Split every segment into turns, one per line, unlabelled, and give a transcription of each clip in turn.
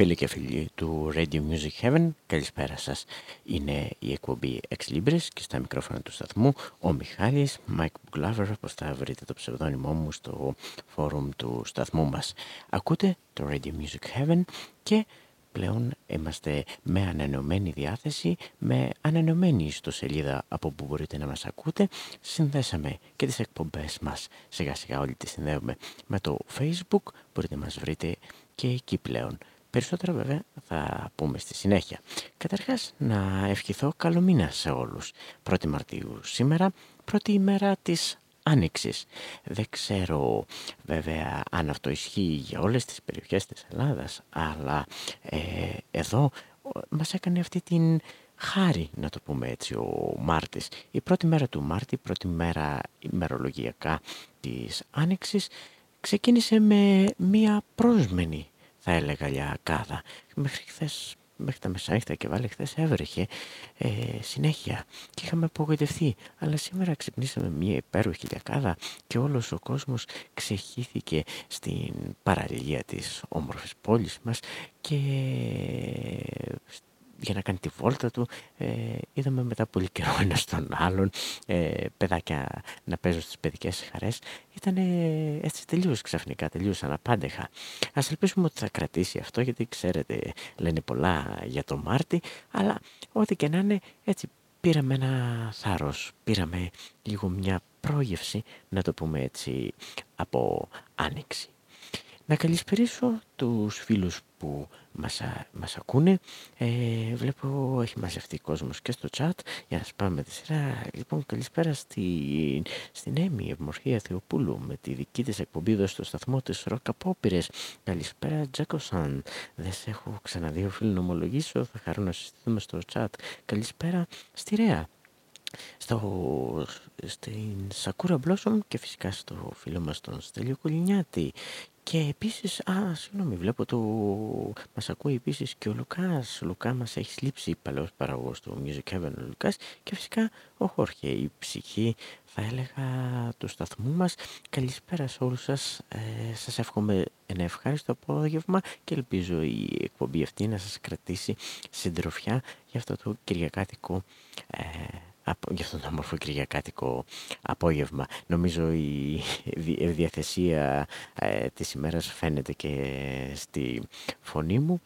Φίλοι και φίλοι του Radio Music Heaven, καλησπέρα σας. Είναι η εκπομπή Ex Libris και στα μικρόφωνα του σταθμού ο Μιχάλης, Mike Buglaver, όπως θα βρείτε το ψευδόνυμό μου στο φόρουμ του σταθμού μας. Ακούτε το Radio Music Heaven και πλέον είμαστε με ανανεωμένη διάθεση, με ανανεωμένη ιστοσελίδα από που μπορείτε να μας ακούτε. Συνδέσαμε και τις εκπομπές μας, σιγά σιγά όλοι τις συνδέουμε με το Facebook, μπορείτε να μας βρείτε και εκεί πλέον. Περισσότερα βέβαια θα πούμε στη συνέχεια. Καταρχάς να ευχηθώ καλό μήνα σε όλους. 1η Μαρτίου σήμερα, πρώτη ημέρα της Άνοιξης. Δεν ξέρω βέβαια αν αυτό ισχύει για όλες τις περιοχές της Ελλάδας, αλλά ε, εδώ μας έκανε αυτή την χάρη, να το πούμε έτσι, ο Μάρτης. Η πρώτη μέρα του Μάρτη, η πρώτη μέρα ημερολογιακά της Άνοιξης, ξεκίνησε με μία πρόσμενη θα έλεγα λιακάδα. Μέχρι χθες μέχρι τα μεσάνυχτα και βάλει χθες έβρεχε ε, συνέχεια και είχαμε απογοητευτεί. Αλλά σήμερα ξυπνήσαμε μια υπέροχη λιακάδα και όλος ο κόσμος ξεχύθηκε στην παραλία της όμορφης πόλης μας και για να κάνει τη βόλτα του. Ε, είδαμε μετά πολύ καιρό ένας τον άλλον, ε, παιδάκια να παίζουν στις παιδικές χαρές. Ήταν έτσι τελείως ξαφνικά, τελείως αναπάντεχα. Ας ελπίσουμε ότι θα κρατήσει αυτό, γιατί ξέρετε λένε πολλά για το Μάρτι, αλλά ό,τι και να είναι έτσι πήραμε ένα θάρρος, πήραμε λίγο μια πρόγευση, να το πούμε έτσι, από άνοιξη. Να καλησπερίσω τους φίλους που μας, μας ακούνε. Ε, βλέπω έχει μαζευτεί κόσμος και στο chat για να σπάμε τη σειρά. Λοιπόν, καλησπέρα στην, στην Έμι Ευμορφία Θεοπούλου με τη δική της εκπομπή εδώ στο σταθμό της Ροκαπόπηρες. Καλησπέρα Τζάκοσαν. Δεν σε έχω ξαναδεί οφείλω να ομολογήσω. Θα χαρώ να συζητήσουμε στο chat. Καλησπέρα στη Ρέα στο, στην Σακούρα Blossom και φυσικά στο φίλο μας τον Στέλιο Κουλινιάτη και επίσης, α, συγγνώμη, βλέπω το... Μας ακούει επίσης και ο Λουκάς. Ο Λουκά μας έχει σλείψει παλαιός παραγωγός του Music Heaven ο Λουκάς και φυσικά ο Χόρχε, η ψυχή, θα έλεγα, του σταθμού μας. Καλησπέρα σε όλους σας. Ε, σας εύχομαι ένα ευχάριστο απόγευμα και ελπίζω η εκπομπή αυτή να σας κρατήσει συντροφιά για αυτό το κυριακάτικο ε, για αυτόν τον όμορφο κυριακάτικο απόγευμα. Νομίζω η διαθεσία ε, της ημέρας φαίνεται και στη φωνή μου.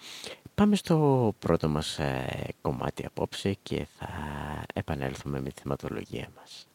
Πάμε στο πρώτο μας ε, κομμάτι απόψε και θα επανέλθουμε με τη θεματολογία μας.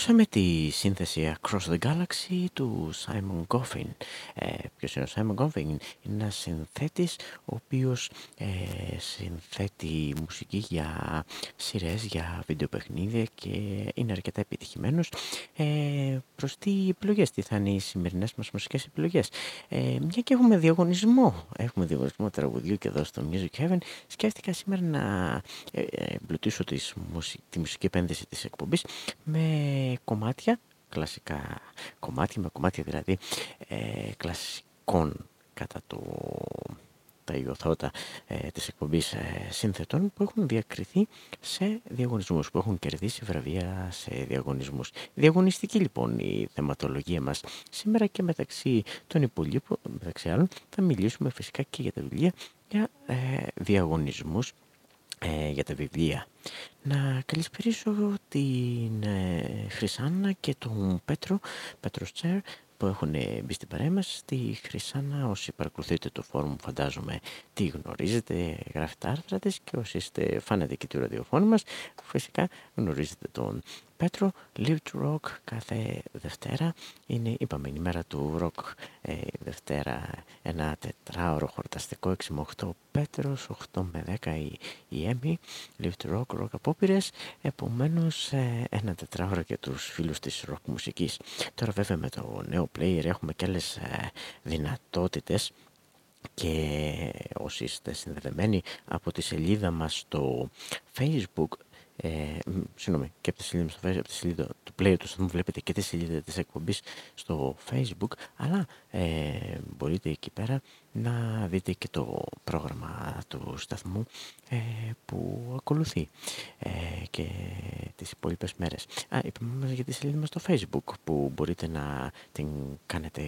Ακούσαμε τη σύνθεση Across the Galaxy του Simon Goffin. Ε, ποιος είναι ο Simon Goffin? Είναι ένας συνθέτης ο οποίος ε, συνθέτει μουσική για σειρές, για βιντεοπαιχνίδια και είναι αρκετά επιτυχημένος. Ε, προς τι επιλογές, τι θα είναι οι σημερινές μας μουσικές επιλογές; Ε, μια και έχουμε διαγωνισμό, έχουμε διαγωνισμό τραγουδιού και εδώ στο Music Heaven, σκέφτηκα σήμερα να ε, εμπλουτίσω τη μουσική επένδυση της εκπομπής με κομμάτια, κλασικά κομμάτια, με κομμάτια δηλαδή ε, κλασικών κατά το τα ιδιοθώτα ε, της εκπομπής ε, συνθετών που έχουν διακριθεί σε διαγωνισμούς, που έχουν κερδίσει βραβεία σε διαγωνισμούς. Διαγωνιστική λοιπόν η θεματολογία μας σήμερα και μεταξύ των υπολείπων, μεταξύ άλλων, θα μιλήσουμε φυσικά και για τα βιβλία, για ε, διαγωνισμούς ε, για τα βιβλία. Να καλησπερίσω την ε, Χρυσάννα και τον Πέτρο, Πέτρο Τσέρ, που έχουν μπει στην παρέα μας. Στη Χρυσάνα, όσοι παρακολουθείτε το φόρουμ, φαντάζομαι τι γνωρίζετε, γράφει τα άρθρα της και όσοι είστε φανατικοί του ραδιοφώνου μας, φυσικά γνωρίζετε τον Πέτρο. Live to Rock κάθε Δευτέρα. Είναι, είπαμε, η μέρα του rock ε, Δευτέρα, ένα τετράωρο χορταστικό 6 με 8 Πέτρος, 8 με 10 η, η Έμι, Live to Rock, rock απόπειρες, επομένως ε, ένα τετράωρο για τους φίλους της rock μουσικής. Τώρα βέβαια με το νέο player έχουμε και άλλες ε, δυνατότητες και όσοι είστε συνδεδεμένοι από τη σελίδα μας στο facebook ε, συγγνώμη, και από τη σελίδα, στο Facebook, από τη σελίδα του player του σταθμού βλέπετε και τη σελίδα της εκπομπής στο facebook αλλά ε, μπορείτε εκεί πέρα να δείτε και το πρόγραμμα του σταθμού ε, που ακολουθεί ε, και τις υπόλοιπες μέρες. Α, είπαμε για τη σελίδα μας στο facebook που μπορείτε να την κάνετε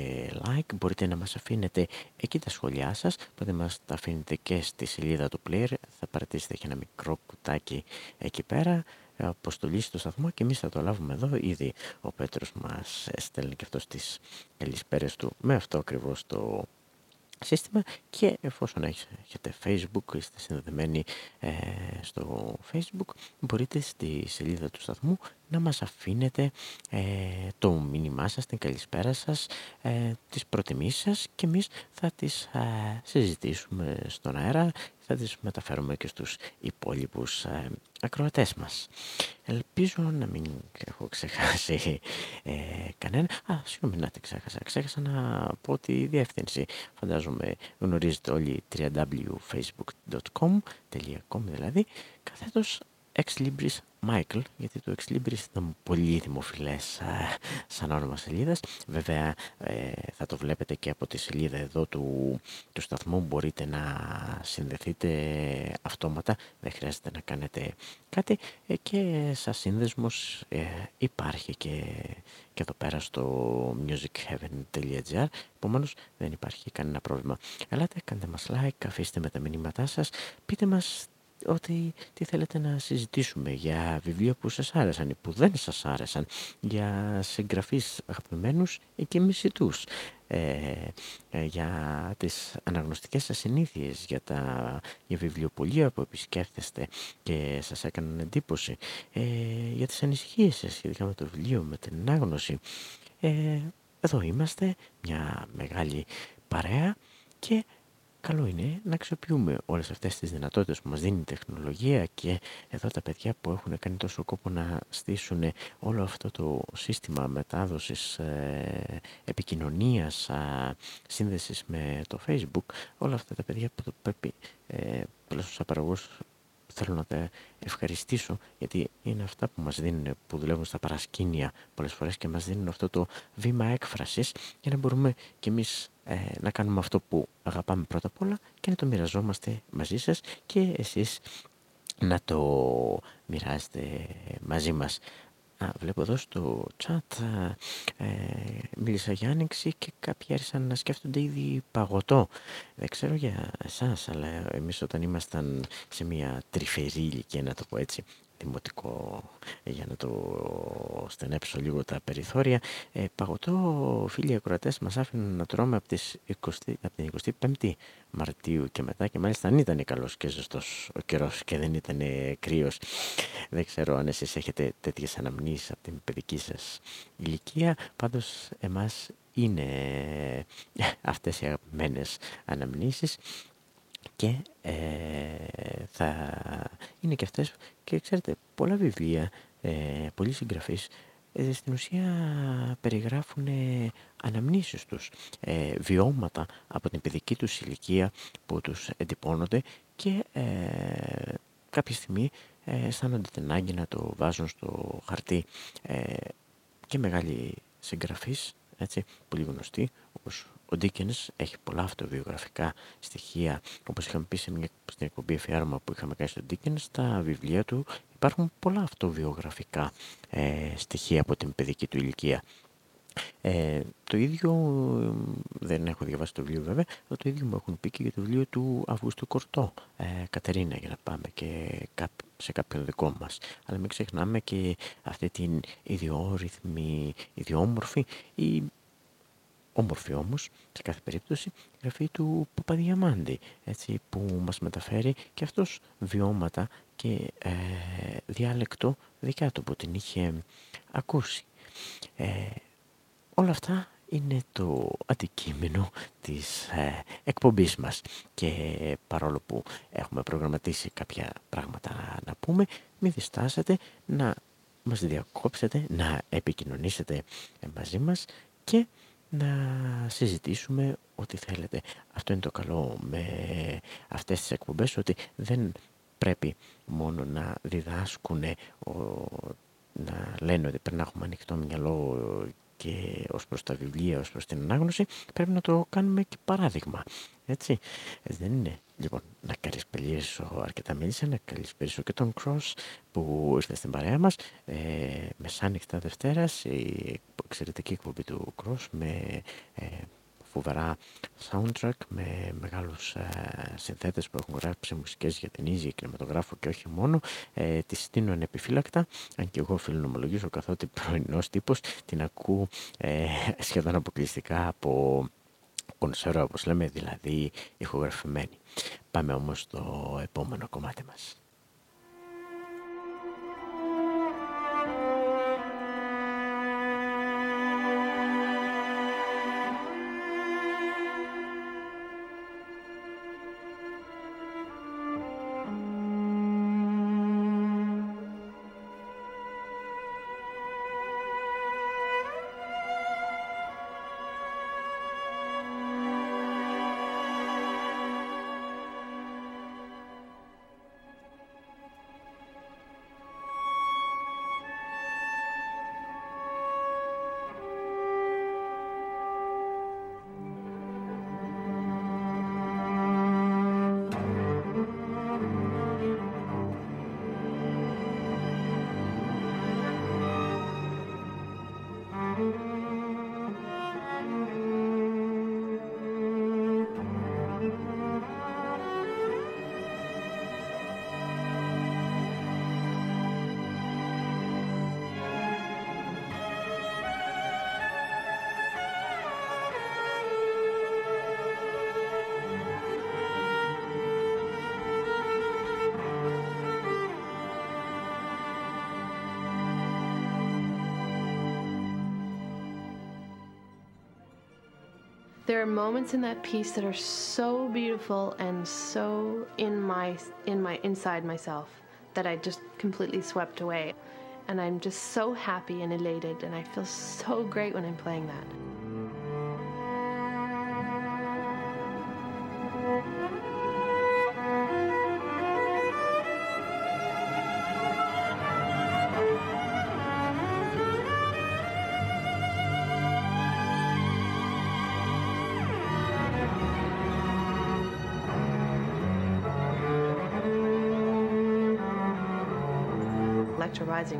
like, μπορείτε να μας αφήνετε εκεί τα σχόλιά σας, μπορείτε να μας τα αφήνετε και στη σελίδα του player, θα παρατήσετε και ένα μικρό κουτάκι εκεί πέρα, αποστολή στο σταθμό και εμείς θα το λάβουμε εδώ. Ήδη ο Πέτρος μας στέλνει και αυτός τις καλησπέρες του με αυτό ακριβώς το σύστημα και εφόσον έχετε facebook, είστε συνδεδεμένοι ε, στο facebook, μπορείτε στη σελίδα του σταθμού να μας αφήνετε ε, το μήνυμά σας, την καλησπέρα σας, ε, τις προτιμήσεις σας και εμείς θα τις ε, συζητήσουμε στον αέρα, θα τις μεταφέρουμε και στους υπόλοιπους ε, ακροατές μας. Ελπίζω να μην έχω ξεχάσει ε, κανένα. Α, συγγνώμη να την ξέχασα. Ξέχασα να πω τη διεύθυνση. Φαντάζομαι γνωρίζετε όλοι www.facebook.com δηλαδή, καθέτος Ex Libris Michael, γιατί το Ex Libris ήταν πολύ δημοφιλές σαν όνομα σελίδας. Βέβαια ε, θα το βλέπετε και από τη σελίδα εδώ του, του σταθμού. Μπορείτε να συνδεθείτε αυτόματα, δεν χρειάζεται να κάνετε κάτι ε, και σαν σύνδεσμος ε, υπάρχει και, και εδώ πέρα στο musicheaven.gr Επομένως δεν υπάρχει κανένα πρόβλημα. Ελάτε, κάντε μας like, αφήστε με τα μηνύματά σας, πείτε μας ότι τι θέλετε να συζητήσουμε για βιβλία που σας άρεσαν ή που δεν σας άρεσαν, για συγγραφείς αγαπημένους ή και μισητούς, ε, ε, για τις αναγνωστικές σας συνήθειες, για τα για βιβλιοπολία που επισκέφτεστε και σας έκαναν εντύπωση, ε, για τις ανησυχίες σας σχετικά με το βιβλίο, με την ανάγνωση. Ε, εδώ είμαστε, μια μεγάλη παρέα και καλό είναι να αξιοποιούμε όλες αυτές τις δυνατότητες που μας δίνει η τεχνολογία και εδώ τα παιδιά που έχουν κάνει τόσο κόπο να στήσουν όλο αυτό το σύστημα μετάδοσης ε, επικοινωνίας, ε, σύνδεσης με το facebook, όλα αυτά τα παιδιά που πρέπει ε, πολλές παραγωγούς θέλω να τα ευχαριστήσω γιατί είναι αυτά που μας δίνουν, που δουλεύουν στα παρασκήνια πολλές φορές και μας δίνουν αυτό το βήμα έκφρασης για να μπορούμε κι εμείς ε, να κάνουμε αυτό που αγαπάμε πρώτα απ' όλα και να το μοιραζόμαστε μαζί σας και εσείς να το μοιράζετε μαζί μας. Α, βλέπω εδώ στο chat ε, μίλησα για άνοιξη και κάποιοι άρχισαν να σκέφτονται ήδη παγωτό. Δεν ξέρω για εσάς, αλλά εμείς όταν ήμασταν σε μια τρυφερή ηλικία, να το πω έτσι, δημοτικό για να το στενέψω λίγο τα περιθώρια. Ε, παγωτό, φίλοι ακροατές, μας άφηναν να τρώμε από, τις 20, από την 25η Μαρτίου και μετά και μάλιστα αν ήταν καλός και ζεστός ο καιρός και δεν ήταν κρύος. Δεν ξέρω αν εσείς έχετε τέτοιες αναμνήσεις από την παιδική σας ηλικία, πάντως εμάς είναι αυτές οι αγαπημένες αναμνήσεις και ε, θα είναι και αυτές και ξέρετε πολλά βιβλία, ε, πολλοί συγγραφείς ε, στην ουσία περιγράφουν ε, αναμνήσεις τους, ε, βιώματα από την παιδική τους ηλικία που τους εντυπώνονται και ε, κάποια στιγμή ε, αισθάνονται την ανάγκη να το βάζουν στο χαρτί. Και μεγάλοι συγγραφείς, έτσι, πολύ γνωστοί, όπως ο Ντίκενς έχει πολλά αυτοβιογραφικά στοιχεία, όπως είχαμε πει σε μια, στην εκπομπή εφιάρωμα που είχαμε κάνει στον Ντίκενς, στα βιβλία του υπάρχουν πολλά αυτοβιογραφικά ε, στοιχεία από την παιδική του ηλικία. Ε, το ίδιο, δεν έχω διαβάσει το βιβλίο βέβαια, αλλά το ίδιο μου έχουν πει και για το βιβλίο του Αυγούστου Κορτό, ε, Κατερίνα, για να πάμε και σε κάποιον δικό μας. Αλλά μην ξεχνάμε και αυτή την ιδιόρυθμη, ιδιόμορφη ή όμορφη όμως, σε κάθε περίπτωση, η γραφή του Παπαδιαμάντη, έτσι, που μας μεταφέρει και αυτός βιώματα και ε, διάλεκτο δικά του που την είχε ακούσει. Ε, όλα αυτά είναι το αντικείμενο της ε, εκπομπής μας και παρόλο που έχουμε προγραμματίσει κάποια πράγματα να πούμε, μην διστάσετε να μας διακόψετε, να επικοινωνήσετε μαζί μας και να συζητήσουμε ό,τι θέλετε. Αυτό είναι το καλό με αυτές τις εκπομπές, ότι δεν πρέπει μόνο να διδάσκουν, να λένε ότι πρέπει να έχουμε ανοιχτό μυαλό και ως προς τα βιβλία, ως προς την ανάγνωση, πρέπει να το κάνουμε και παράδειγμα. Έτσι, δεν είναι. Λοιπόν, να καλησπερίσω αρκετά μίλησα, να καλησπερίσω και τον Cross που ήρθε στην παρέα μας. Ε, μεσάνυχτα Δευτέρας, η εξαιρετική εκπομπή του Cross με ε, φοβερά soundtrack με μεγάλους ε, συνθέτες που έχουν γράψει μουσικές για την ίδια κινηματογράφο και όχι μόνο. Ε, τη στείνω ανεπιφύλακτα αν και εγώ φιλονομολογήσω καθότι πρωινός τύπος την ακούω ε, σχεδόν αποκλειστικά από κονσέρο όπως λέμε δηλαδή ηχογραφημένη. Πάμε όμως στο επόμενο κομμάτι μας
there are moments in that piece that are so beautiful and so in my in my inside myself that I just completely swept away and I'm just so happy and elated and I feel so great when I'm playing that.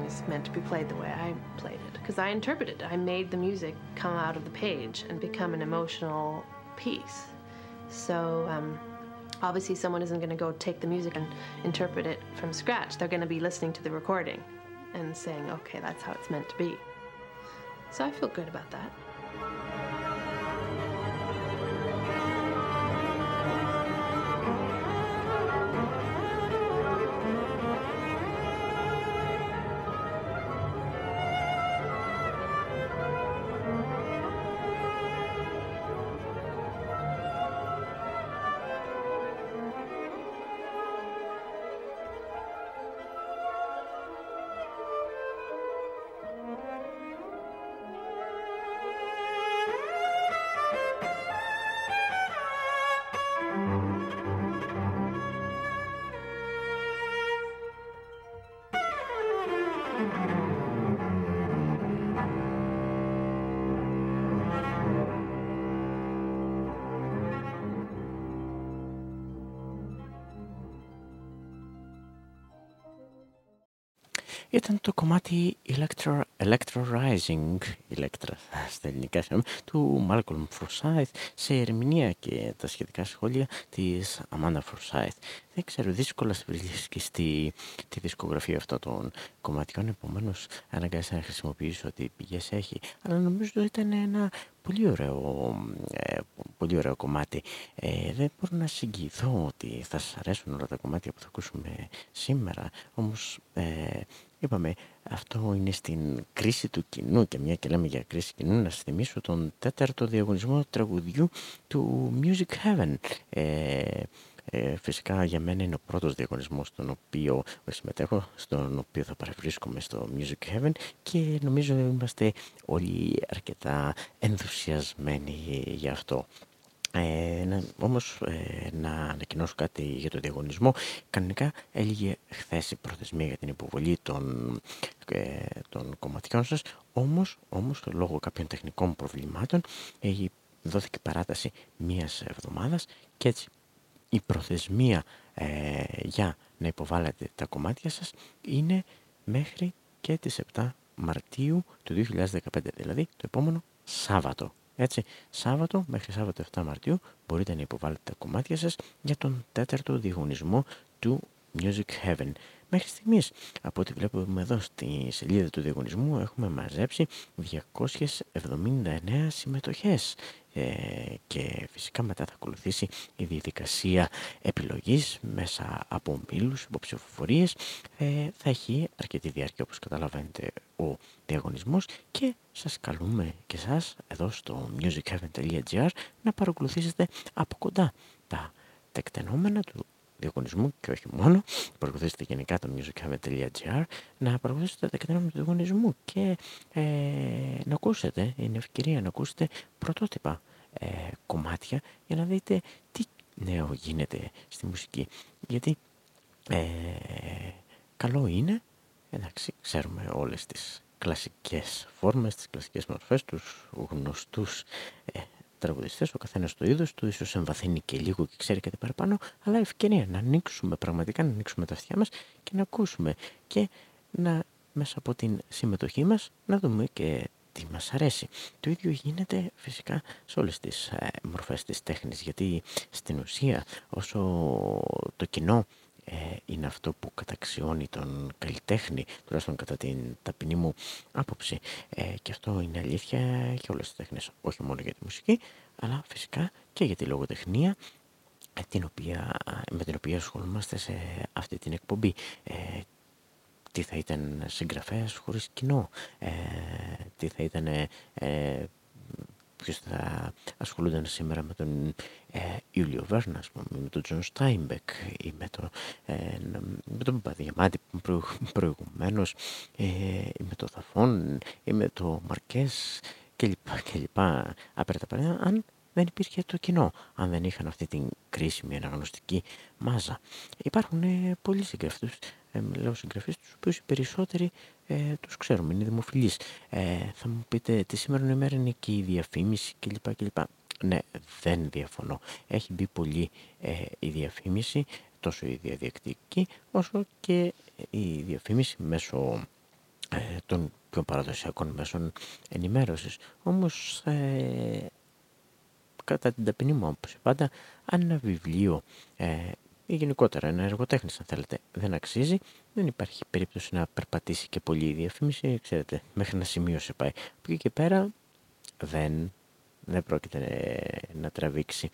Rising is meant to be played the way I played it because I interpreted. I made the music come out of the page and become an emotional piece. So um, obviously someone isn't going to go take the music and interpret it from scratch. They're going to be listening to the recording and saying, okay, that's how it's meant to be. So I feel good about that.
Ήταν το κομμάτι Electro, Electro Rising, Electra στα ελληνικά του Malcolm Forsyth σε ερμηνεία και τα σχετικά σχόλια της Amanda Forsyth. Δεν ξέρω, δύσκολα σε βρίσκει στη τη δισκογραφία αυτών των κομματιών, επομένως αναγκάζεται να χρησιμοποιήσω ό,τι πηγές έχει. Αλλά νομίζω ότι ήταν ένα πολύ ωραίο, ε, πολύ ωραίο κομμάτι. Ε, δεν μπορώ να συγκυηθώ ότι θα σας αρέσουν όλα τα κομμάτια που θα ακούσουμε σήμερα, όμως ε, Είπαμε, αυτό είναι στην κρίση του κοινού και μια και λέμε για κρίση κοινού να σας θυμίσω τον τέταρτο διαγωνισμό τραγουδιού του Music Heaven. Ε, ε, φυσικά για μένα είναι ο πρώτος διαγωνισμός στον οποίο συμμετέχω, στον οποίο θα παρευρίσκομαι στο Music Heaven και νομίζω είμαστε όλοι αρκετά ενθουσιασμένοι για αυτό. Ε, να, όμως ε, να ανακοινώσω κάτι για το διαγωνισμό. Κανονικά έλυγε χθες η προθεσμία για την υποβολή των, ε, των κομματιών σας, όμως, όμως λόγω κάποιων τεχνικών προβλημάτων έχει, δόθηκε παράταση μίας εβδομάδας και έτσι η προθεσμία ε, για να υποβάλλετε τα κομμάτια σας είναι μέχρι και τις 7 Μαρτίου του 2015, δηλαδή το επόμενο Σάββατο. Έτσι, Σάββατο μέχρι Σάββατο 7 Μαρτίου μπορείτε να υποβάλλετε τα κομμάτια σας για τον τέταρτο διαγωνισμό του Music Heaven. Μέχρι στιγμής, από ό,τι βλέπουμε εδώ στη σελίδα του διαγωνισμού, έχουμε μαζέψει 279 συμμετοχές. Ε, και φυσικά μετά θα ακολουθήσει η διαδικασία επιλογής μέσα από μήλους, υποψηφοφορίες. Ε, θα έχει αρκετή διάρκεια όπως καταλαβαίνετε ο διαγωνισμός και σας καλούμε και σας εδώ στο musicheaven.gr να παρακολουθήσετε από κοντά τα τεκτενόμενα του διαγωνισμού και όχι μόνο, παρακολουθήσετε γενικά το musicheaven.gr, να παρακολουθήσετε τα τεκτενόμενα του διαγωνισμού και ε, να ακούσετε, είναι ευκαιρία να ακούσετε πρωτότυπα ε, κομμάτια για να δείτε τι νέο γίνεται στη μουσική. Γιατί ε, καλό είναι, εντάξει, ξέρουμε όλες τις κλασικές φόρμες, τις κλασικές μορφές, τους γνωστούς ε, τραγουδιστές, ο καθένας το είδος του, ίσως εμβαθύνει και λίγο και ξέρει κάτι παραπάνω, αλλά ευκαιρία να ανοίξουμε πραγματικά, να ανοίξουμε τα αυτιά μας και να ακούσουμε και να μέσα από την συμμετοχή μας να δούμε και τι μας αρέσει. Το ίδιο γίνεται φυσικά σε όλες τις ε, μορφές της τέχνης, γιατί στην ουσία όσο το κοινό ε, είναι αυτό που καταξιώνει τον καλλιτέχνη, τουλάχιστον κατά την ταπεινή μου άποψη. Ε, και αυτό είναι αλήθεια για όλες τις τέχνες, όχι μόνο για τη μουσική, αλλά φυσικά και για τη λογοτεχνία, ε, την οποία, με την οποία ασχολούμαστε σε αυτή την εκπομπή. Ε, τι θα ήταν συγγραφέας χωρίς κοινό, ε, τι θα ήταν ε, ποιος θα ασχολούνταν σήμερα με τον ε, Ιούλιο Βέρνα, με τον Τζον Στάιμπεκ ή με, το, ε, με τον Παδιαμάτη προ, προηγουμένως ε, ή με τον Θαφόν ή με τον Μαρκές κλπ. κλπ. Απέρα αν δεν υπήρχε το κοινό, αν δεν είχαν αυτή την κρίσιμη αναγνωστική μάζα. Υπάρχουν ε, πολλοί συγγραφείς, ε, λέω συγγραφείς, τους οποίους οι περισσότεροι ε, τους ξέρουμε, είναι δημοφιλείς. Ε, θα μου πείτε, τη σήμερα ημέρα είναι και η διαφήμιση κλπ. κλπ. Ναι, δεν διαφωνώ. Έχει μπει πολύ ε, η διαφήμιση, τόσο η διαδικτική, όσο και η διαφήμιση μέσω ε, των πιο παραδοσιακών μέσων ενημέρωσης. Όμως κατά την ταπεινή μου άποψη πάντα, αν ένα βιβλίο ε, ή γενικότερα ένα εργοτέχνης αν θέλετε δεν αξίζει, δεν υπάρχει περίπτωση να περπατήσει και πολύ η διαφήμιση, ξέρετε, μέχρι ένα σημείο σε πάει. Από εκεί και πέρα δεν, δεν πρόκειται να τραβήξει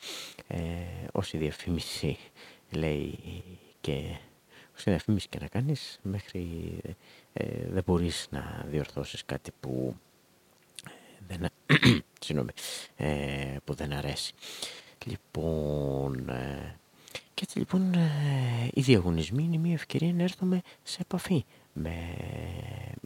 ε, όση διαφήμιση λέει και όση διαφήμιση και να κάνεις μέχρι ε, δεν μπορείς να διορθώσεις κάτι που ε, δεν, ε, που δεν αρέσει. Λοιπόν, ε, και έτσι λοιπόν ε, οι διαγωνισμοί είναι μια ευκαιρία να έρθουμε σε επαφή με,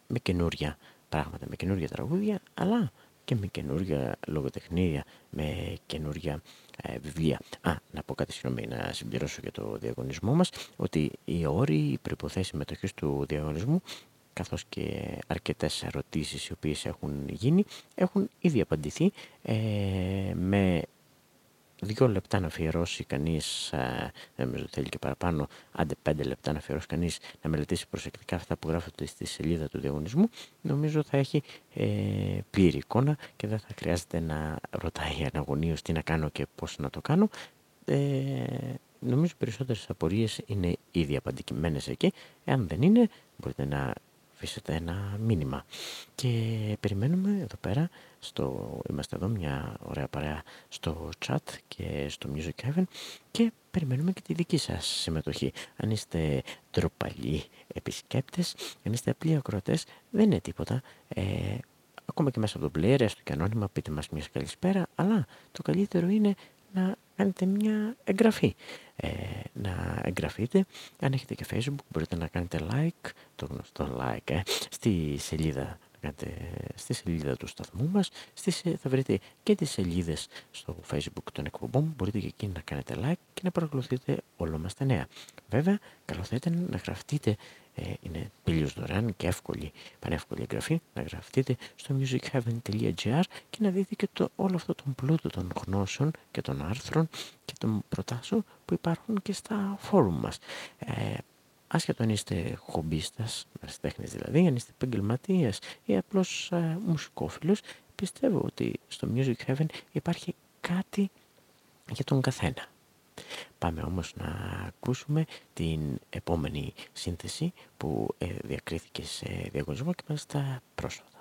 με καινούρια πράγματα, με καινούρια τραγούδια, αλλά και με καινούρια λογοτεχνίδια, με καινούρια ε, βιβλία. Α, να πω κάτι συγγνώμη, να συμπληρώσω για το διαγωνισμό μας, ότι οι όροι, οι προϋποθέσεις συμμετοχής του διαγωνισμού καθώς και αρκετές ερωτήσεις οι οποίες έχουν γίνει, έχουν ήδη απαντηθεί ε, με δύο λεπτά να αφιερώσει κανείς, δεν νομίζω θέλει και παραπάνω, άντε πέντε λεπτά να αφιερώσει κανείς να μελετήσει προσεκτικά αυτά που γράφεται στη σελίδα του διαγωνισμού, νομίζω θα έχει ε, πλήρη εικόνα και δεν θα χρειάζεται να ρωτάει αναγωνίως τι να κάνω και πώς να το κάνω. Ε, νομίζω περισσότερες απορίες είναι ήδη απαντημένες εκεί. Εάν δεν είναι, μπορείτε να αφήσετε ένα μήνυμα. Και περιμένουμε εδώ πέρα, στο, είμαστε εδώ μια ωραία παρέα στο chat και στο Music Heaven και περιμένουμε και τη δική σας συμμετοχή. Αν είστε ντροπαλοί επισκέπτες, αν είστε απλοί ακροατές, δεν είναι τίποτα. Ε, ακόμα και μέσα από το player, έστω και ανώνυμα, πείτε μας μια καλησπέρα, αλλά το καλύτερο είναι να κάνετε μια εγγραφή. Ε, να εγγραφείτε. Αν έχετε και facebook μπορείτε να κάνετε like, το γνωστό like, ε, στη σελίδα κάνετε στη σελίδα του σταθμού μας στις, θα βρείτε και τις σελίδες στο facebook των εκπομπών μπορείτε και εκεί να κάνετε like και να παρακολουθείτε όλα μας τα νέα βέβαια καλό θα ήταν να γραφτείτε ε, είναι τελείω δωρεάν και εύκολη, πανεύκολη εγγραφή να γραφτείτε στο musicheaven.gr και να δείτε και το, όλο αυτό τον πλούτο των γνώσεων και των άρθρων και των προτάσεων που υπάρχουν και στα φόρουμ μας. Ε, άσχετο αν είστε χομπίστας, τέχνης δηλαδή, αν είστε επαγγελματίας ή απλώς ε, μουσικόφιλος, πιστεύω ότι στο Music Heaven υπάρχει κάτι για τον καθένα. Πάμε όμως να ακούσουμε την επόμενη σύνθεση που ε, διακρίθηκε σε διαγωνισμό και μάλιστα πρόσφατα.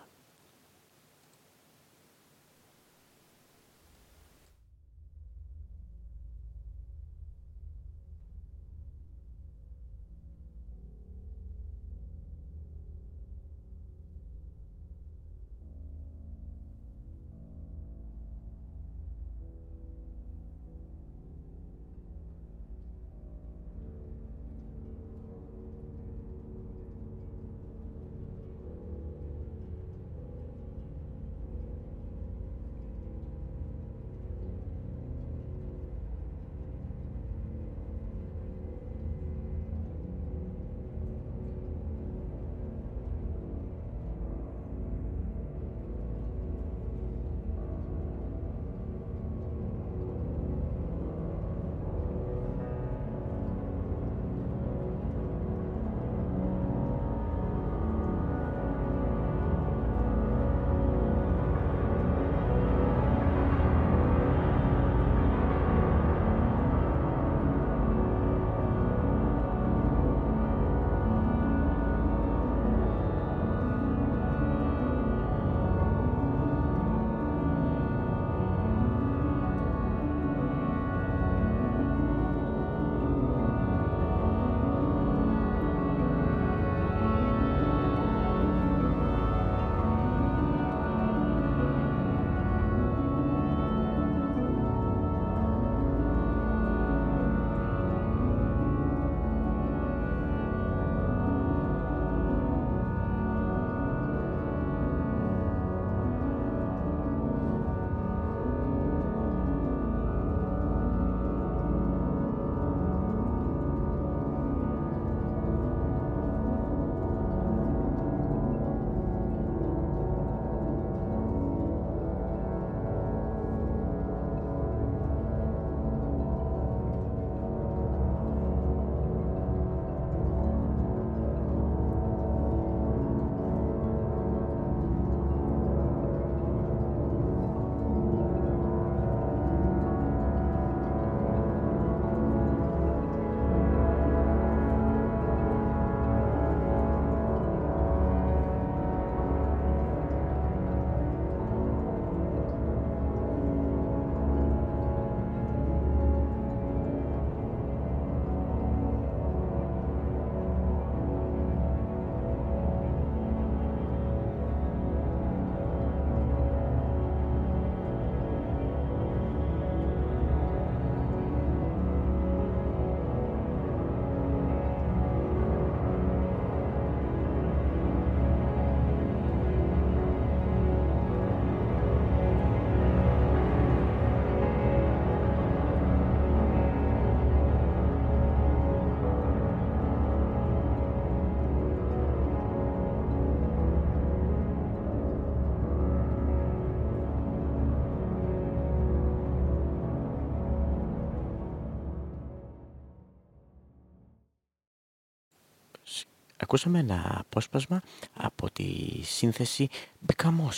Ακούσαμε ένα απόσπασμα από τη σύνθεση Become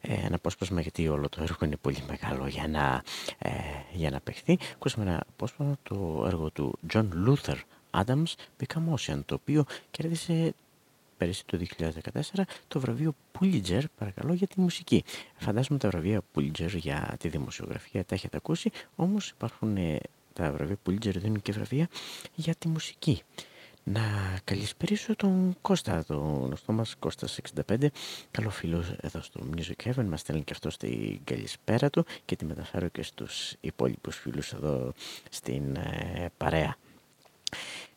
ένα απόσπασμα γιατί όλο το έργο είναι πολύ μεγάλο για να, ε, για να παιχθεί. Ακούσαμε ένα απόσπασμα το έργο του John Luther Adams Become το οποίο κέρδισε πέρυσι το 2014 το βραβείο Pulitzer, παρακαλώ, για τη μουσική. Φαντάζομαι τα βραβεία Pulitzer για τη δημοσιογραφία τα έχετε ακούσει, όμως υπάρχουν ε, τα βραβεία Pulitzer δίνουν και βραβεία για τη μουσική. Να καλησπέρισω τον Κώστα, τον γνωστό μας Κώστας 65, καλό φίλος εδώ στο Music Heaven, μας στέλνει και αυτό στην καλησπέρα του και τη μεταφέρω και στους υπόλοιπους φίλους εδώ στην ε, παρέα.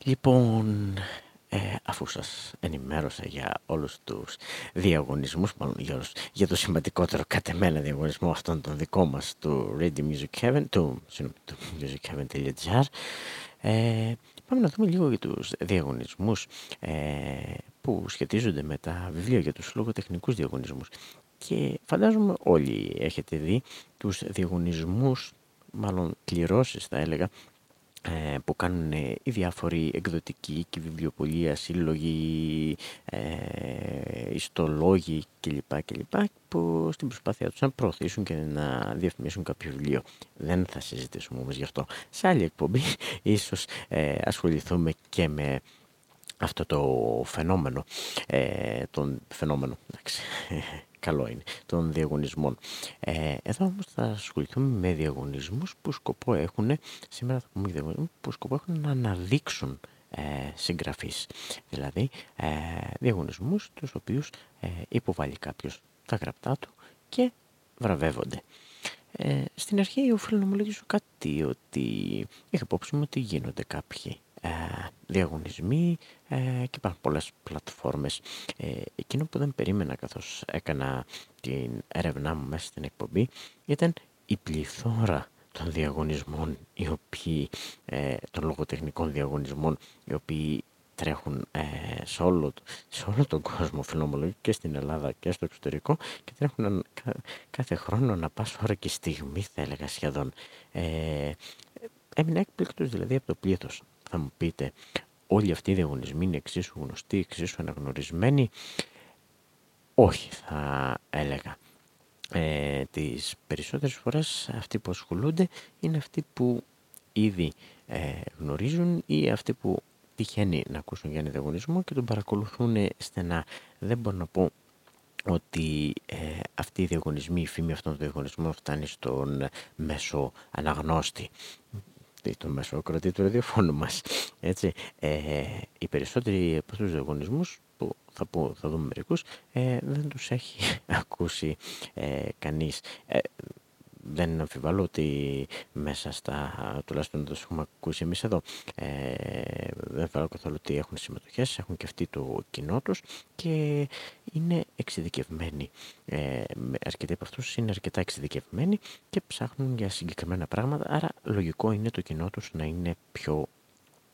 Λοιπόν, ε, αφού σας ενημέρωσα για όλους τους διαγωνισμούς, μάλλον για, όλους, για το σημαντικότερο κατεμένα διαγωνισμό αυτόν τον δικό μας του Radio Music Heaven, του, του musicheaven.gr, ε, πάμε να δούμε λίγο για τους διαγωνισμούς ε, που σχετίζονται με τα βιβλία για τους λογοτεχνικούς διαγωνισμούς. Και φαντάζομαι όλοι έχετε δει τους διαγωνισμούς, μάλλον κληρώσεις θα έλεγα, ε, που κάνουν ε, οι διάφοροι εκδοτικοί και βιβλιοπολία, σύλλογοι, ε, ιστολόγοι κλπ, κλπ. που στην προσπάθειά τους να προωθήσουν και να διαφημίσουν κάποιο βιβλίο. Δεν θα συζητήσουμε όμως γι' αυτό. Σε άλλη εκπομπή ίσως ε, ασχοληθούμε και με αυτό το φαινόμενο, ε, τον φαινόμενο, εντάξει, καλό είναι, των διαγωνισμών. Ε, εδώ όμως θα ασχοληθούμε με διαγωνισμούς που σκοπό έχουν, σήμερα θα πούμε διαγωνισμούς που σκοπό έχουν να αναδείξουν ε, συγγραφείς. Δηλαδή ε, διαγωνισμούς τους οποίους ε, υποβάλλει κάποιος τα γραπτά του και βραβεύονται. Ε, στην αρχή οφείλω να μου λέγεις κάτι ότι είχα υπόψη μου ότι γίνονται κάποιοι ε, διαγωνισμοί ε, και υπάρχουν πολλές πλατφόρμες. Ε, εκείνο που δεν περίμενα καθώς έκανα την έρευνά μου μέσα στην εκπομπή ήταν η πληθώρα των διαγωνισμών οι οποίοι, των λογοτεχνικών διαγωνισμών οι οποίοι τρέχουν σε, όλο, σε όλο τον κόσμο φιλομολογεί και στην Ελλάδα και στο εξωτερικό και τρέχουν κάθε χρόνο να πας ώρα και στιγμή θα έλεγα σχεδόν. Ε, έμεινα έκπληκτος δηλαδή από το πλήθος θα μου πείτε όλοι αυτοί οι διαγωνισμοί είναι εξίσου γνωστοί, εξίσου αναγνωρισμένοι. Όχι θα έλεγα. Ε, τις περισσότερες φορές αυτοί που ασχολούνται είναι αυτοί που ήδη ε, γνωρίζουν ή αυτοί που τυχαίνει να ακούσουν για ένα διαγωνισμό και τον παρακολουθούν στενά. Δεν μπορώ να πω ότι ε, αυτοί οι διαγωνισμοί, η φήμη αυτών των διαγωνισμών φτάνει στον μέσο αναγνώστη το μεσοκρατή του ραδιοφώνου μας. Έτσι, ε, οι περισσότεροι από τους διαγωνισμούς που θα, πω, θα δούμε μερικούς ε, δεν τους έχει ακούσει ε, κανείς. Ε, δεν αμφιβάλλω ότι μέσα στα, τουλάχιστον το έχουμε ακούσει εμείς εδώ, ε, δεν αμφιβάλλω καθόλου ότι έχουν συμμετοχές, έχουν και αυτοί το κοινό τους και είναι εξειδικευμένοι. Ε, αρκετοί από αυτούς είναι αρκετά εξειδικευμένοι και ψάχνουν για συγκεκριμένα πράγματα, άρα λογικό είναι το κοινό τους να είναι πιο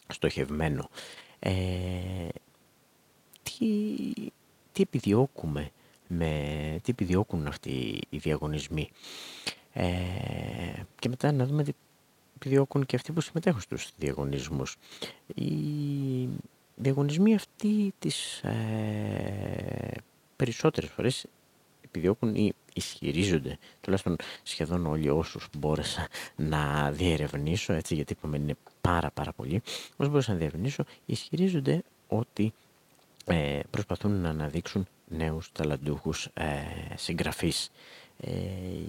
στοχευμένο. Ε, τι, τι επιδιώκουμε με τι επιδιώκουν αυτοί οι διαγωνισμοί; Ε, και μετά να δούμε τι επιδιώκουν και αυτοί που συμμετέχουν στους διαγωνισμούς. Οι διαγωνισμοί αυτοί τις ε, περισσότερες φορές επιδιώκουν ή ισχυρίζονται, τουλάχιστον σχεδόν όλοι όσους μπόρεσα να διερευνήσω, έτσι γιατί είπαμε είναι πάρα πάρα πολλοί, όσους μπόρεσα να διερευνήσω, ισχυρίζονται ότι ε, προσπαθούν να αναδείξουν νέους ταλαντούχους ε, συγγραφείς. Ε,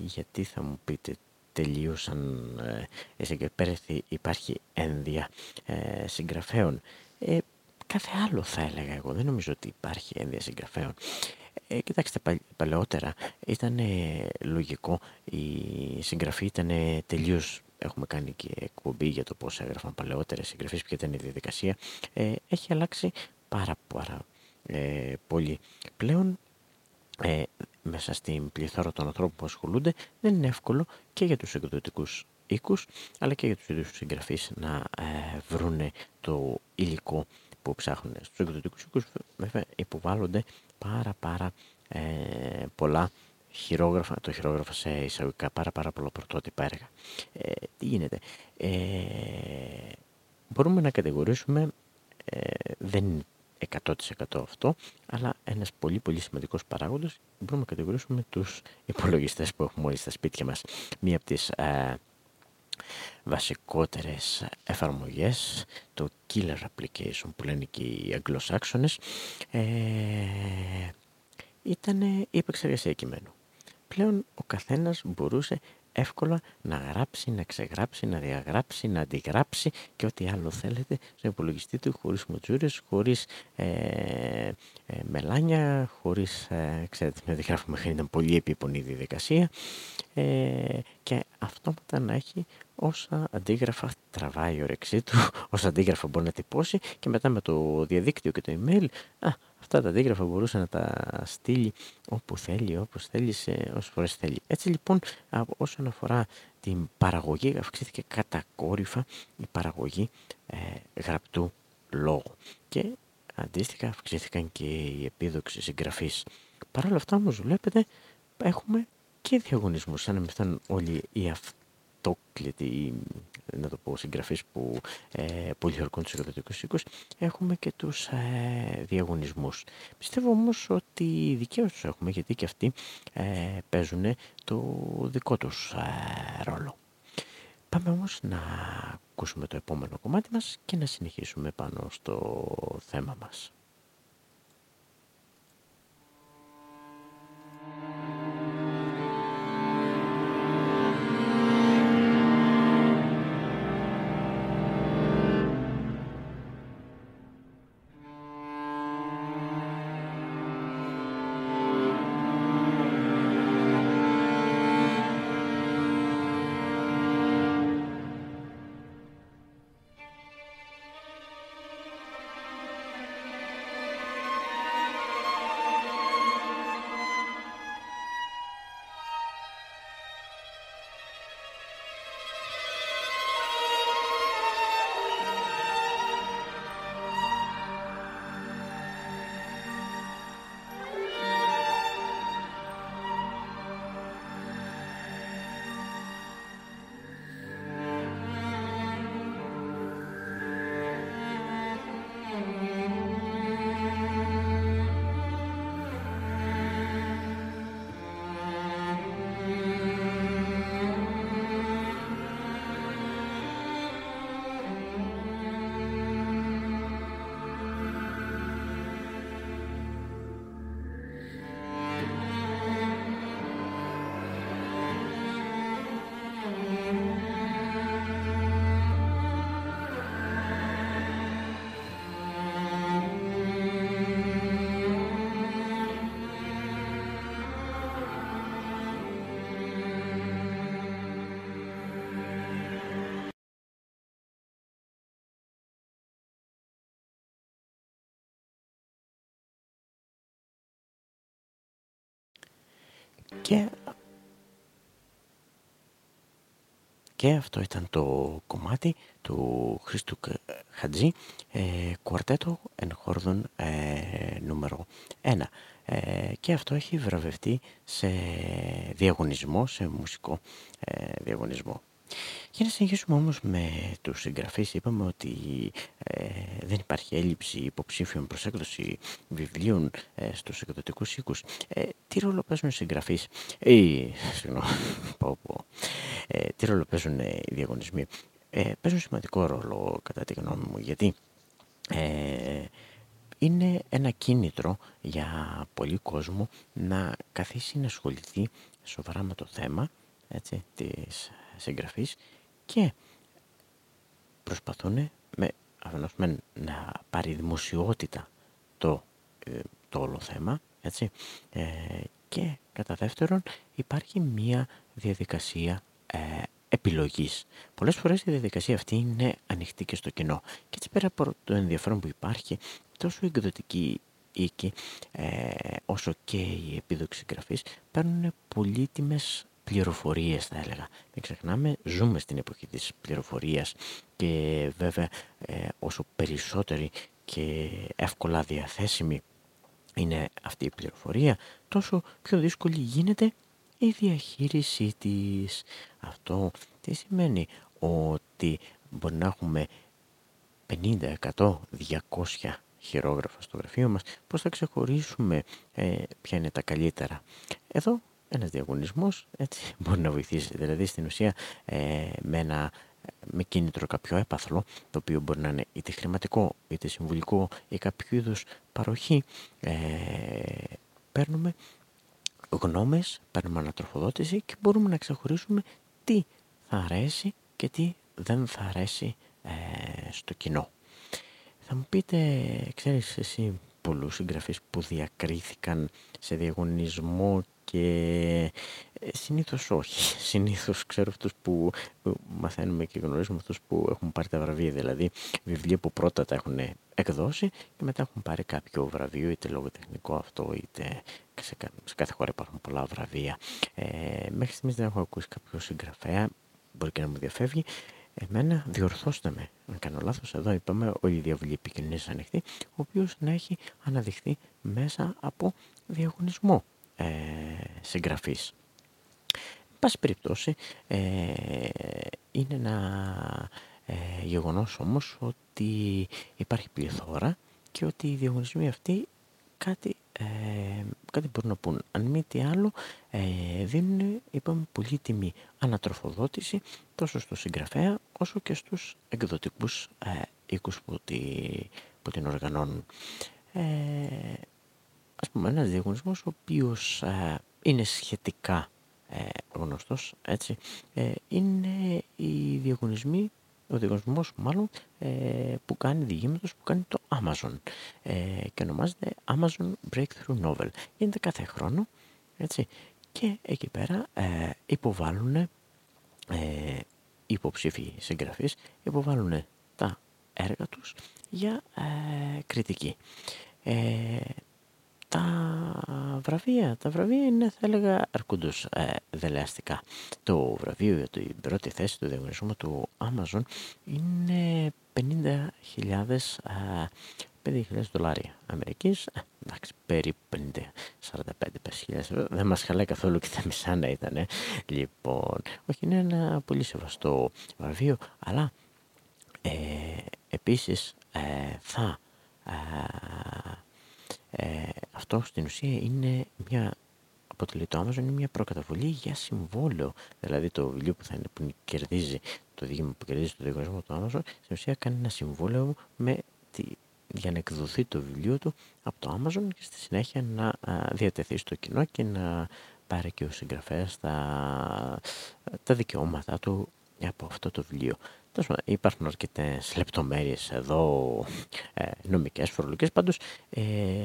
γιατί θα μου πείτε τελείωσαν ε, και πέρυσι υπάρχει ένδια ε, συγγραφέων. Ε, κάθε άλλο θα έλεγα εγώ, δεν νομίζω ότι υπάρχει ένδια συγγραφέων. Ε, κοιτάξτε, παλαιότερα ήταν λογικό, η συγγραφή ήταν τελείως έχουμε κάνει και εκπομπή για το πώς έγραφαν παλαιότερες συγγραφείς, ποια ήταν η διαδικασία. Ε, έχει αλλάξει πάρα, πάρα ε, πολύ. Πλέον ε, μέσα στην πληθώρα των ανθρώπων που ασχολούνται δεν είναι εύκολο και για τους εκδοτικούς οίκους αλλά και για τους ίδιους συγγραφείς να ε, βρούνε το υλικό που ψάχνουν. Στους εκδοτικούς οίκους βέβαια υποβάλλονται πάρα πάρα ε, πολλά χειρόγραφα, το χειρόγραφο σε εισαγωγικά πάρα πάρα πολλά πρωτότυπα έργα. Ε, τι γίνεται; Ε, μπορούμε να κατηγορήσουμε, ε, δεν 100% αυτό, αλλά ένας πολύ πολύ σημαντικός παράγοντας μπορούμε να κατηγορήσουμε τους υπολογιστές που έχουμε όλοι στα σπίτια μας. Μία από τις ε, βασικότερες εφαρμογές, το Killer Application που λένε και οι Αγγλοσάξονες, ε, ήταν η επεξεργασία κειμένου. Πλέον ο καθένας μπορούσε εύκολα να γράψει, να ξεγράψει, να διαγράψει, να αντιγράψει και ό,τι άλλο θέλετε στον υπολογιστή του χωρίς μουτζούρες, χωρίς ε, ε, μελάνια, χωρίς, ε, ξέρετε, με διαγράφουμε ήταν πολύ επίπονη διαδικασία. Ε, και αυτόματα να έχει όσα αντίγραφα τραβάει η όρεξή του, όσα αντίγραφα μπορεί να τυπώσει και μετά με το διαδίκτυο και το email, α, αυτά τα αντίγραφα μπορούσε να τα στείλει όπου θέλει, όπως θέλει, σε όσες φορές θέλει. Έτσι λοιπόν, όσον αφορά την παραγωγή, αυξήθηκε κατακόρυφα η παραγωγή ε, γραπτού λόγου και αντίστοιχα αυξήθηκαν και οι επίδοξοι συγγραφείς. Παρ' όλα αυτά όμως βλέπετε έχουμε και διαγωνισμούς, σαν να μην φτάνουν όλοι οι αυτοί αυτόκλητοι να το πω συγγραφείς που ε, πολιορκούν τους εκδοτικούς οίκους έχουμε και τους ε, διαγωνισμούς πιστεύω όμως ότι δικαίως τους έχουμε γιατί και αυτοί ε, παίζουν το δικό τους ε, ρόλο Πάμε όμως να ακούσουμε το επόμενο κομμάτι μας και να συνεχίσουμε πάνω στο θέμα μας. Και, και αυτό ήταν το κομμάτι του Χρήστου Χατζή, ε, κουαρτέτο εν χόρδον ε, νούμερο 1. Ε, και αυτό έχει βραβευτεί σε διαγωνισμό, σε μουσικό ε, διαγωνισμό. Για να συνεχίσουμε όμως με τους συγγραφείς είπαμε ότι ε, δεν υπάρχει έλλειψη υποψήφιων προς έκδοση βιβλίων ε, στους εκδοτικούς οίκους. Ε, τι ρόλο παίζουν οι συγγραφείς, ε, συγγνώμη, πω, πω. Ε, τι ρόλο παίζουν οι διαγωνισμοί; Ε, παίζουν σημαντικό ρόλο κατά τη γνώμη μου γιατί ε, είναι ένα κίνητρο για πολύ κόσμο να καθίσει να ασχοληθεί σοβαρά με το θέμα έτσι, της συγγραφής και προσπαθούν με, αφενός με να πάρει δημοσιότητα το, ε, το όλο θέμα έτσι, ε, και κατά δεύτερον υπάρχει μία διαδικασία ε, επιλογής. Πολλές φορές η διαδικασία αυτή είναι ανοιχτή και στο κοινό και έτσι πέρα από το ενδιαφέρον που υπάρχει τόσο η εκδοτική οίκη ε, όσο και οι επίδοξοι γραφείς παίρνουν πολύτιμες πληροφορίες θα έλεγα. Μην ξεχνάμε, ζούμε στην εποχή της πληροφορίας και βέβαια ε, όσο περισσότερη και εύκολα διαθέσιμη είναι αυτή η πληροφορία, τόσο πιο δύσκολη γίνεται η διαχείρισή της. Αυτό τι σημαίνει; Ότι μπορεί να έχουμε 50, 100, 200 χειρόγραφα στο γραφείο μας, πώς θα ξεχωρίσουμε ε, ποια είναι τα καλύτερα; Εδώ ένας διαγωνισμός έτσι μπορεί να βοηθήσει. Δηλαδή στην ουσία ε, με, ένα, με κίνητρο κάποιο έπαθλο, το οποίο μπορεί να είναι είτε χρηματικό είτε συμβουλικό ή κάποιο είδους παροχή, ε, παίρνουμε γνώμες, παίρνουμε ανατροφοδότηση και μπορούμε να ξεχωρίσουμε τι θα αρέσει και τι δεν θα αρέσει ε, στο κοινό. Θα μου πείτε, ξέρεις εσύ πολλούς συγγραφείς που διακρίθηκαν σε διαγωνισμό και ε, συνήθως όχι. Συνήθως ξέρω αυτούς που μαθαίνουμε και γνωρίζουμε αυτούς που έχουν πάρει τα βραβεία, δηλαδή βιβλία που πρώτα τα έχουν εκδώσει και μετά έχουν πάρει κάποιο βραβείο, είτε λογοτεχνικό αυτό, είτε σε, κάθε χώρα υπάρχουν πολλά βραβεία. Ε, μέχρι στιγμής δεν έχω ακούσει κάποιο συγγραφέα, μπορεί και να μου διαφεύγει, Εμένα διορθώστε με, αν κάνω λάθος, εδώ είπαμε όλη η διαβολή επικοινωνίας ανοιχτή, ο οποίος να έχει αναδειχθεί μέσα από διαγωνισμό ε, συγγραφής. Εν πάση περιπτώσει, ε, είναι ένα ε, γεγονός όμως ότι υπάρχει πληθώρα και ότι οι διαγωνισμοί αυτοί κάτι, ε, κάτι μπορούν να πούν. Αν μη τι άλλο, ε, δίνουν, είπαμε, πολύτιμη ανατροφοδότηση τόσο στο συγγραφέα όσο και στους εκδοτικούς ε, οίκους που, που την οργανώνουν. Ε, ας πούμε ένας διαγωνισμός ο οποίος ε, είναι σχετικά ε, γνωστός έτσι, ε, είναι οι διαγωνισμοί ο διαγωνισμός μάλλον ε, που κάνει διηγήματος που κάνει το Amazon ε, και ονομάζεται Amazon Breakthrough Novel. Γίνεται κάθε χρόνο έτσι, και εκεί πέρα ε, υποβάλλουν ε, υποψήφοι συγγραφείς υποβάλλουν τα έργα τους για ε, κριτική. Ε, τα βραβεία, τα βραβεία είναι θα έλεγα αρκούντως ε, δελεαστικά. Το βραβείο για την πρώτη θέση του διαγωνισμού του Amazon είναι 50.000 50.000 δολάρια Αμερικής, ε, εντάξει, περίπου 50-45 ευρώ, δεν μας χαλάει καθόλου και τα μισά να ήταν. Λοιπόν, όχι, είναι ένα πολύ σεβαστό βραβείο, αλλά ε, επίσης ε, θα ε, αυτό στην ουσία είναι μια αποτελεί το Amazon είναι μια προκαταβολή για συμβόλαιο. Δηλαδή το βιβλίο που θα είναι, που κερδίζει το διήγημα που κερδίζει το διαγωνισμό του Amazon, στην ουσία κάνει ένα συμβόλαιο με τη, για να εκδοθεί το βιβλίο του από το Amazon και στη συνέχεια να διατεθεί στο κοινό και να πάρει και ο συγγραφέας τα, τα δικαιώματά του από αυτό το βιβλίο. Υπάρχουν αρκετές λεπτομέρειες εδώ, ε, νομικές, φορολογικές. Πάντως, ε,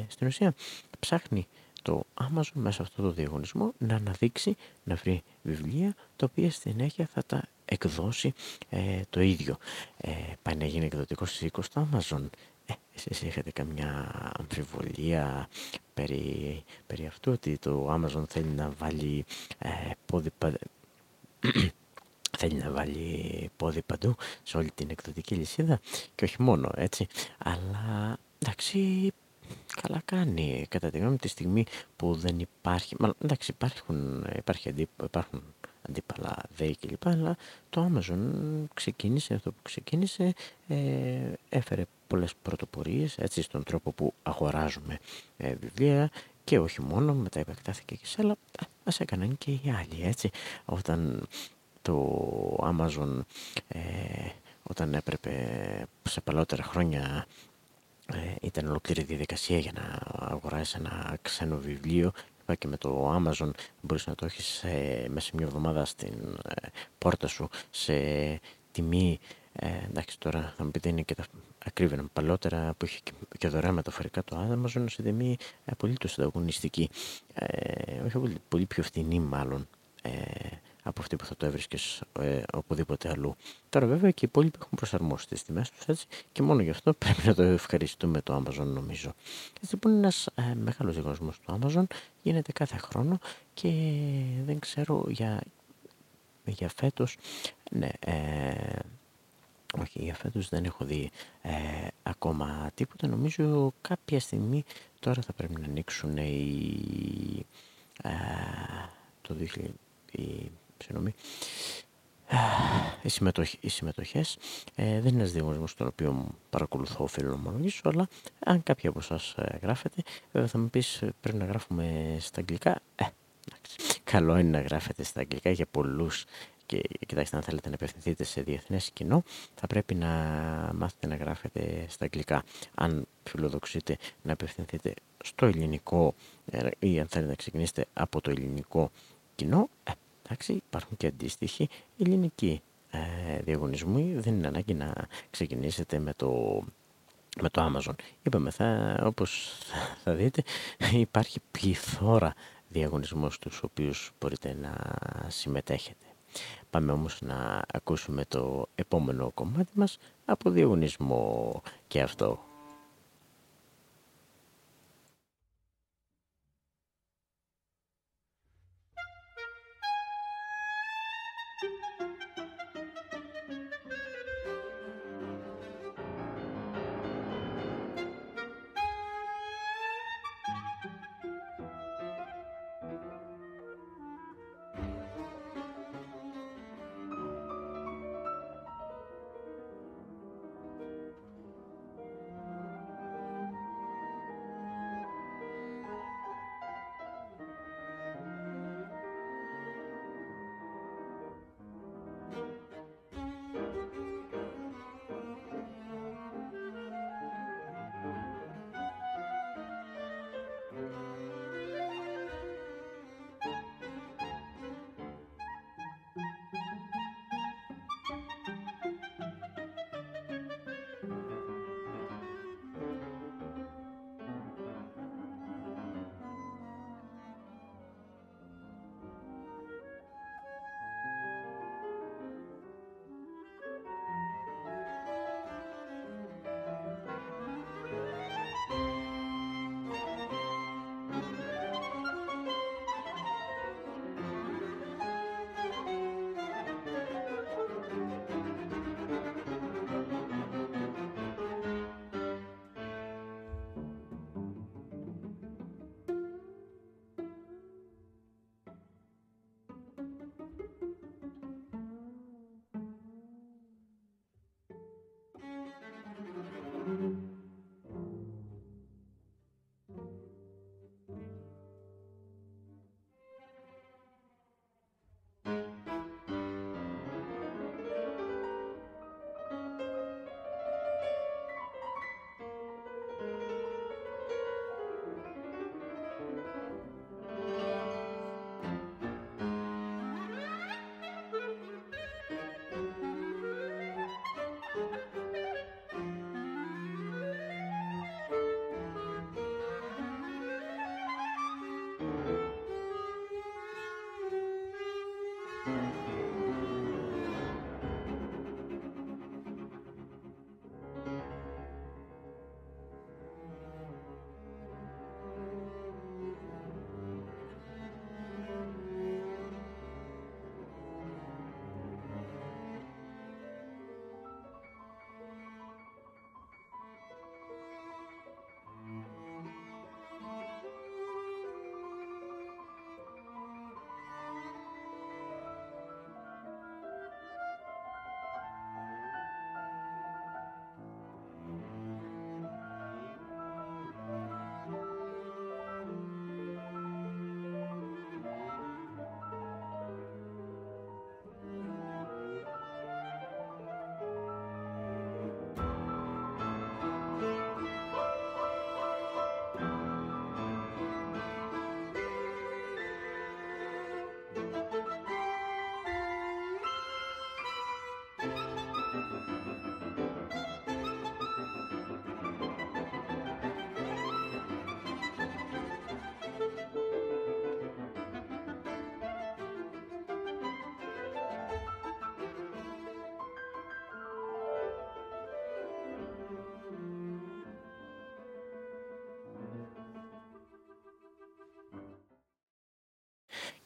στην ουσία ψάχνει το Amazon μέσα αυτό το διαγωνισμό να αναδείξει, να βρει βιβλία τα οποία στην συνέχεια θα τα εκδώσει ε, το ίδιο. Ε, πάει να γίνει εκδοτικό στις 20 στο Amazon. Ε, εσείς έχετε καμιά αμφιβολία περί, περί αυτού ότι το Amazon θέλει να βάλει ε, πόδι, θέλει να βάλει πόδι παντού σε όλη την εκδοτική λυσίδα και όχι μόνο έτσι. Αλλά εντάξει καλά κάνει. Κατά τη γνώμη τη στιγμή που δεν υπάρχει μάλλον εντάξει υπάρχουν, υπάρχει αντί, υπάρχουν αντίπαλα ΔΕΗ κλπ αλλά το Amazon ξεκίνησε αυτό που ξεκίνησε ε, έφερε πολλές πρωτοπορίες έτσι στον τρόπο που αγοράζουμε ε, βιβλία και όχι μόνο, μετά επεκτάθηκε και σε άλλα, ας έκαναν και οι άλλοι έτσι, όταν το Amazon ε, όταν έπρεπε σε παλαιότερα χρόνια ε, ήταν ολοκλήρη διαδικασία για να αγοράσεις ένα ξένο βιβλίο. Και με το Amazon μπορείς να το έχεις ε, μέσα σε μια εβδομάδα στην ε, πόρτα σου σε τιμή. Ε, εντάξει τώρα θα μου πείτε είναι και τα ακρίβεια παλαιότερα που είχε και δωρεάν μεταφορικά το Amazon σε τιμή ε, πολύ το συνταγωνιστική. Ε, όχι πολύ, πολύ πιο φθηνή μάλλον ε, από αυτή που θα το έβρισκες ε, οπουδήποτε αλλού. Τώρα βέβαια και οι υπόλοιποι έχουν προσαρμόσει τις τιμές τους έτσι και μόνο γι' αυτό πρέπει να το ευχαριστούμε το Amazon νομίζω. Έτσι λοιπόν ένας ε, μεγάλος διαγωνισμός του Amazon γίνεται κάθε χρόνο και δεν ξέρω για, για φέτος, ναι, ε, όχι για φέτος δεν έχω δει ε, ακόμα τίποτα. Νομίζω κάποια στιγμή τώρα θα πρέπει να ανοίξουν οι, ε, το 2000, οι συγγνώμη, οι συμμετοχές. Ε, δεν είναι ένας διαγωνισμός τον οποίο παρακολουθώ φιλονομολογήσω, αλλά αν κάποιοι από εσάς ε, γράφετε, βέβαια θα μου πεις πρέπει να γράφουμε στα αγγλικά. Ε, καλό είναι να γράφετε στα αγγλικά για πολλούς. Και κοιτάξτε αν θέλετε να απευθυνθείτε σε διεθνές κοινό θα πρέπει να μάθετε να γράφετε στα αγγλικά. Αν φιλοδοξείτε να απευθυνθείτε στο ελληνικό ε, ή αν θέλετε να ξεκινήσετε από το ελληνικό κοινό ε, εντάξει, υπάρχουν και αντίστοιχοι ελληνικοί ε, διαγωνισμοί δεν είναι ανάγκη να ξεκινήσετε με το με το Amazon. Είπαμε, θα, όπως θα δείτε, υπάρχει πληθώρα διαγωνισμός στους οποίους μπορείτε να συμμετέχετε. Πάμε όμως να ακούσουμε το επόμενο κομμάτι μας από διαγωνισμό και αυτό.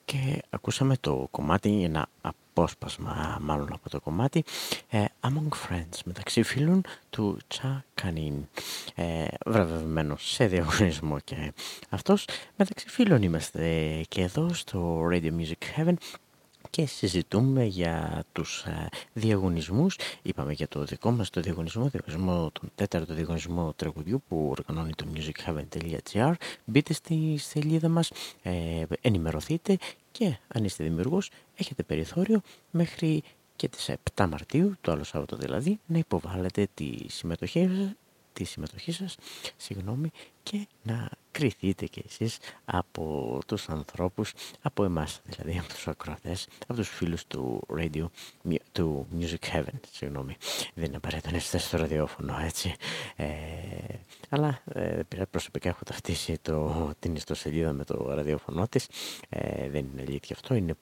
Και ακούσαμε το κομμάτι, ένα απόσπασμα μάλλον από το κομμάτι ε, Among Friends μεταξύ φίλων του Τσα Κανίν ε, βραβευμένο σε διαγωνισμό και αυτός. Μεταξύ φίλων είμαστε και εδώ στο Radio Music Heaven και συζητούμε για τους ε, διαγωνισμούς. Είπαμε για το δικό μας το διαγωνισμό, διαγωνισμό τον τέταρτο διαγωνισμό τραγουδιού που οργανώνει το musicheaven.gr. Μπείτε στη σελίδα μας, ε, ενημερωθείτε και αν είστε δημιουργός έχετε περιθώριο μέχρι και τις 7 Μαρτίου, το άλλο Σάββατο δηλαδή, να υποβάλλετε τη συμμετοχή τη συμμετοχή σας συγγνώμη, και να κριθείτε κι εσείς από τους ανθρώπους, από εμάς δηλαδή, από τους ακροατές, από τους φίλους του radio, του Music Heaven, συγγνώμη. Δεν είναι απαραίτητο να είστε στο ραδιόφωνο, έτσι. Ε, αλλά ε, προσωπικά έχω ταυτίσει το, την ιστοσελίδα με το ραδιόφωνο της. Ε, δεν είναι αλήθεια αυτό, είναι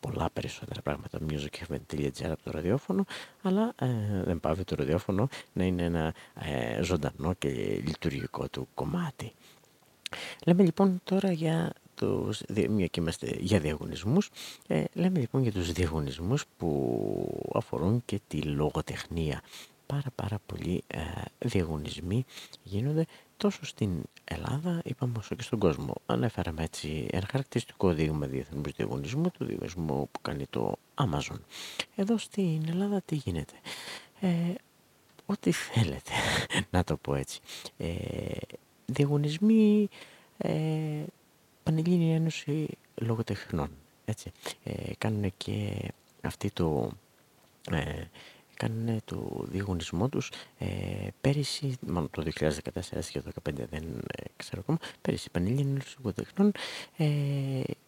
πολλά περισσότερα πράγματα music.gr από το ραδιόφωνο, αλλά ε, δεν πάβει το ραδιόφωνο να είναι ένα ε, ζωντανό και λειτουργικό του κομμάτι. Λέμε λοιπόν τώρα για τους, μια και είμαστε για διαγωνισμούς, ε, λέμε λοιπόν για τους διαγωνισμούς που αφορούν και τη λογοτεχνία. Πάρα πάρα πολλοί ε, διαγωνισμοί γίνονται τόσο στην Ελλάδα, είπαμε όσο και στον κόσμο. Ανέφεραμε έτσι ένα χαρακτηριστικό δείγμα διεθνούς διαγωνισμού, του διαγωνισμού που κάνει το Amazon. Εδώ στην Ελλάδα τι γίνεται; Ε, ό,τι θέλετε, να το πω έτσι. Ε, διαγωνισμοί ε, Πανελλήνια Ένωση Λογοτεχνών. Έτσι. Ε, κάνουν και αυτή το... Ε, κάνουν το διαγωνισμό τους ε, πέρυσι, μόνο το 2014 και το 2015 δεν ε, ξέρω ακόμα, πέρυσι Πανελλήνιων Λογοτεχνών ε,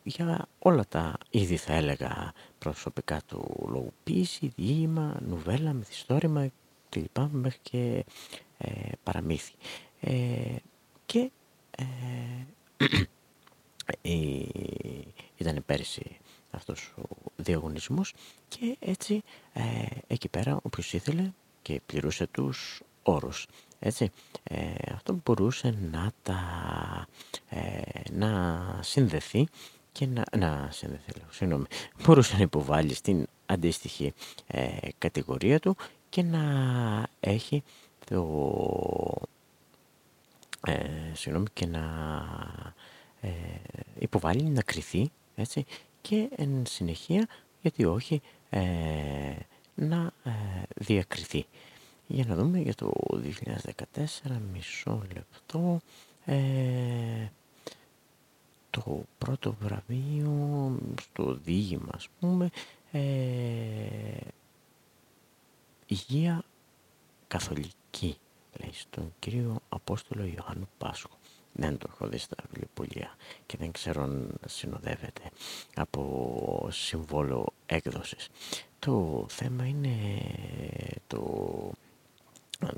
για όλα τα είδη θα έλεγα προσωπικά του λόγου ποίηση, διήγημα, νουβέλα, μυθιστόρημα κλπ. μέχρι και ε, παραμύθι. Ε, και ε, ήταν πέρυσι αυτός ο διαγωνισμός και έτσι ε, εκεί πέρα όποιος ήθελε και πληρούσε τους όρους έτσι, ε, αυτό μπορούσε να τα ε, να συνδεθεί και να, να συνδεθεί, συγγνώμη, μπορούσε να υποβάλει στην αντίστοιχη ε, κατηγορία του και να έχει το ε, συγγνώμη και να ε, υποβάλει, να κριθεί έτσι και εν συνεχεία, γιατί όχι, ε, να ε, διακριθεί. Για να δούμε για το 2014, μισό λεπτό, ε, το πρώτο βραβείο στο διήγημα ας πούμε, ε, Υγεία Καθολική, λέει στον κύριο Απόστολο Ιωάννου Πάσχου δεν το έχω δει στα βιβλιοπολία και δεν ξέρω αν συνοδεύεται από συμβόλο έκδοσης. Το θέμα είναι το...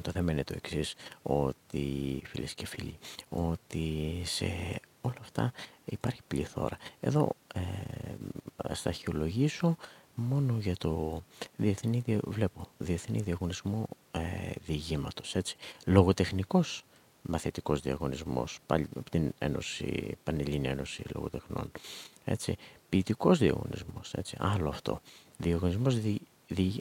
Το θέμα είναι το εξής, ότι φίλες και φίλοι, ότι σε όλα αυτά υπάρχει πληθώρα. Εδώ ε, θα αρχαιολογήσω μόνο για το διεθνή, βλέπω, διεθνή διαγωνισμό ε, διηγήματος, έτσι. Λογοτεχνικός μαθητικός διαγωνισμός, πάλι από την Ένωση, Πανελλήνια Ένωση Λογοτεχνών. Έτσι. Ποιητικός διαγωνισμός, έτσι. άλλο αυτό. Διαγωνισμός, δι, δι,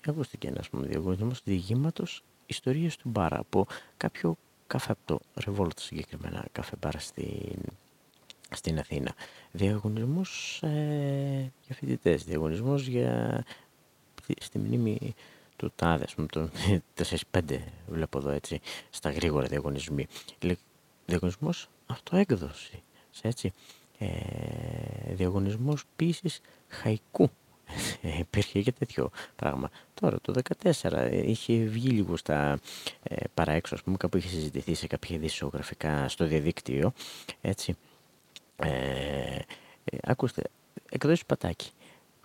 πούμε, διαγωνισμός διηγήματος ιστορίες του Μπάρα από κάποιο καφέ από το Revolt συγκεκριμένα, καφέ μπάρα στην, στην Αθήνα. Διαγωνισμός ε, για φοιτητές, διαγωνισμός για, στη μνήμη του τάδε, ας πούμε, το 4-5 βλέπω εδώ έτσι, στα γρήγορα διαγωνισμοί. Διαγωνισμός αυτοέκδοση, έτσι. Ε, διαγωνισμός ποιήσης χαϊκού. Ε, υπήρχε και τέτοιο πράγμα. Τώρα το 2014 είχε βγει λίγο στα ε, παραέξω, ας πούμε, κάπου είχε συζητηθεί σε κάποια ειδησιογραφικά στο διαδίκτυο. Έτσι. Ε, ε, ακούστε, εκδόσεις πατάκι.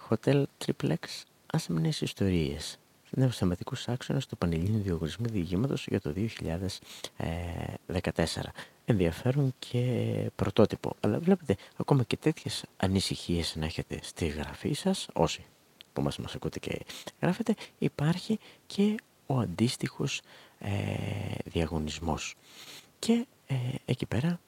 Hotel Triplex, άσεμνες ιστορίες νέους θεματικούς άξονες του Πανελλήνιου Διαγωνισμού Διηγήματος για το 2014. Ενδιαφέρον και πρωτότυπο. Αλλά βλέπετε, ακόμα και τέτοιες ανησυχίες να έχετε στη γραφή σας, όσοι που μας, μας ακούτε και γράφετε, υπάρχει και ο αντίστοιχος ε, διαγωνισμός. Και ε, εκεί πέρα,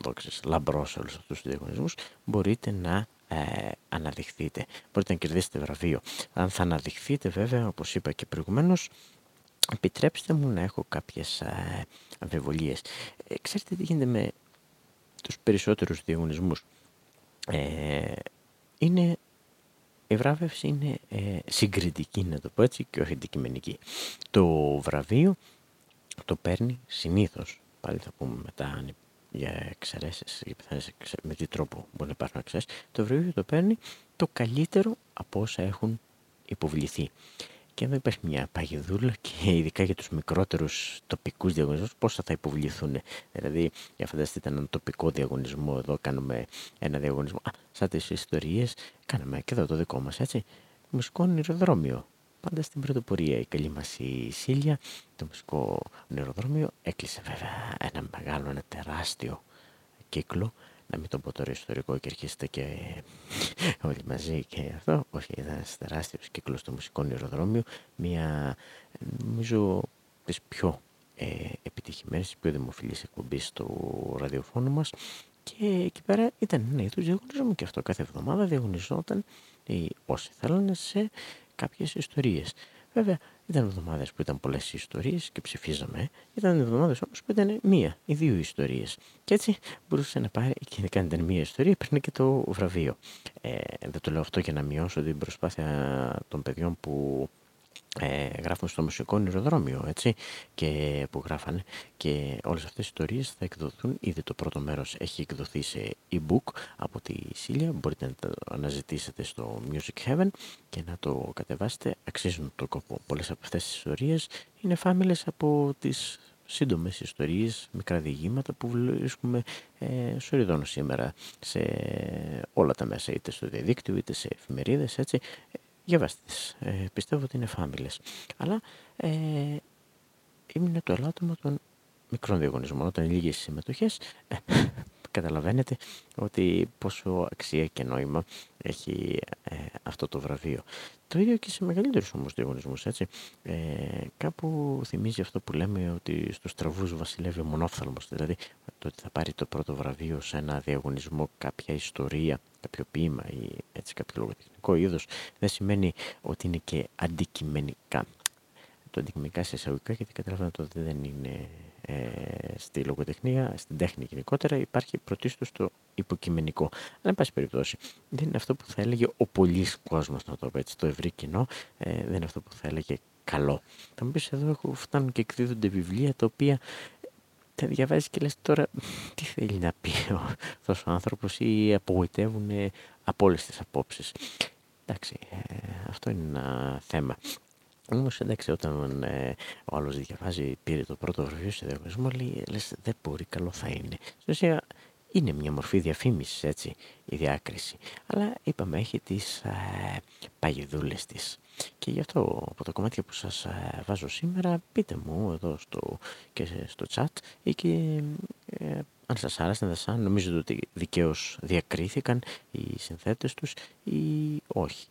πεδίων δόξης, λαμπρός όλους αυτούς τους διαγωνισμούς, μπορείτε να ε, αναδειχθείτε. Μπορείτε να κερδίσετε βραβείο. Αν θα αναδειχθείτε βέβαια, όπως είπα και προηγουμένως, επιτρέψτε μου να έχω κάποιες ε, αμφιβολίες. Ε, ξέρετε τι γίνεται με τους περισσότερους διαγωνισμούς; Ε, είναι η βράβευση είναι ε, συγκριτική, να το πω έτσι, και όχι αντικειμενική. Το βραβείο το παίρνει συνήθως, πάλι θα πούμε μετά για εξαιρέσεις, με τι τρόπο μπορεί να υπάρχουν εξαιρέσεις, το βραβείο το παίρνει το καλύτερο από όσα έχουν υποβληθεί. Και εδώ υπάρχει μια παγιδούλα και ειδικά για τους μικρότερους τοπικούς διαγωνισμούς πόσα θα υποβληθούν. Δηλαδή, για φανταστείτε έναν τοπικό διαγωνισμό, εδώ κάνουμε ένα διαγωνισμό. Α, σαν τις ιστορίες, κάναμε και εδώ το δικό μας, έτσι. Μουσικό νεροδρόμιο. Πάντα στην πρωτοπορία η καλή μας η Σίλια, το μουσικό νεροδρόμιο έκλεισε βέβαια ένα μεγάλο, ένα τεράστιο κύκλο να μην το πω τώρα ιστορικό και αρχίσετε και όλοι μαζί και αυτό. Όχι, ήταν ένα τεράστιος κύκλος στο μουσικό νεροδρόμιο. Μια, νομίζω, τις πιο ε, επιτυχημένες, τις πιο δημοφιλείς εκπομπή στο ραδιοφώνο μας. Και εκεί πέρα ήταν ένα είδο διαγωνισμού και αυτό κάθε εβδομάδα διαγωνιζόταν οι όσοι θέλανε σε κάποιες ιστορίες. Βέβαια, ήταν εβδομάδες που ήταν πολλές ιστορίες και ψηφίζαμε. Ήταν εβδομάδες όμως που ήταν μία ή δύο ιστορίες. Και έτσι μπορούσε να πάρει και να ήταν μία ιστορία, παίρνει και το βραβείο. Ε, δεν το λέω αυτό για να μειώσω την προσπάθεια των παιδιών που ε, γράφουν στο μουσικό νεροδρόμιο έτσι και που γράφανε. Και όλες αυτές οι ιστορίες θα εκδοθούν ήδη το πρώτο μέρος έχει εκδοθεί σε e-book από τη Σίλια. Μπορείτε να το αναζητήσετε στο Music Heaven και να το κατεβάσετε. Αξίζουν το κόπο. Πολλές από αυτές τις ιστορίες είναι φάμιλες από τις σύντομες ιστορίες, μικρά διηγήματα που βρίσκουμε ε, σωριδών σήμερα σε όλα τα μέσα, είτε στο διαδίκτυο είτε σε εφημερίδες, έτσι διαβάστε Ε, πιστεύω ότι είναι φάμιλες. Αλλά ε, είναι το ελάττωμα των μικρών διαγωνισμών. Όταν είναι λίγες συμμετοχές, ε, καταλαβαίνετε ότι πόσο αξία και νόημα έχει ε, αυτό το βραβείο. Το ίδιο και σε μεγαλύτερους όμως διαγωνισμούς, έτσι. Ε, κάπου θυμίζει αυτό που λέμε ότι στους τραβούς βασιλεύει ο μονόφθαλμος. Δηλαδή, το ότι θα πάρει το πρώτο βραβείο σε ένα διαγωνισμό, κάποια ιστορία, κάποιο ποίημα ή έτσι κάποιο λογοτεχνικό είδος, δεν σημαίνει ότι είναι και αντικειμενικά. Το αντικειμενικά σε εισαγωγικά, γιατί καταλαβαίνετε ότι δεν είναι ε, στη λογοτεχνία, στην τέχνη γενικότερα, υπάρχει πρωτίστως το υποκειμενικό. Αλλά, εν πάση περιπτώσει, δεν είναι αυτό που θα έλεγε ο πολλή κόσμος, να το πω έτσι, το ευρύ κοινό, ε, δεν είναι αυτό που θα έλεγε καλό. Θα μου πεις εδώ έχω, φτάνουν και εκδίδονται βιβλία τα οποία τα διαβάζεις και λες τώρα τι θέλει να πει αυτός ο άνθρωπος ή απογοητεύουν από όλες τις απόψεις. Εντάξει, ε, αυτό είναι ένα θέμα. Όμως εντάξει όταν ε, ο άλλος διαβάζει πήρε το πρώτο βραβείο σε διαγωνισμό λέει λες δεν μπορεί καλό θα είναι. Στην ουσία είναι μια μορφή διαφήμισης έτσι η διάκριση. Αλλά είπαμε έχει τις ε, παγιδούλες της. Και γι' αυτό από τα κομμάτια που σας ε, βάζω σήμερα πείτε μου εδώ στο, και στο chat ή και ε, αν σας άρεσαν, σαν νομίζετε ότι δικαίως διακρίθηκαν οι συνθέτες τους ή όχι.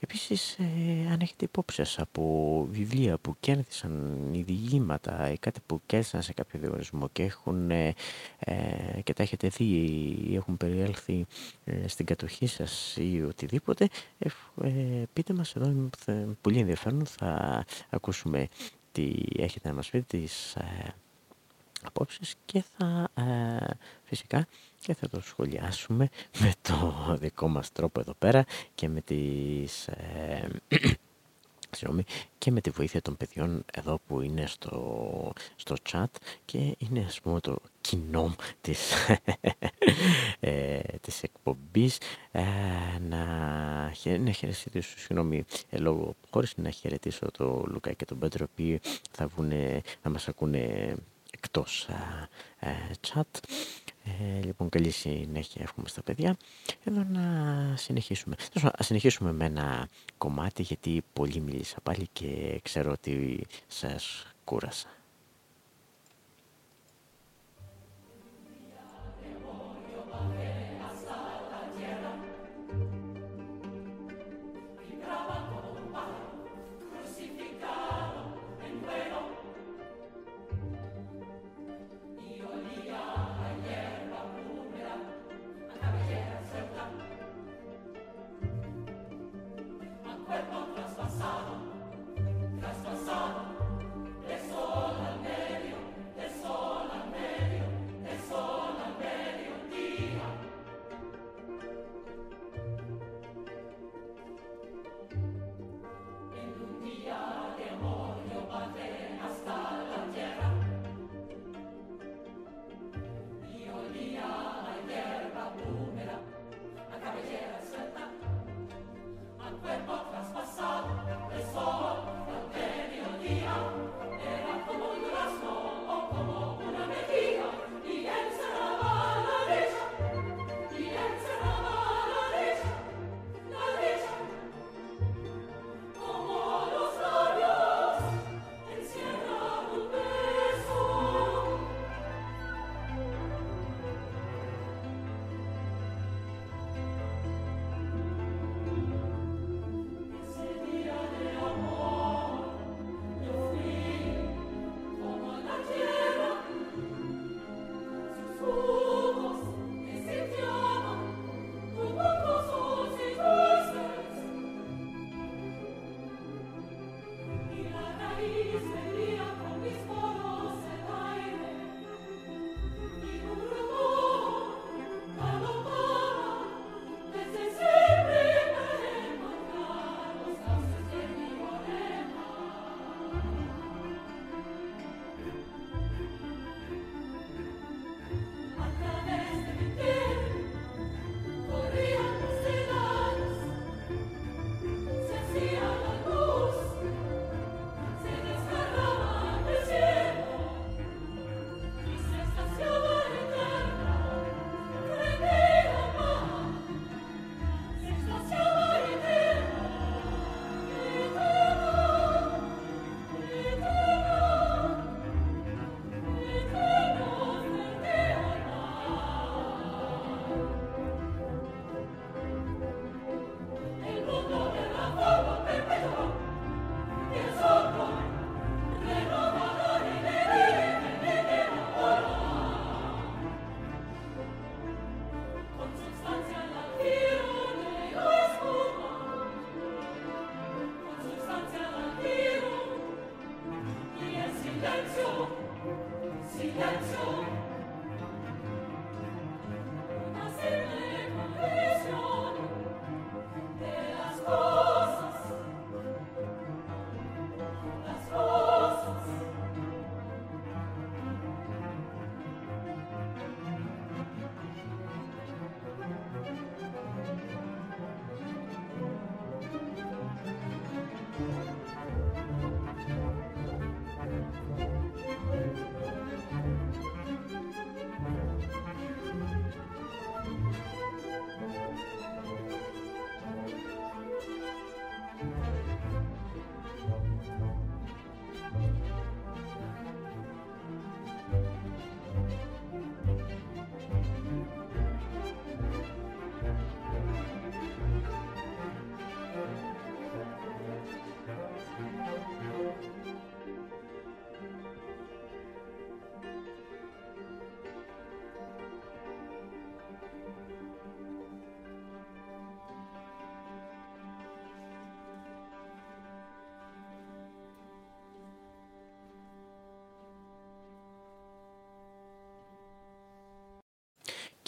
Επίσης, ε, αν έχετε υπόψη από βιβλία που κέρδισαν οι διηγήματα ή κάτι που κέρδισαν σε κάποιο διορισμό και, έχουν, ε, ε, και τα έχετε δει ή έχουν περιέλθει στην κατοχή σας ή οτιδήποτε, πείτε μας εδώ, πολύ ενδιαφέρον, θα ακούσουμε τι έχετε να μας πείτε, τις απόψεις και θα ε, φυσικά και θα το σχολιάσουμε με το δικό μας τρόπο εδώ πέρα και με τις ε, και με τη βοήθεια των παιδιών εδώ που είναι στο, στο chat και είναι ας πούμε το κοινό της, ε, της εκπομπής. Ε, να, να χαιρετήσω, συγγνώμη, ε, λόγω, χωρίς να χαιρετήσω το Λουκά και τον Πέτρο που θα βγουν, να μας ακούνε εκτός ε, chat. Ε, λοιπόν, καλή συνέχεια εύχομαι στα παιδιά. Εδώ να συνεχίσουμε. Να συνεχίσουμε με ένα κομμάτι γιατί πολύ μίλησα πάλι και ξέρω ότι σας κούρασα.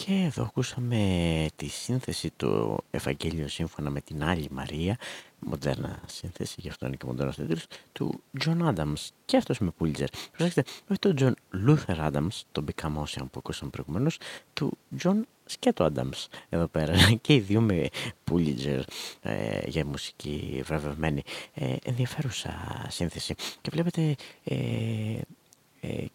Και εδώ ακούσαμε τη σύνθεση του Ευαγγέλιο σύμφωνα με την άλλη Μαρία, μοντέρνα σύνθεση, γι' αυτό είναι και μοντέρνα τίτλος, του John Adams και αυτός με Pulitzer. Προσέξτε, όχι τον John Luther Adams, τον Become Ocean που ακούσαμε προηγουμένως, του John Σκέτο Adams εδώ πέρα και οι δύο με Pulitzer ε, για μουσική βραβευμένη. Ε, ενδιαφέρουσα σύνθεση. Και βλέπετε ε, ε,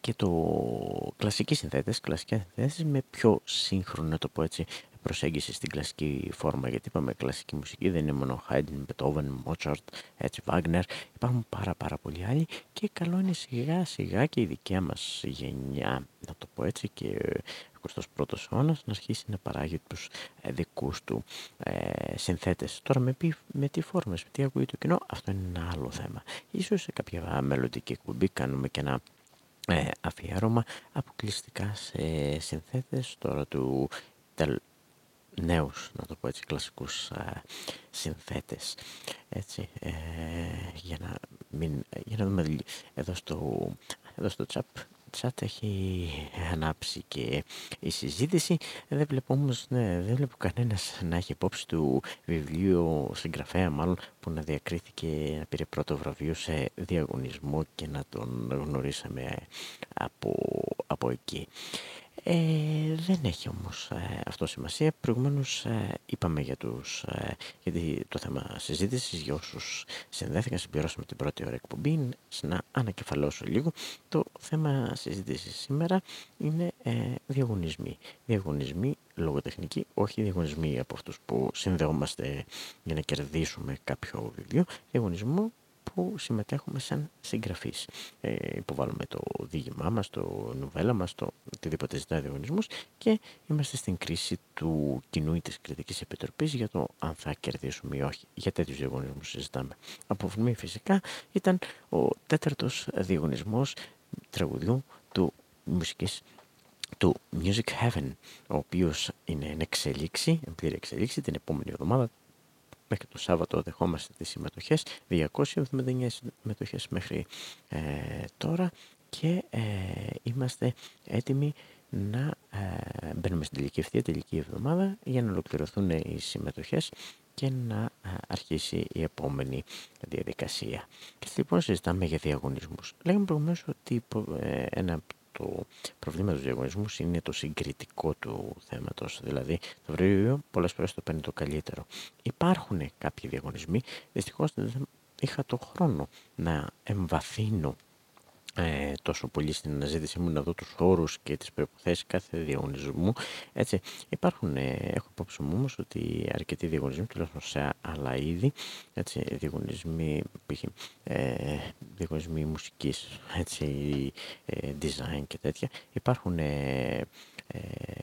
και το κλασικοί συνθέτες, κλασικές συνθέσεις με πιο σύγχρονο, να το πω έτσι, προσέγγιση στην κλασική φόρμα, γιατί είπαμε κλασική μουσική δεν είναι μόνο Haydn, Beethoven, Mozart, έτσι, Wagner, υπάρχουν πάρα πάρα πολλοί άλλοι και καλό είναι σιγά σιγά και η δικιά μας γενιά, να το πω έτσι, και ο 21ος αιώνας να αρχίσει να παράγει τους ε, δικούς του ε, συνθέτες. Τώρα με, με τι φόρμες, με τι ακούει το κοινό, αυτό είναι ένα άλλο θέμα. Ίσως σε κάποια μελλοντική εκπομπή κάνουμε και ένα ε, αφιέρωμα αποκλειστικά σε συνθέτες τώρα του νέους, να το πω έτσι, κλασικούς ε, συνθέτες. Έτσι, ε, για, να μην, για να δούμε εδώ στο, εδώ στο τσαπ chat έχει ανάψει και η συζήτηση. Δεν βλέπω όμως, ναι, δεν βλέπω κανένας να έχει υπόψη του βιβλίο συγγραφέα μάλλον που να διακρίθηκε να πήρε πρώτο βραβείο σε διαγωνισμό και να τον γνωρίσαμε από, από εκεί. Ε, δεν έχει όμως ε, αυτό σημασία. Προηγουμένως ε, είπαμε για τους, ε, γιατί το θέμα συζήτησης για όσους συνδέθηκαν, συμπληρώσαμε την πρώτη ώρα εκπομπή, να ανακεφαλώσω λίγο. Το θέμα συζήτησης σήμερα είναι ε, διαγωνισμοί. Διαγωνισμοί λογοτεχνικοί, όχι διαγωνισμοί από αυτούς που συνδεόμαστε για να κερδίσουμε κάποιο βιβλίο. Διαγωνισμό που συμμετέχουμε σαν συγγραφείς. Ε, υποβάλλουμε το δίγημά μας, το νουβέλα μας, το οτιδήποτε ζητάει διαγωνισμούς και είμαστε στην κρίση του κοινού ή της κριτικής επιτροπής για το αν θα κερδίσουμε ή όχι. Για τέτοιους διαγωνισμούς συζητάμε. Από φυσικά ήταν ο τέταρτος διαγωνισμός τραγουδιού του μουσικής του Music Heaven, ο οποίος είναι εν εξελίξη, εν πλήρη εξελίξη, την επόμενη εβδομάδα Μέχρι το Σάββατο δεχόμαστε τις συμμετοχές, 279 συμμετοχές μέχρι ε, τώρα και ε, είμαστε έτοιμοι να ε, μπαίνουμε στην τελική ευθεία, τελική εβδομάδα για να ολοκληρωθούν οι συμμετοχές και να αρχίσει η επόμενη διαδικασία. Και λοιπόν συζητάμε για διαγωνισμούς. Λέγαμε προηγουμένως ότι ένα το προβλήμα του διαγωνισμούς είναι το συγκριτικό του θέματος. Δηλαδή, το βραβείο πολλές φορές το παίρνει το καλύτερο. Υπάρχουν κάποιοι διαγωνισμοί, δυστυχώς δεν είχα το χρόνο να εμβαθύνω ε, τόσο πολύ στην αναζήτησή μου να δω τους όρους και τις προϋποθέσεις κάθε διαγωνισμού. Έτσι, υπάρχουν, ε, έχω υπόψη μου όμως ότι αρκετοί διαγωνισμοί, τουλάχιστον σε άλλα είδη, έτσι, διαγωνισμοί, π.χ. Ε, διαγωνισμοί μουσικής, έτσι, ε, design και τέτοια, υπάρχουν ε, ε,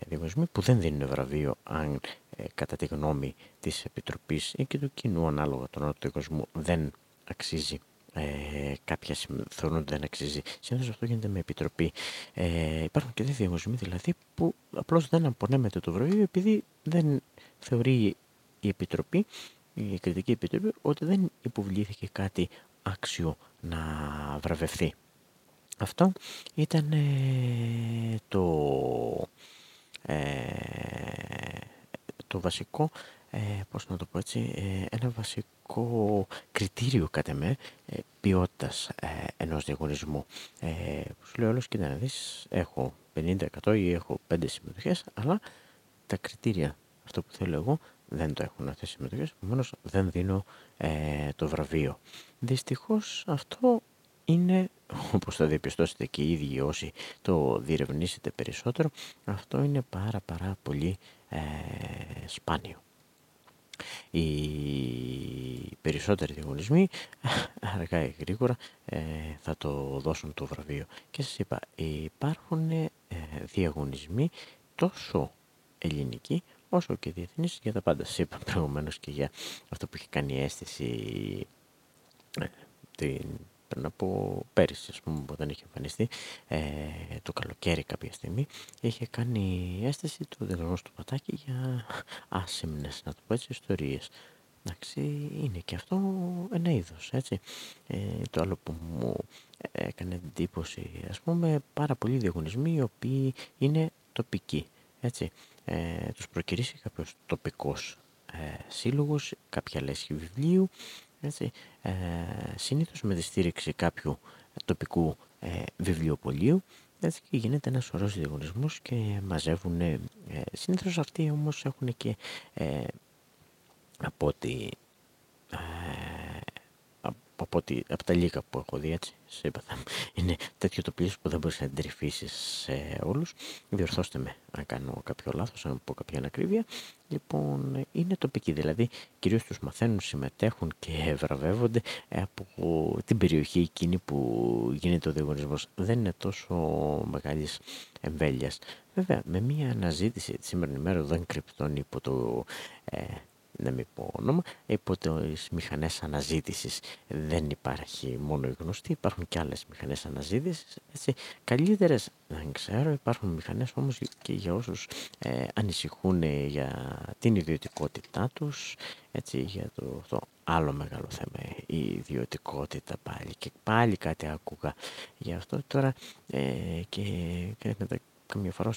διαγωνισμοί που δεν δίνουν βραβείο αν ε, κατά τη γνώμη της Επιτροπής ή και του κοινού ανάλογα τον όρο του διαγωνισμού δεν αξίζει ε, κάποια θεωρούν ότι δεν αξίζει. Συνήθω αυτό γίνεται με επιτροπή. Ε, υπάρχουν και τέτοιοι διαγωνισμοί δηλαδή που απλώς δεν απονέμεται το βραβείο επειδή δεν θεωρεί η επιτροπή, η κριτική επιτροπή, ότι δεν υποβλήθηκε κάτι άξιο να βραβευτεί. Αυτό ήταν ε, το, ε, το βασικό ε, πώς να το πω έτσι, ε, ένα βασικό κριτήριο κατά με ε, ποιότητας ε, ενός διαγωνισμού. Ε, που σου λέω όλος, κοίτα να δεις, έχω 50% ή έχω 5 συμμετοχές, αλλά τα κριτήρια, αυτό που θέλω εγώ, δεν το έχουν αυτές οι συμμετοχές, επομένως δεν δίνω ε, το βραβείο. Δυστυχώς αυτό είναι, όπως θα διαπιστώσετε και οι ίδιοι όσοι το διερευνήσετε περισσότερο, αυτό είναι πάρα πάρα πολύ ε, σπάνιο οι περισσότεροι διαγωνισμοί αργά ή γρήγορα ε, θα το δώσουν το βραβείο. Και σας είπα, υπάρχουν ε, διαγωνισμοί τόσο ελληνικοί όσο και διεθνείς για τα πάντα. Σας είπα προηγουμένως και για αυτό που έχει κάνει αίσθηση ε, την πριν από πέρυσι, ας πούμε, όταν είχε εμφανιστεί ε, το καλοκαίρι κάποια στιγμή, είχε κάνει αίσθηση του διαγωνός του πατάκι για άσημνες, να το πω έτσι, ιστορίες. Εντάξει, είναι και αυτό ένα είδος, έτσι. Ε, το άλλο που μου έκανε εντύπωση, ας πούμε, πάρα πολλοί διαγωνισμοί οι οποίοι είναι τοπικοί. έτσι, ε, τους προκυρήσει κάποιος τοπικός ε, σύλλογος, κάποια λέσχη βιβλίου, έτσι, ε, συνήθως με τη στήριξη κάποιου τοπικού ε, βιβλιοπολίου έτσι και γίνεται ένας σωρός διαγωνισμούς και μαζεύουν, ε, συνήθως αυτοί όμως έχουν και ε, από ότι από, από τα λίγα που έχω δει έτσι, σε είναι τέτοιο το πλήσιο που δεν μπορείς να εντρυφήσεις σε όλους. Διορθώστε με αν κάνω κάποιο λάθος, αν πω κάποια ανακρίβεια. Λοιπόν, είναι τοπικοί, δηλαδή κυρίως τους μαθαίνουν, συμμετέχουν και βραβεύονται από την περιοχή εκείνη που γίνεται ο διαγωνισμός. Δεν είναι τόσο μεγάλης εμβέλειας. Βέβαια, με μια αναζήτηση τη σήμερα ημέρα δεν κρυπτώνει υπό το ε, να μην πω όνομα, υπό τις μηχανές αναζήτησης δεν υπάρχει μόνο η γνωστή, υπάρχουν και άλλες μηχανές αναζήτησης, έτσι, καλύτερες δεν ξέρω, υπάρχουν μηχανές όμως και για όσους ε, ανησυχούν για την ιδιωτικότητά τους, έτσι, για το αυτό άλλο μεγάλο θέμα, η ιδιωτικότητα πάλι. Και πάλι κάτι άκουγα για αυτό. Τώρα ε, και, και μετά καμιά φορά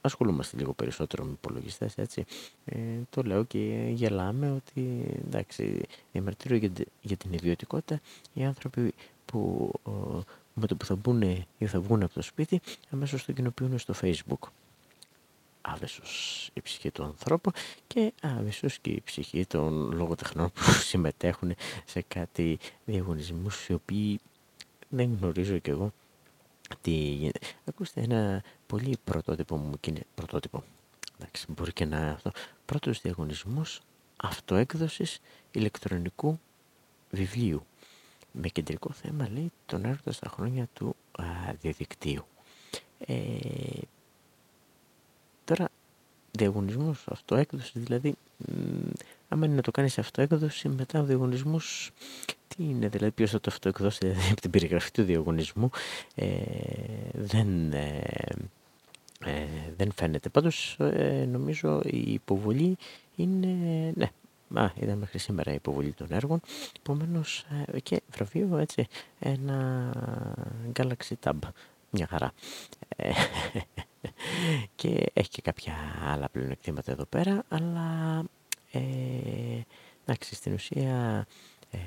ασχολούμαστε λίγο περισσότερο με υπολογιστές, έτσι. Ε, το λέω και γελάμε ότι εντάξει, διαμαρτύρω για, για την ιδιωτικότητα οι άνθρωποι που με το που θα μπουν ή θα βγουν από το σπίτι αμέσως το κοινοποιούν στο facebook. Άβεσος η ψυχή του ανθρώπου και άβεσος και η ψυχή των λογοτεχνών που συμμετέχουν σε κάτι διαγωνισμούς οι οποίοι δεν γνωρίζω κι εγώ τι Ακούστε ένα πολύ πρωτότυπο μου και είναι πρωτότυπο. Εντάξει, μπορεί και να αυτό. Πρώτος διαγωνισμός αυτοέκδοσης ηλεκτρονικού βιβλίου. Με κεντρικό θέμα λέει τον έρωτα στα χρόνια του α, διαδικτύου. Ε, τώρα διαγωνισμός αυτοέκδοσης δηλαδή άμα είναι να το κάνεις αυτοέκδοση μετά ο διαγωνισμός τι είναι δηλαδή ποιος θα το αυτοεκδώσει δηλαδή από την περιγραφή του διαγωνισμού ε, δεν, ε, ε, δεν φαίνεται πάντως ε, νομίζω η υποβολή είναι ναι Α, ήταν μέχρι σήμερα η υποβολή των έργων. Επομένως και βραβείο έτσι ένα Galaxy Tab. Μια χαρά. και έχει και κάποια άλλα πλεονεκτήματα εδώ πέρα, αλλά ε, εντάξει, στην ουσία ε,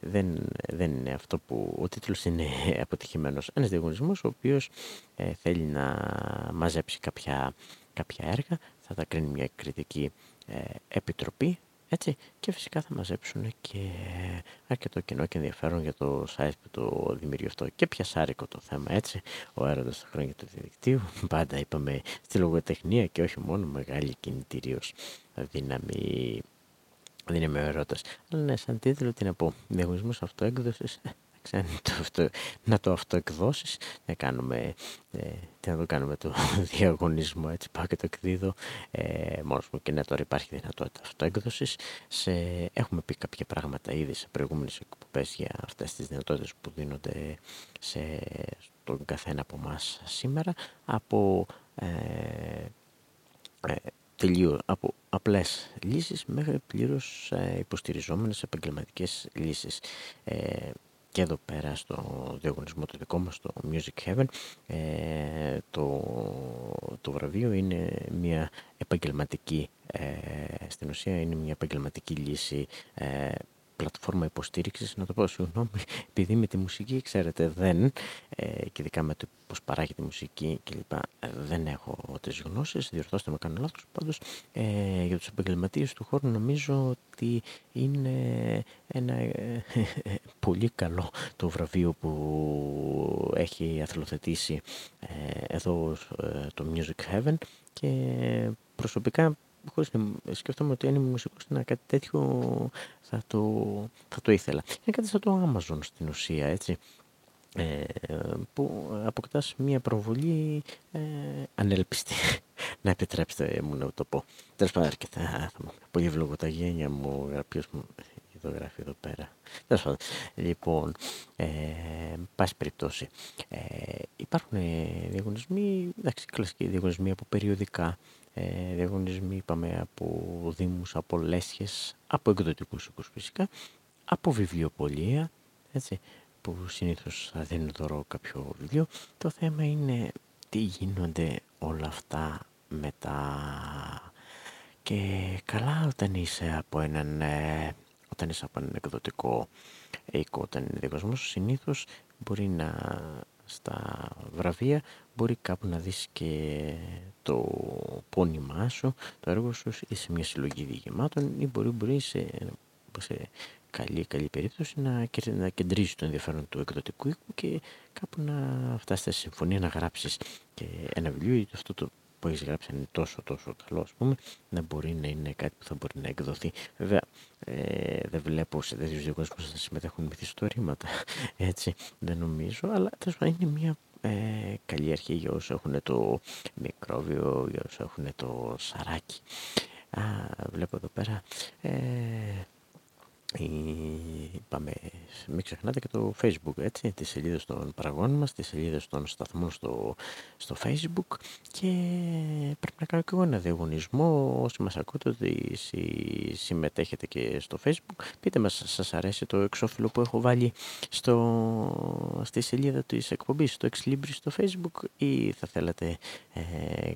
δεν, δεν είναι αυτό που ο τίτλος είναι αποτυχημένος. Ένας διαγωνισμός ο οποίος ε, θέλει να μαζέψει κάποια, κάποια έργα, θα τα κρίνει μια κριτική ε, επιτροπή έτσι, και φυσικά θα μαζέψουν και αρκετό κοινό και ενδιαφέρον για το site που το δημιουργεί αυτό. Και πιασάρικο το θέμα, έτσι. Ο έρωτας στα χρόνια του διαδικτύου. Πάντα είπαμε στη λογοτεχνία και όχι μόνο μεγάλη κινητήριος δύναμη δύναμη ο ερώτας. Αλλά ναι, σαν τίτλο τι να πω. Διαγωνισμός αυτοέκδοσης. Ε, το αυτο, να το αυτοεκδώσεις, να κάνουμε, ε, τι να το κάνουμε το διαγωνισμό, έτσι πάω και το εκδίδω ε, μόνος μου και ναι τώρα υπάρχει δυνατότητα αυτοέκδοσης. Σε, έχουμε πει κάποια πράγματα ήδη σε προηγούμενες εκπομπές για αυτές τις δυνατότητες που δίνονται σε, στον καθένα από εμά σήμερα από ε, ε, τελείω από απλές λύσεις μέχρι πλήρως ε, υποστηριζόμενες επαγγελματικές λύσεις. Ε, και εδώ πέρα στο διαγωνισμό το δικό μας, το Music Heaven, ε, το, το βραβείο είναι μια επαγγελματική, ε, στην ουσία είναι μια επαγγελματική λύση ε, πλατφόρμα υποστήριξης, να το πω συγγνώμη, επειδή με τη μουσική, ξέρετε, δεν, ε, και ειδικά με το πώς παράγει τη μουσική κλπ. Ε, δεν έχω τις γνώσεις, διορθώστε με κάνω λάθος, πάντως ε, για τους επαγγελματίες του χώρου νομίζω ότι είναι ένα ε, πολύ καλό το βραβείο που έχει αθλοθετήσει ε, εδώ το Music Heaven και προσωπικά χωρίς να σκέφτομαι ότι είναι μουσικός να κάτι τέτοιο θα το, θα το ήθελα. Είναι κάτι σαν το Amazon στην ουσία, έτσι. Ε, που αποκτάς μια προβολή ε, ανέλπιστη. να επιτρέψετε μου να το πω. Τέλος πάντων, αρκετά. Πολύ ευλογώ τα γένια μου, ποιος μου το γράφει εδώ πέρα. Τέλος πάντων, λοιπόν, ε, πάση περιπτώσει, ε, υπάρχουν διαγωνισμοί, εντάξει, κλασικοί διαγωνισμοί από περιοδικά, ε, διαγωνισμοί είπαμε από δήμους, από λέσχες, από εκδοτικούς οίκους φυσικά, από βιβλιοπολία, έτσι, που συνήθως θα δίνουν δώρο κάποιο βιβλίο. Το θέμα είναι τι γίνονται όλα αυτά μετά. Και καλά όταν είσαι από έναν, ε, όταν είσαι από έναν εκδοτικό οίκο, όταν είναι διαγωνισμός, συνήθως μπορεί να στα βραβεία. Μπορεί κάπου να δεις και το πόνημά σου, το έργο σου ή σε μια συλλογή διηγημάτων ή μπορεί, μπορεί σε, σε καλή, καλή περίπτωση να, να κεντρίζει το ενδιαφέρον του εκδοτικού οίκου και κάπου να φτάσεις σε συμφωνία να γράψεις και ένα βιβλίο ή αυτό το που έχεις γράψει είναι τόσο τόσο καλό ας πούμε να μπορεί να είναι κάτι που θα μπορεί να εκδοθεί. Βέβαια ε, δεν βλέπω σε τέτοιους διαγωνισμούς να συμμετέχουν μυθιστορήματα έτσι δεν νομίζω αλλά τέλος πάντων είναι μια ε, καλή αρχή για όσους έχουν το μικρόβιο για όσους έχουν το σαράκι. Α, βλέπω εδώ πέρα ε, Είπαμε, μην ξεχνάτε και το facebook, έτσι, τις σελίδες των παραγών μας, τις σελίδες των σταθμών στο, στο facebook και πρέπει να κάνω και εγώ ένα διαγωνισμό όσοι μας ακούτε ότι συμμετέχετε και στο facebook πείτε μας σας αρέσει το εξώφυλλο που έχω βάλει στο, στη σελίδα της εκπομπής στο Ex στο facebook ή θα θέλατε ε,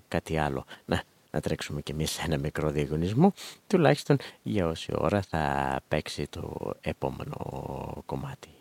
κάτι άλλο. Να, να τρέξουμε κι εμείς ένα μικρό διαγωνισμό, τουλάχιστον για όση ώρα θα παίξει το επόμενο κομμάτι.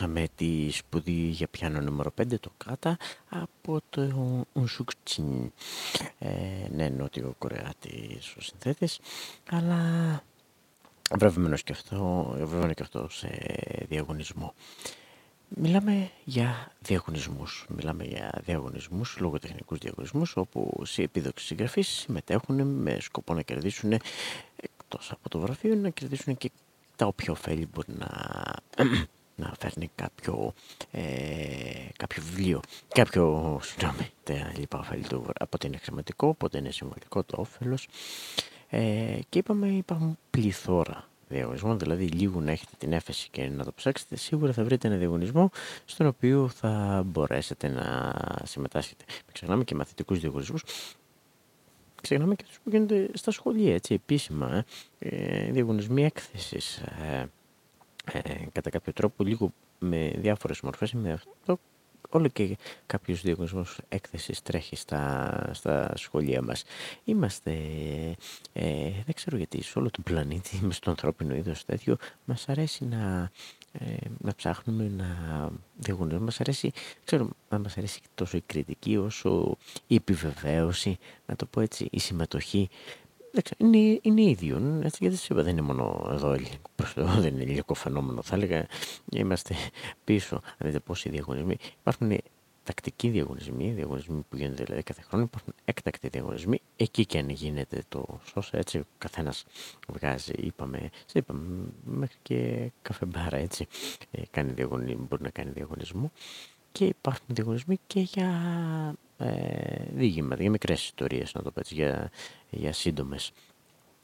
Ακούσαμε τη σπουδή για πιάνο νούμερο 5 το κάτα από το Ουσουκτσιν ε, ναι νότιο Κορεάτης ο συνθέτης αλλά βραβευμένος και αυτό βραβευμένο και αυτό σε διαγωνισμό. Μιλάμε για διαγωνισμούς, μιλάμε για διαγωνισμούς, λογοτεχνικούς διαγωνισμούς όπου σε επίδοξη συγγραφής συμμετέχουν με σκοπό να κερδίσουν εκτός από το βραφείο να κερδίσουν και τα όποια ωφέλη μπορεί να να φέρνει κάποιο, ε, κάποιο βιβλίο, κάποιο, συγγνώμη, τα λοιπά ωφέλη του, από ότι είναι χρηματικό, οπότε είναι συμβολικό το όφελος. Ε, και είπαμε υπάρχουν πληθώρα διαγωνισμών, δηλαδή λίγο να έχετε την έφεση και να το ψάξετε, σίγουρα θα βρείτε ένα διαγωνισμό στον οποίο θα μπορέσετε να συμμετάσχετε. Μην ξεχνάμε και μαθητικούς διαγωνισμούς, ξεχνάμε και αυτούς που γίνονται στα σχολεία, έτσι, επίσημα, ε, ε διαγωνισμοί έκθεσης, ε, ε, κατά κάποιο τρόπο, λίγο με διάφορες μορφές, με αυτό όλο και κάποιος διαγωνισμός έκθεσης τρέχει στα, στα σχολεία μας. Είμαστε, ε, δεν ξέρω γιατί, σε όλο τον πλανήτη, με στο ανθρώπινο είδος τέτοιο, μας αρέσει να, ε, να ψάχνουμε, να διαγωνίζουμε. Μας αρέσει, ξέρω, να μας αρέσει τόσο η κριτική όσο η επιβεβαίωση, να το πω έτσι, η συμμετοχή δεν ξέρω, είναι, είναι ίδιο. Έτσι, γιατί είπα, δεν είναι μόνο εδώ δεν είναι ελληνικό φαινόμενο. Θα έλεγα, είμαστε πίσω. Αν δείτε πόσοι διαγωνισμοί. Υπάρχουν τακτικοί διαγωνισμοί, διαγωνισμοί που γίνονται δηλαδή κάθε χρόνο. Υπάρχουν έκτακτοι διαγωνισμοί. Εκεί και αν γίνεται το σώσα, έτσι ο καθένας βγάζει, είπαμε, είπαμε, μέχρι και καφεμπάρα, έτσι. Ε, κάνει διαγωνισμό, μπορεί να κάνει διαγωνισμό. Και υπάρχουν διαγωνισμοί και για ε, διηγήματα, για μικρές ιστορίες, να το πω έτσι, για, για σύντομες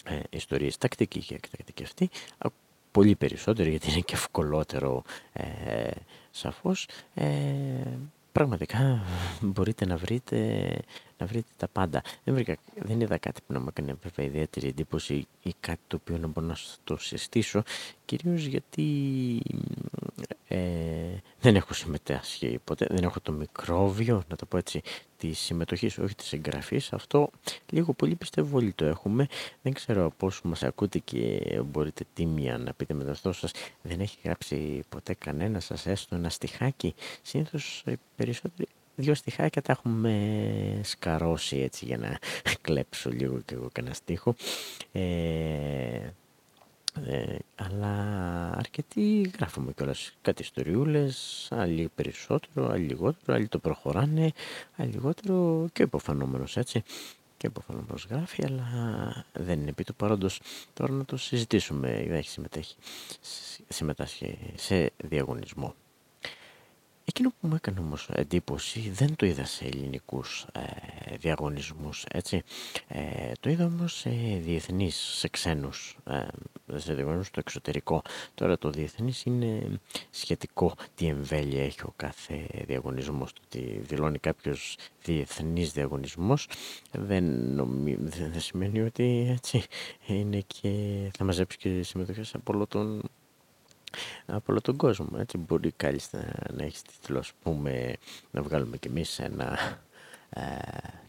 ε, ιστορίες. Τακτική και εκτακτική αυτή, πολύ περισσότερο γιατί είναι και ευκολότερο ε, σαφώς. Ε, πραγματικά μπορείτε να βρείτε, να βρείτε τα πάντα. Δεν, βρήκα, δεν είδα κάτι που να μου έκανε βέβαια ιδιαίτερη εντύπωση ή κάτι το οποίο να μπορώ να το συστήσω, κυρίως γιατί ε, δεν έχω συμμετάσχει ποτέ, δεν έχω το μικρόβιο, να το πω έτσι, της συμμετοχής, όχι της εγγραφής. Αυτό λίγο πολύ πιστεύω όλοι το έχουμε. Δεν ξέρω πώς μας ακούτε και μπορείτε τίμια να πείτε με το αυτό σας. Δεν έχει γράψει ποτέ κανένα σας έστω ένα στιχάκι. Συνήθως περισσότεροι δύο στιχάκια τα έχουμε σκαρώσει έτσι για να κλέψω λίγο και εγώ κανένα στίχο. Ε, ε, αλλά αρκετοί γράφουμε κιόλας κάτι ιστοριούλες, άλλοι περισσότερο, άλλοι λιγότερο, άλλοι το προχωράνε, άλλοι λιγότερο και υποφανόμενος έτσι. Και υποφανόμενος γράφει, αλλά δεν είναι επί του παρόντος τώρα να το συζητήσουμε, δεν έχει συμμετέχει, συμμετάσχει σε διαγωνισμό. Εκείνο που μου έκανε όμως εντύπωση δεν το είδα σε ελληνικούς ε, διαγωνισμούς, έτσι. Ε, το είδα όμως σε διεθνείς, σε ξένους, ε, σε διαγωνισμούς στο εξωτερικό. Τώρα το διεθνής είναι σχετικό τι εμβέλεια έχει ο κάθε διαγωνισμός. Το ότι δηλώνει κάποιος διεθνής διαγωνισμός δεν, νομι... δεν σημαίνει ότι έτσι είναι και θα μαζέψει και συμμετοχές από όλο τον από όλο τον κόσμο. Έτσι μπορεί κάλλιστα να έχεις τίτλο, ας πούμε, να βγάλουμε κι εμείς ένα ε,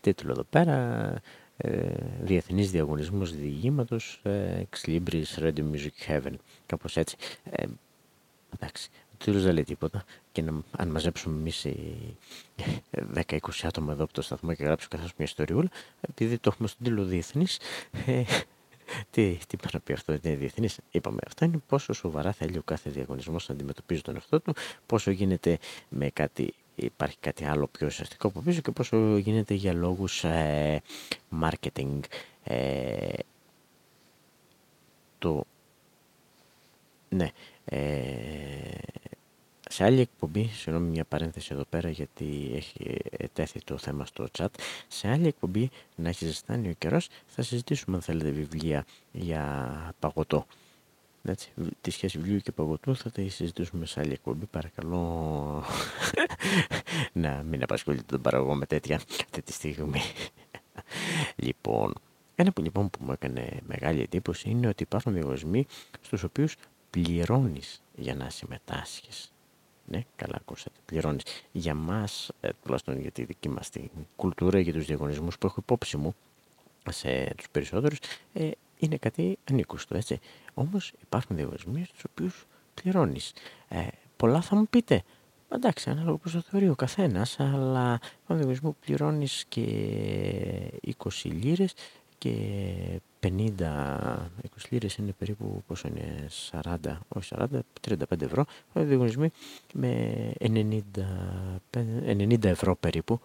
τίτλο εδώ πέρα, ε, Διεθνής Διαγωνισμός Διηγήματος, ε, Ex Libris Radio Music Heaven, κάπως έτσι. Ε, εντάξει, ο τίτλος δεν λέει τίποτα και να, αν μαζέψουμε εμείς 10-20 άτομα εδώ από το σταθμό και γράψουμε καθώς μια ιστοριούλα, επειδή το έχουμε στον τίτλο Διεθνής, ε, τι, τι να πει αυτό, είναι διεθνής. Είπαμε, αυτό είναι πόσο σοβαρά θέλει ο κάθε διαγωνισμός να αντιμετωπίζει τον εαυτό του, πόσο γίνεται με κάτι, υπάρχει κάτι άλλο πιο ουσιαστικό από πίσω και πόσο γίνεται για λόγους ε, marketing. Ε, το, ναι, ε, σε άλλη εκπομπή, συγγνώμη μια παρένθεση εδώ πέρα γιατί έχει τέθει το θέμα στο chat, σε άλλη εκπομπή να έχει ζεστάνει ο καιρός θα συζητήσουμε αν θέλετε βιβλία για παγωτό. Έτσι, τη σχέση βιβλίου και παγωτού θα τη συζητήσουμε σε άλλη εκπομπή. Παρακαλώ να μην απασχολείτε τον παραγωγό με τέτοια αυτή τη στιγμή. λοιπόν, ένα που λοιπόν που μου έκανε μεγάλη εντύπωση είναι ότι υπάρχουν διαγωνισμοί στους οποίους πληρώνεις για να συμμετάσχεις. Ναι, καλά ακούσατε. Πληρώνεις. Για μας, ε, τουλάχιστον για τη δική μας την κουλτούρα, για τους διαγωνισμούς που έχω υπόψη μου σε τους περισσότερους, ε, είναι κάτι ανήκουστο, έτσι. Όμως υπάρχουν διαγωνισμοί στους οποίους πληρώνεις. Ε, πολλά θα μου πείτε. Εντάξει, ανάλογα πώ το θεωρεί ο καθένας, αλλά ένα διαγωνισμό που πληρώνεις και 20 λίρες και 50, 20 λίρες είναι περίπου, πόσο είναι, 40, όχι 40, 35 ευρώ, διαγωνισμοί με 90, 90 ευρώ περίπου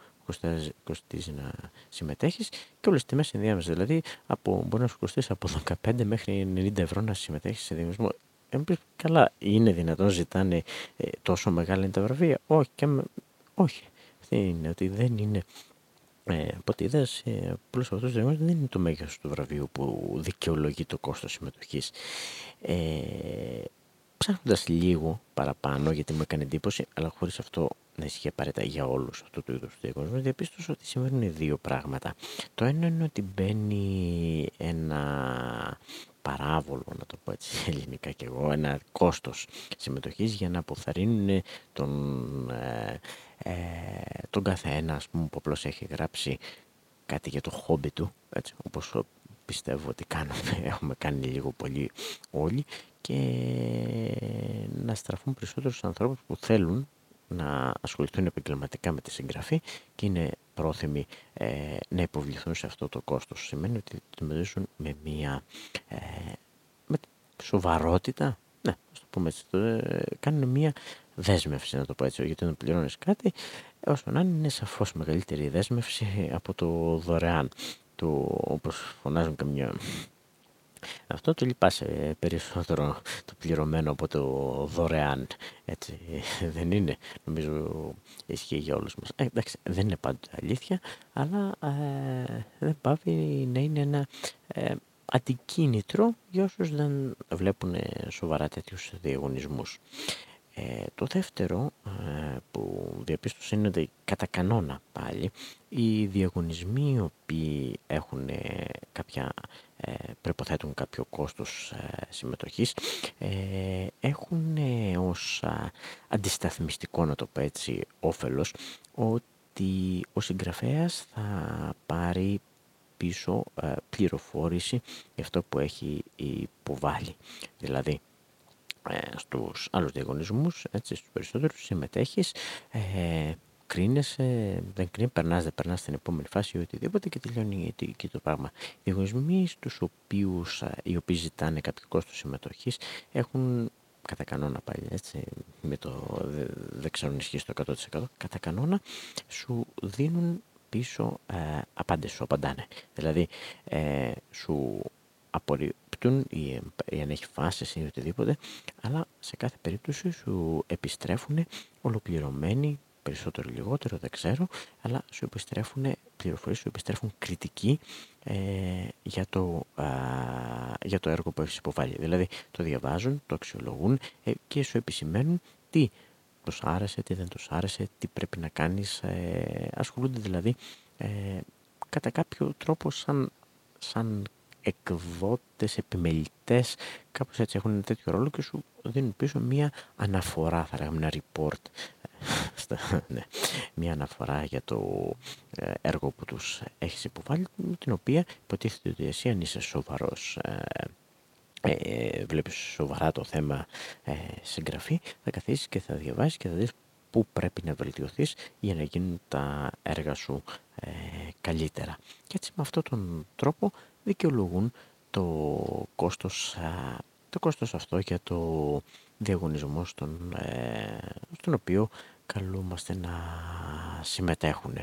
κοστίζει να συμμετέχεις και όλες τις τιμές ενδιάμεσα, δηλαδή από, μπορεί να σου κοστίσει από 15 μέχρι 90 ευρώ να συμμετέχεις σε διαγωνισμό. καλά, είναι δυνατόν ζητάνε ε, τόσο μεγάλα είναι τα βραβεία; Όχι, και όχι. είναι ότι δεν είναι ε, από είδα σε πολλού από αυτού του δεν είναι το μέγεθος του βραβείου που δικαιολογεί το κόστος συμμετοχής. Ε, Ψάχνοντας λίγο παραπάνω, γιατί μου έκανε εντύπωση, αλλά χωρίς αυτό να ισχύει απαραίτητα για όλους αυτού του είδους του διαγωνισμού, διαπίστωσα ότι συμβαίνουν δύο πράγματα. Το ένα είναι ότι μπαίνει ένα παράβολο, να το πω έτσι ελληνικά και εγώ, ένα κόστος συμμετοχής για να αποθαρρύνουν τον, ε, ε, τον καθένα ας πούμε, που απλώς έχει γράψει κάτι για το χόμπι του, έτσι, όπως πιστεύω ότι κάνουμε, έχουμε κάνει λίγο πολύ όλοι και να στραφούν περισσότερους ανθρώπους που θέλουν να ασχοληθούν επαγγελματικά με τη συγγραφή και είναι πρόθυμοι ε, να υποβληθούν σε αυτό το κόστος. Σημαίνει ότι το μετρήσουν με μια ε, με σοβαρότητα, ναι, ας το πούμε έτσι, ε, κάνουν μια δέσμευση, να το πω έτσι, γιατί όταν πληρώνεις κάτι, όσο να είναι, είναι σαφώς μεγαλύτερη δέσμευση από το δωρεάν, το, όπως φωνάζουν καμιά αυτό το λυπάσαι περισσότερο το πληρωμένο από το δωρεάν. Έτσι δεν είναι. Νομίζω ισχύει για όλους μας. Ε, εντάξει, δεν είναι πάντα αλήθεια, αλλά ε, δεν πάβει να είναι ένα ε, αντικίνητρο για όσους δεν βλέπουν σοβαρά τέτοιους διαγωνισμούς. Ε, το δεύτερο ε, που διαπίστωσα είναι ότι κατά κανόνα πάλι οι διαγωνισμοί οι οποίοι έχουν ε, κάποια, ε, προποθέτουν κάποιο κόστος συμμετοχής έχουν ως αντισταθμιστικό να το πω έτσι όφελος ότι ο συγγραφέας θα πάρει πίσω πληροφόρηση για αυτό που έχει υποβάλει. Δηλαδή ε, στους άλλους διαγωνισμούς, έτσι, στους περισσότερους συμμετέχεις, ε, κρίνεσαι, δεν κρίνει, περνάς, δεν περνάς στην επόμενη φάση ή οτιδήποτε και τελειώνει και το πράγμα. Οι διαγωνισμοί στους οποίους, οι οποίοι ζητάνε κάποιο κόστος συμμετοχής έχουν κατά κανόνα πάλι, έτσι, με το, δεν ξέρω αν ισχύει στο 100%, κατά κανόνα σου δίνουν πίσω ε, απάντηση, σου απαντάνε. Δηλαδή, ε, σου απορρίπτουν ή, ή αν έχει φάσεις ή οτιδήποτε, αλλά σε κάθε περίπτωση σου επιστρέφουν ολοκληρωμένοι, περισσότερο ή λιγότερο, δεν ξέρω, αλλά σου επιστρέφουν πληροφορίες, σου επιστρέφουν κριτική ε, για, το, για το έργο που έχεις υποβάλει. Δηλαδή το διαβάζουν, το αξιολογούν ε, και σου επισημαίνουν τι τους άρεσε, τι δεν τους άρεσε, τι πρέπει να κάνεις. Ε, ασχολούνται δηλαδή ε, κατά κάποιο τρόπο σαν, σαν εκδότες, επιμελητές, κάπως έτσι έχουν ένα τέτοιο ρόλο και σου δίνουν πίσω μία αναφορά, θα λέγαμε ένα report, ναι, μία αναφορά για το ε, έργο που τους έχεις υποβάλει, με την οποία υποτίθεται ότι εσύ αν είσαι σοβαρός ε, ε, βλέπεις σοβαρά το θέμα ε, συγγραφή, θα καθίσεις και θα διαβάσεις και θα δεις πού πρέπει να βελτιωθείς για να γίνουν τα έργα σου ε, καλύτερα. Και έτσι με αυτόν τον τρόπο δικαιολογούν το κόστος, το κόστος αυτό για το διαγωνισμό στον, ε, στον οποίο καλούμαστε να συμμετέχουν.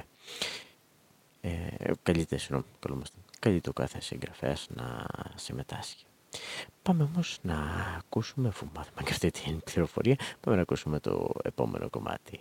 Ε, καλύτερα, συγγνώμη, καλούμαστε. Καλεί το κάθε συγγραφέας να συμμετάσχει. Πάμε όμως να ακούσουμε, αφού μάθαμε και αυτή την πληροφορία, πάμε να ακούσουμε το επόμενο κομμάτι.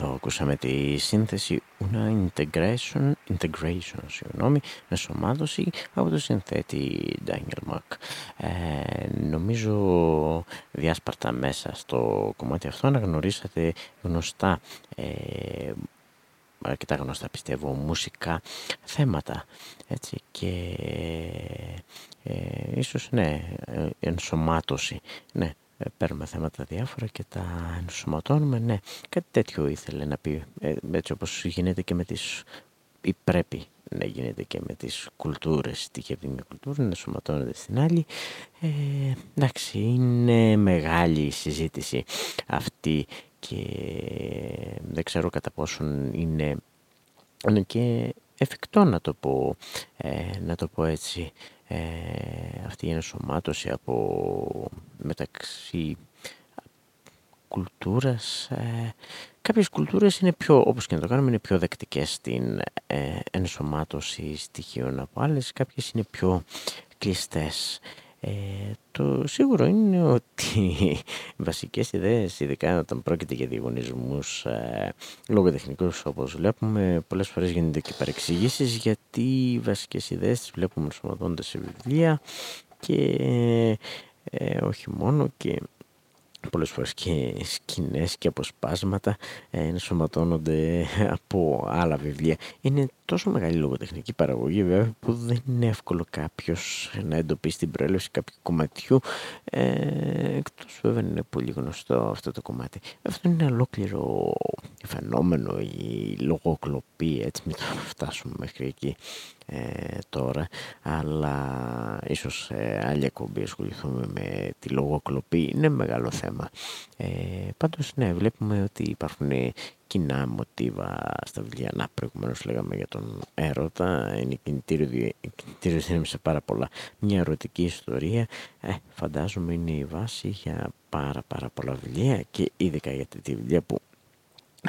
Εδώ ακούσαμε τη σύνθεση una integration, integration συγγνώμη, ενσωμάτωση από το συνθέτη Daniel Mack. Ε, νομίζω διάσπαρτα μέσα στο κομμάτι αυτό αναγνωρίσατε γνωστά ε, αρκετά γνωστά πιστεύω μουσικά θέματα έτσι και ε, ίσως ναι ε, ενσωμάτωση ναι ε, παίρνουμε θέματα διάφορα και τα ενσωματώνουμε. Ναι, κάτι τέτοιο ήθελε να πει. Ε, έτσι όπως γίνεται και με τις... ή πρέπει να γίνεται και με τις κουλτούρες. Τι είχε μια κουλτούρα, να ενσωματώνεται στην άλλη. Ε, εντάξει, είναι μεγάλη η συζήτηση αυτή και δεν ξέρω κατά πόσον είναι, είναι και εφικτό να το πω, ε, να το πω έτσι ε, αυτή η ενσωμάτωση από μεταξύ κουλτούρας ε, κάποιες κουλτούρες είναι πιο όπως και να το κάνουμε είναι πιο δεκτικές στην ε, ενσωμάτωση στοιχείων από άλλες κάποιες είναι πιο κλειστές ε, το σίγουρο είναι ότι οι βασικές ιδέες, ειδικά όταν πρόκειται για διαγωνισμούς ε, λογοτεχνικούς όπως βλέπουμε, πολλές φορές γίνονται και παρεξηγήσεις γιατί οι βασικές ιδέες τις βλέπουμε ενσωματώνται σε βιβλία και ε, όχι μόνο και πολλές φορές και σκηνές και αποσπάσματα ε, ενσωματώνονται από άλλα βιβλία. Είναι τόσο μεγάλη λογοτεχνική παραγωγή βέβαια που δεν είναι εύκολο κάποιος να εντοπίσει την προέλευση κάποιου κομματιού ε, εκτός βέβαια είναι πολύ γνωστό αυτό το κομμάτι. Αυτό είναι ένα ολόκληρο φαινόμενο η λογοκλοπή έτσι μην το φτάσουμε μέχρι εκεί ε, τώρα αλλά ίσως σε άλλη εκπομπή ασχοληθούμε με τη λογοκλοπή, είναι μεγάλο θέμα. Ε, πάντως ναι, βλέπουμε ότι υπάρχουν κοινά μοτίβα στα βιβλία. Να, προηγουμένως λέγαμε για τον έρωτα, είναι κινητήριο, κινητήριο δύναμη σε πάρα πολλά. Μια ερωτική ιστορία, ε, φαντάζομαι είναι η βάση για πάρα πάρα πολλά βιβλία και ειδικά για τη βιβλία που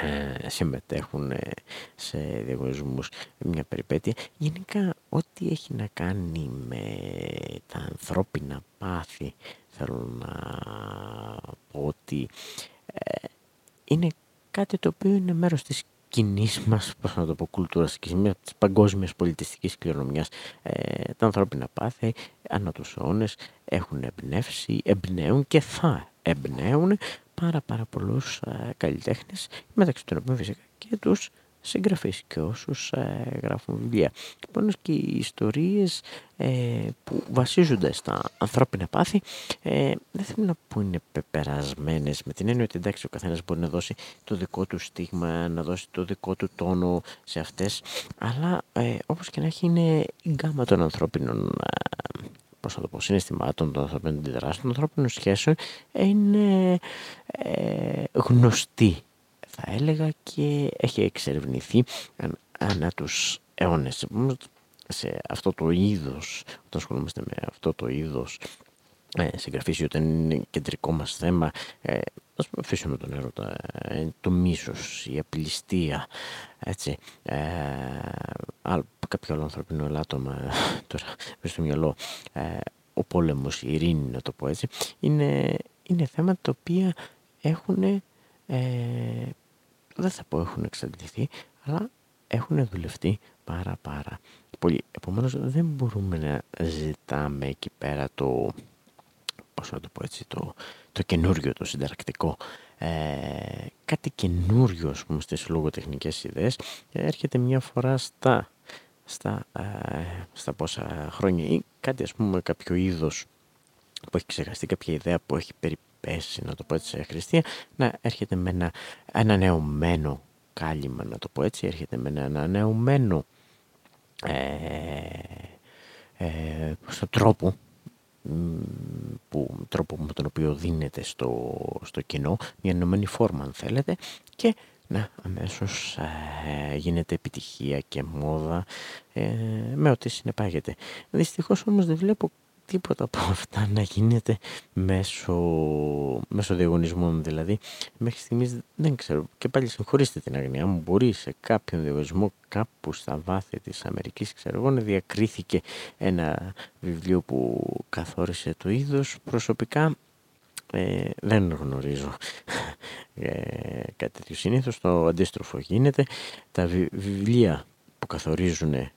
ε, συμμετέχουν ε, σε διαγωνισμούς μια περιπέτεια γενικά ό,τι έχει να κάνει με τα ανθρώπινα πάθη θέλω να πω ότι ε, είναι κάτι το οποίο είναι μέρος της κοινής μας, πώς να το πω, κουλτούρας και μια της παγκόσμιας πολιτιστικής κληρονομιάς. Ε, τα ανθρώπινα πάθη ανά του αιώνε έχουν εμπνεύσει, εμπνέουν και θα εμπνέουν πάρα πάρα πολλούς ε, καλλιτέχνες μεταξύ των οποίων φυσικά και τους συγγραφείς και όσους ε, γράφουν βιβλία. Λοιπόν και οι ιστορίες ε, που βασίζονται στα ανθρώπινα πάθη ε, δεν θέλω να πω είναι πεπερασμένες με την έννοια ότι εντάξει ο καθένας μπορεί να δώσει το δικό του στίγμα, να δώσει το δικό του τόνο σε αυτές αλλά ε, όπως και να έχει είναι η γκάμα των ανθρώπινων πώς θα το πω, συναισθημάτων, των ανθρώπινων αντιδράσεων, των ανθρώπινων σχέσεων είναι ε, γνωστή θα έλεγα και έχει εξερευνηθεί ανά τους αιώνες. Σε αυτό το είδος, όταν ασχολούμαστε με αυτό το είδος ε, συγγραφής, όταν είναι κεντρικό μας θέμα, ε, ας αφήσουμε τον έρωτα, ε, το μίσος, η απληστία, έτσι, ε, κάποιο άλλο ανθρωπινό ελάττωμα τώρα μέσα στο μυαλό ε, ο πόλεμος, η ειρήνη να το πω έτσι είναι, είναι θέματα τα οποία έχουν ε, δεν θα πω έχουν εξαντληθεί αλλά έχουν δουλευτεί πάρα πάρα πολύ. Επομένως δεν μπορούμε να ζητάμε εκεί πέρα το πώς να το πω έτσι το, το καινούριο, το συνταρακτικό. Ε, κάτι καινούριο ας πούμε στις λογοτεχνικές ιδέες έρχεται μια φορά στα στα, ε, στα πόσα χρόνια ή κάτι ας πούμε κάποιο είδος που έχει ξεχαστεί, κάποια ιδέα που έχει περιπέσει, να το πω έτσι σε χριστία, να έρχεται με ένα ανανεωμένο κάλυμα, να το πω έτσι, έρχεται με ένα ανανεωμένο ε, ε, στο τρόπο που, τρόπο με τον οποίο δίνεται στο, στο κοινό, μια ενωμένη φόρμα αν θέλετε και να αμέσως ε, γίνεται επιτυχία και μόδα ε, με ό,τι συνεπάγεται. Δυστυχώς όμως δεν βλέπω τίποτα από αυτά να γίνεται μέσω, μέσω διαγωνισμών δηλαδή. Μέχρι στιγμής δεν ξέρω και πάλι συγχωρήστε την αγνία μου μπορεί σε κάποιον διαγωνισμό κάπου στα βάθη της Αμερικής ξέρω εγώ να διακρίθηκε ένα βιβλίο που καθόρισε το είδος προσωπικά ε, δεν γνωρίζω ε, κάτι τέτοιο. Συνήθως το αντίστροφο γίνεται. Τα βιβλία που καθορίζουν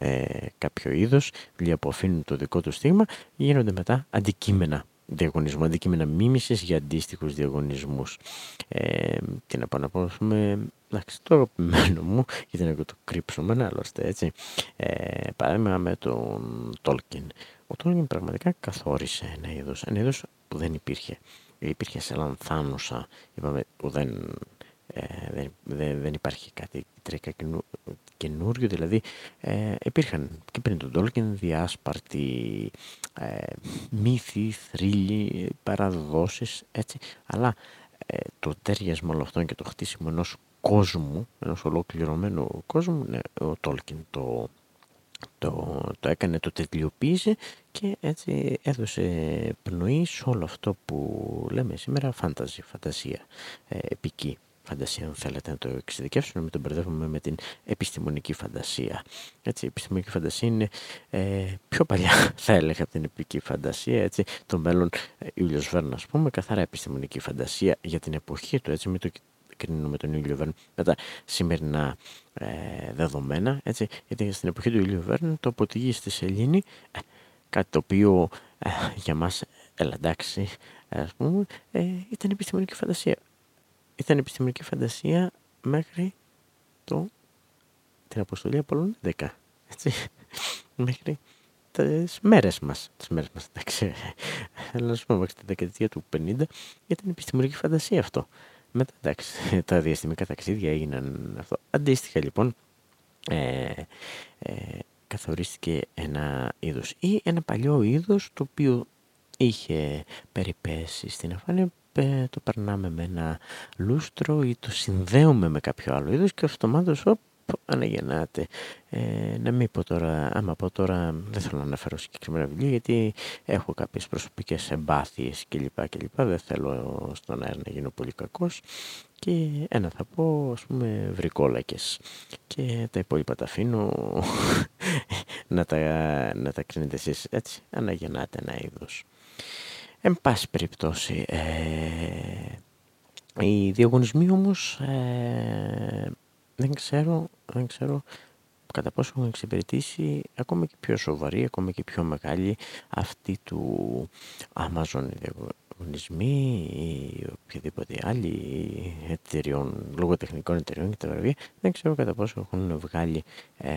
ε, κάποιο είδος, βιβλία που αφήνουν το δικό του στίγμα, γίνονται μετά αντικείμενα διαγωνισμού, αντικείμενα μίμησης για αντίστοιχους διαγωνισμούς. Ε, τι να πω να πω, πούμε, εντάξει, το αγαπημένο μου, γιατί να το κρύψουμε, άλλωστε, έτσι, ε, παράδειγμα με τον Τόλκιν. Ο Τόλκιν πραγματικά καθόρισε ένα είδος, ένα είδος που δεν υπήρχε. Υπήρχε σε λανθάνουσα, είπαμε, που δεν, ε, δεν, δεν, υπάρχει κάτι τρέκα καινούριο, δηλαδή ε, υπήρχαν και πριν τον Τόλκιν διάσπαρτοι ε, μύθοι, θρύλοι, παραδόσεις, έτσι, αλλά ε, το τέριασμα όλων αυτών και το χτίσιμο ενός κόσμου, ενός ολοκληρωμένου κόσμου, ναι, ο Τόλκιν το, το, το έκανε, το τελειοποίησε και έτσι έδωσε πνοή σε όλο αυτό που λέμε σήμερα φάνταζη, φαντασία, ε, επική φαντασία αν θέλετε να το εξειδικεύσουμε, να τον μπερδεύουμε με την επιστημονική φαντασία. Έτσι, η επιστημονική φαντασία είναι ε, πιο παλιά θα έλεγα από την επική φαντασία, έτσι, το μέλλον ε, Ιούλιος Βέρν ας πούμε, καθαρά επιστημονική φαντασία για την εποχή του, έτσι, με το κρίνουμε τον Ήλιο Βέρν με τα σημερινά ε, δεδομένα, έτσι, γιατί στην εποχή του Ήλιο Βέρν το αποτυγεί στη σελήνη, ε, κάτι το οποίο ε, για μας, έλα εντάξει, ας πούμε, ε, ήταν επιστημονική φαντασία. Ήταν επιστημονική φαντασία μέχρι το, την αποστολή Απόλλων 10, έτσι, μέχρι τις μέρες μας, τις μέρες μας, εντάξει, αλλά να πούμε μέχρι τη δεκαετία του 50, ήταν επιστημονική φαντασία αυτό. Μετά εντάξει, τα διαστημικά ταξίδια έγιναν αυτό. Αντίστοιχα λοιπόν, ε, ε, καθορίστηκε ένα είδος ή ένα παλιό είδος το οποίο είχε περιπέσει στην αφάνεια το περνάμε με ένα λούστρο ή το συνδέουμε με κάποιο άλλο είδος και αυτομάτως οπ, αναγεννάται. Ε, να μην πω τώρα, άμα πω τώρα δεν θέλω να αναφέρω συγκεκριμένα βιβλία γιατί έχω κάποιες προσωπικές εμπάθειες κλπ. κλπ. Δεν θέλω στον αέρα να γίνω πολύ κακός και ένα θα πω ας πούμε βρικόλακες και τα υπόλοιπα τα αφήνω να, τα, να τα κρίνετε εσείς έτσι αναγεννάται ένα είδος. Εν πάση περιπτώσει, ε, οι διαγωνισμοί όμως ε, δεν, ξέρω, δεν ξέρω κατά πόσο έχουν εξυπηρετήσει ακόμα και πιο σοβαρή, ακόμα και πιο μεγάλη αυτή του Amazon διαγωνισμοί ή οποιαδήποτε άλλη εταιριών, λογοτεχνικών εταιριών και τα βραβεία. Δεν ξέρω κατά πόσο έχουν βγάλει ε,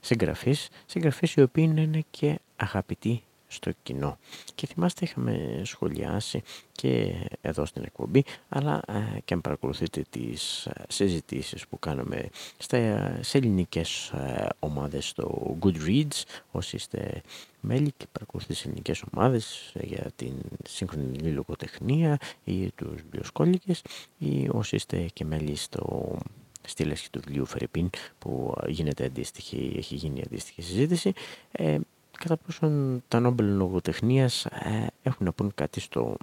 συγγραφείς, συγγραφείς οι οποίοι είναι και αγαπητοί στο κοινό. Και θυμάστε είχαμε σχολιάσει και εδώ στην εκπομπή, αλλά ε, και αν παρακολουθείτε τις ε, συζητήσεις που κάνουμε στα, σε ελληνικές ε, ομάδες στο Goodreads, όσοι είστε μέλη και παρακολουθείτε τις ελληνικές ομάδες για την σύγχρονη λογοτεχνία ή τους βιοσκόλικες ή όσοι είστε και μέλη στο στη λέσχη του βιβλίου Φερρυπίν που γίνεται αντίστοιχη, έχει γίνει αντίστοιχη συζήτηση κατά πόσον τα Νόμπελ λογοτεχνίας ε, έχουν να πούν κάτι στο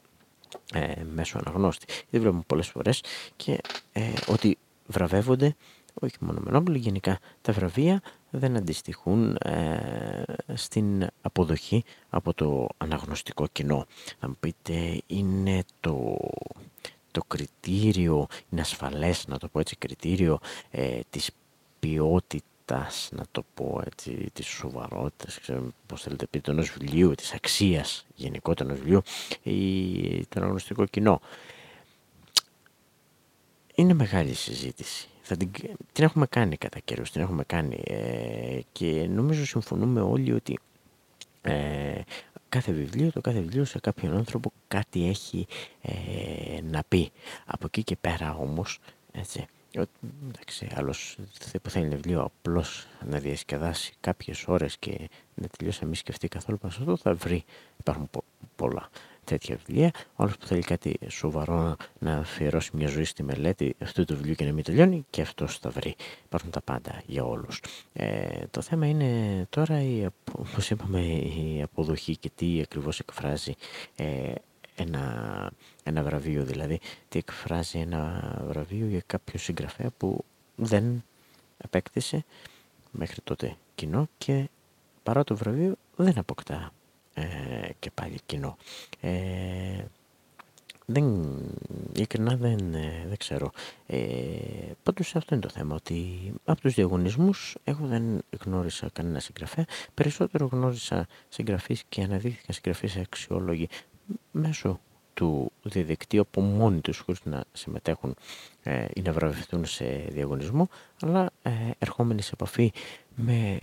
ε, μέσο αναγνώστη. Δεν βλέπουμε πολλές φορές και ε, ότι βραβεύονται όχι μόνο με Νόμπελ, γενικά τα βραβεία δεν αντιστοιχούν ε, στην αποδοχή από το αναγνωστικό κοινό. Θα μου πείτε, είναι το, το κριτήριο, είναι ασφαλές να το πω έτσι, κριτήριο ε, της ποιότητας να το πω έτσι, της σοβαρότητας, ξέρω πώς θέλετε πείτε, ενός βιβλίου, της αξίας γενικότερα ενός βιβλίου ή το αναγνωστικό κοινό. Είναι μεγάλη συζήτηση. Θα την, την έχουμε κάνει κατά καιρούς, την έχουμε κάνει ε, και νομίζω συμφωνούμε όλοι ότι ε, κάθε βιβλίο, το κάθε βιβλίο σε κάποιον άνθρωπο κάτι έχει ε, να πει. Από εκεί και πέρα όμως, έτσι, Εντάξει, άλλος που θέλει ένα βιβλίο απλώς να διασκεδάσει κάποιες ώρες και να τελειώσει να μην σκεφτεί καθόλου πάνω αυτό θα βρει. Υπάρχουν πολλά τέτοια βιβλία. Άλλος που θέλει κάτι σοβαρό να αφιερώσει μια ζωή στη μελέτη αυτού του βιβλίου και να μην τελειώνει και αυτός θα βρει. Υπάρχουν τα πάντα για όλους. Ε, το θέμα είναι τώρα, η, όπως είπαμε, η αποδοχή και τι ακριβώς εκφράζει ε, ένα, ένα βραβείο δηλαδή τι εκφράζει ένα βραβείο για κάποιο συγγραφέα που δεν επέκτησε μέχρι τότε κοινό και παρά το βραβείο δεν αποκτά ε, και πάλι κοινό. Ε, δεν, ειλικρινά δεν, ε, δεν ξέρω. Ε, πάντως αυτό είναι το θέμα, ότι από τους διαγωνισμούς εγώ δεν γνώρισα κανένα συγγραφέα, περισσότερο γνώρισα συγγραφείς και αναδείχθηκαν συγγραφείς αξιόλογοι μέσω του διαδικτύου από μόνοι τους χωρίς να συμμετέχουν ε, ή να βραβευτούν σε διαγωνισμό αλλά ε, ερχόμενοι σε επαφή με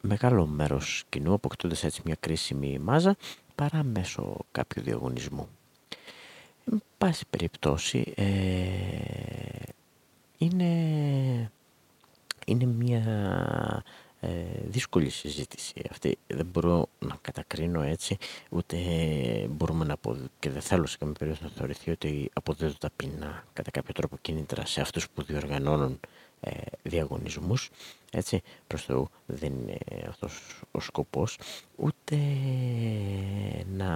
μεγάλο μέρος κοινού αποκτώντας έτσι μια κρίσιμη μάζα παρά μέσω κάποιου διαγωνισμού. Εν πάση περιπτώσει ε, είναι, είναι μια ε, δύσκολη συζήτηση αυτή. Δεν μπορώ να κατακρίνω έτσι, ούτε μπορούμε να απο... και δεν θέλω σε καμία περίοδο να θεωρηθεί ότι αποδίδω ταπεινά κατά κάποιο τρόπο κίνητρα σε αυτούς που διοργανώνουν ε, διαγωνισμούς. Έτσι, προς Θεού δεν είναι αυτός ο σκοπός, ούτε να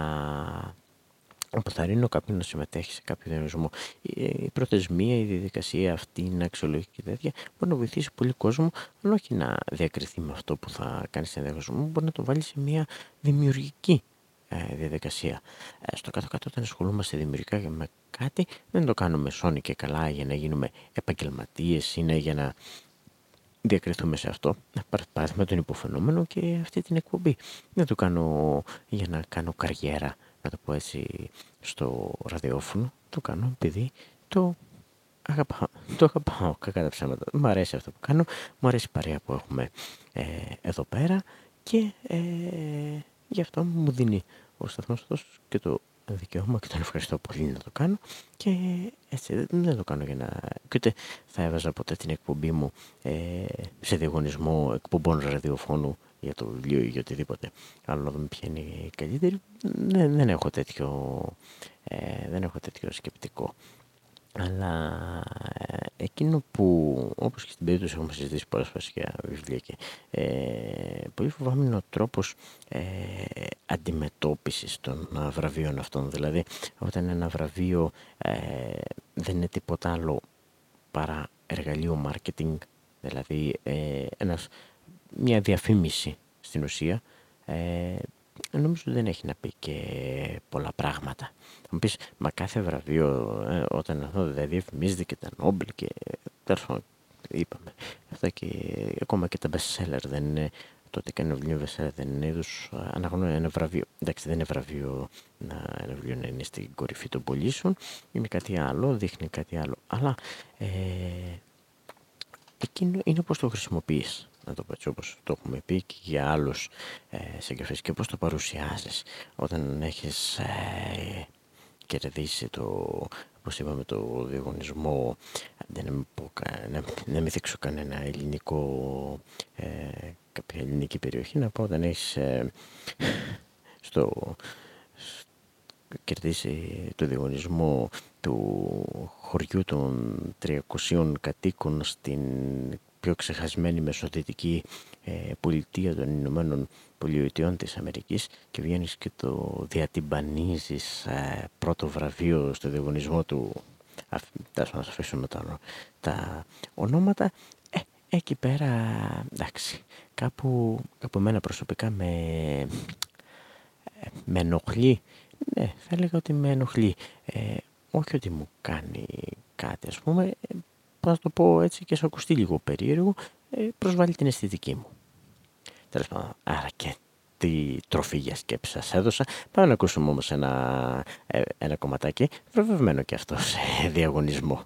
αποθαρρύνω κάποιον να συμμετέχει σε κάποιο διαγωνισμό. Η προθεσμία, η διαδικασία αυτή να αξιολογεί και τέτοια μπορεί να βοηθήσει πολύ κόσμο, αν όχι να διακριθεί με αυτό που θα κάνει σε διαγωνισμό, μπορεί να το βάλει σε μια δημιουργική ε, διαδικασία. Ε, στο κάτω-κάτω, όταν ασχολούμαστε δημιουργικά με κάτι, δεν το κάνουμε σώνη και καλά για να γίνουμε επαγγελματίες, είναι για να διακριθούμε σε αυτό. Παράδειγμα τον υποφαινόμενο και αυτή την εκπομπή. Δεν το κάνω για να κάνω καριέρα να το πω έτσι, στο ραδιόφωνο, το κάνω επειδή το αγαπάω, το αγαπάω κακά τα ψέματα. Μου αρέσει αυτό που κάνω, μου αρέσει η παρέα που έχουμε ε, εδώ πέρα και ε, γι' αυτό μου δίνει ο σταθμός αυτός και το δικαίωμα και τον ευχαριστώ πολύ να το κάνω και έτσι δεν το κάνω για να... και ούτε θα έβαζα ποτέ την εκπομπή μου ε, σε διαγωνισμό εκπομπών ραδιοφώνου για το βιβλίο ή για οτιδήποτε άλλο να δούμε ποια είναι η καλύτερη. Δεν, δεν έχω τέτοιο ε, δεν έχω τέτοιο σκεπτικό. Αλλά ε, εκείνο που όπως και στην περίπτωση έχουμε συζητήσει πολλές φορές για βιβλία και ε, πολύ φοβάμαι είναι ο τρόπος ε, αντιμετώπισης των βραβείων αυτών. Δηλαδή όταν ένα βραβείο ε, δεν είναι τίποτα άλλο παρά εργαλείο marketing δηλαδή ε, ένας, μια διαφήμιση στην ουσία ε, νομίζω ότι δεν έχει να πει και πολλά πράγματα. Θα μου πεις, μα κάθε βραβείο ε, όταν αυτό δεν διαφημίζεται και τα Νόμπελ και τέλος πάντων είπαμε. Αυτά και ακόμα και τα best seller δεν είναι το ότι κάνει ένα βιβλίο bestseller δεν είναι είδους αναγνώριση ένα βραβείο. Εντάξει δεν είναι βραβείο να, ένα βιβλίο να είναι στην κορυφή των πωλήσεων, είναι κάτι άλλο, δείχνει κάτι άλλο. Αλλά ε, εκείνο είναι πώς το χρησιμοποιείς να το πω έτσι όπως το έχουμε πει και για άλλους ε, συγγραφείς. Και πώς το παρουσιάζεις όταν έχεις ε, κερδίσει το, όπως είπαμε, το διαγωνισμό δεν να, να μην θίξω κανένα ελληνικό ε, κάποια ελληνική περιοχή να πω όταν έχεις ε, στο κερδίσει το διαγωνισμό του χωριού των 300 κατοίκων στην πιο ξεχασμένη μεσοδυτική ε, πολιτεία των Ηνωμένων Πολιτειών της Αμερικής και βγαίνεις και το διατυμπανίζεις ε, πρώτο βραβείο στο διαγωνισμό του ας να αφήσουμε τα, τα ονόματα. Ε, εκεί πέρα εντάξει κάπου, κάπου εμένα προσωπικά με, ε, με ενοχλεί. Ναι θα έλεγα ότι με ενοχλεί. Ε, όχι ότι μου κάνει κάτι ας πούμε να το πω έτσι και σε ακουστεί λίγο περίεργο, ε, προσβάλλει την αισθητική μου. Τέλος πάντων, άρα και τι τροφή για σκέψη σας έδωσα. Πάμε να ακούσουμε όμως ένα, ε, ένα κομματάκι, βραβευμένο και αυτό σε διαγωνισμό.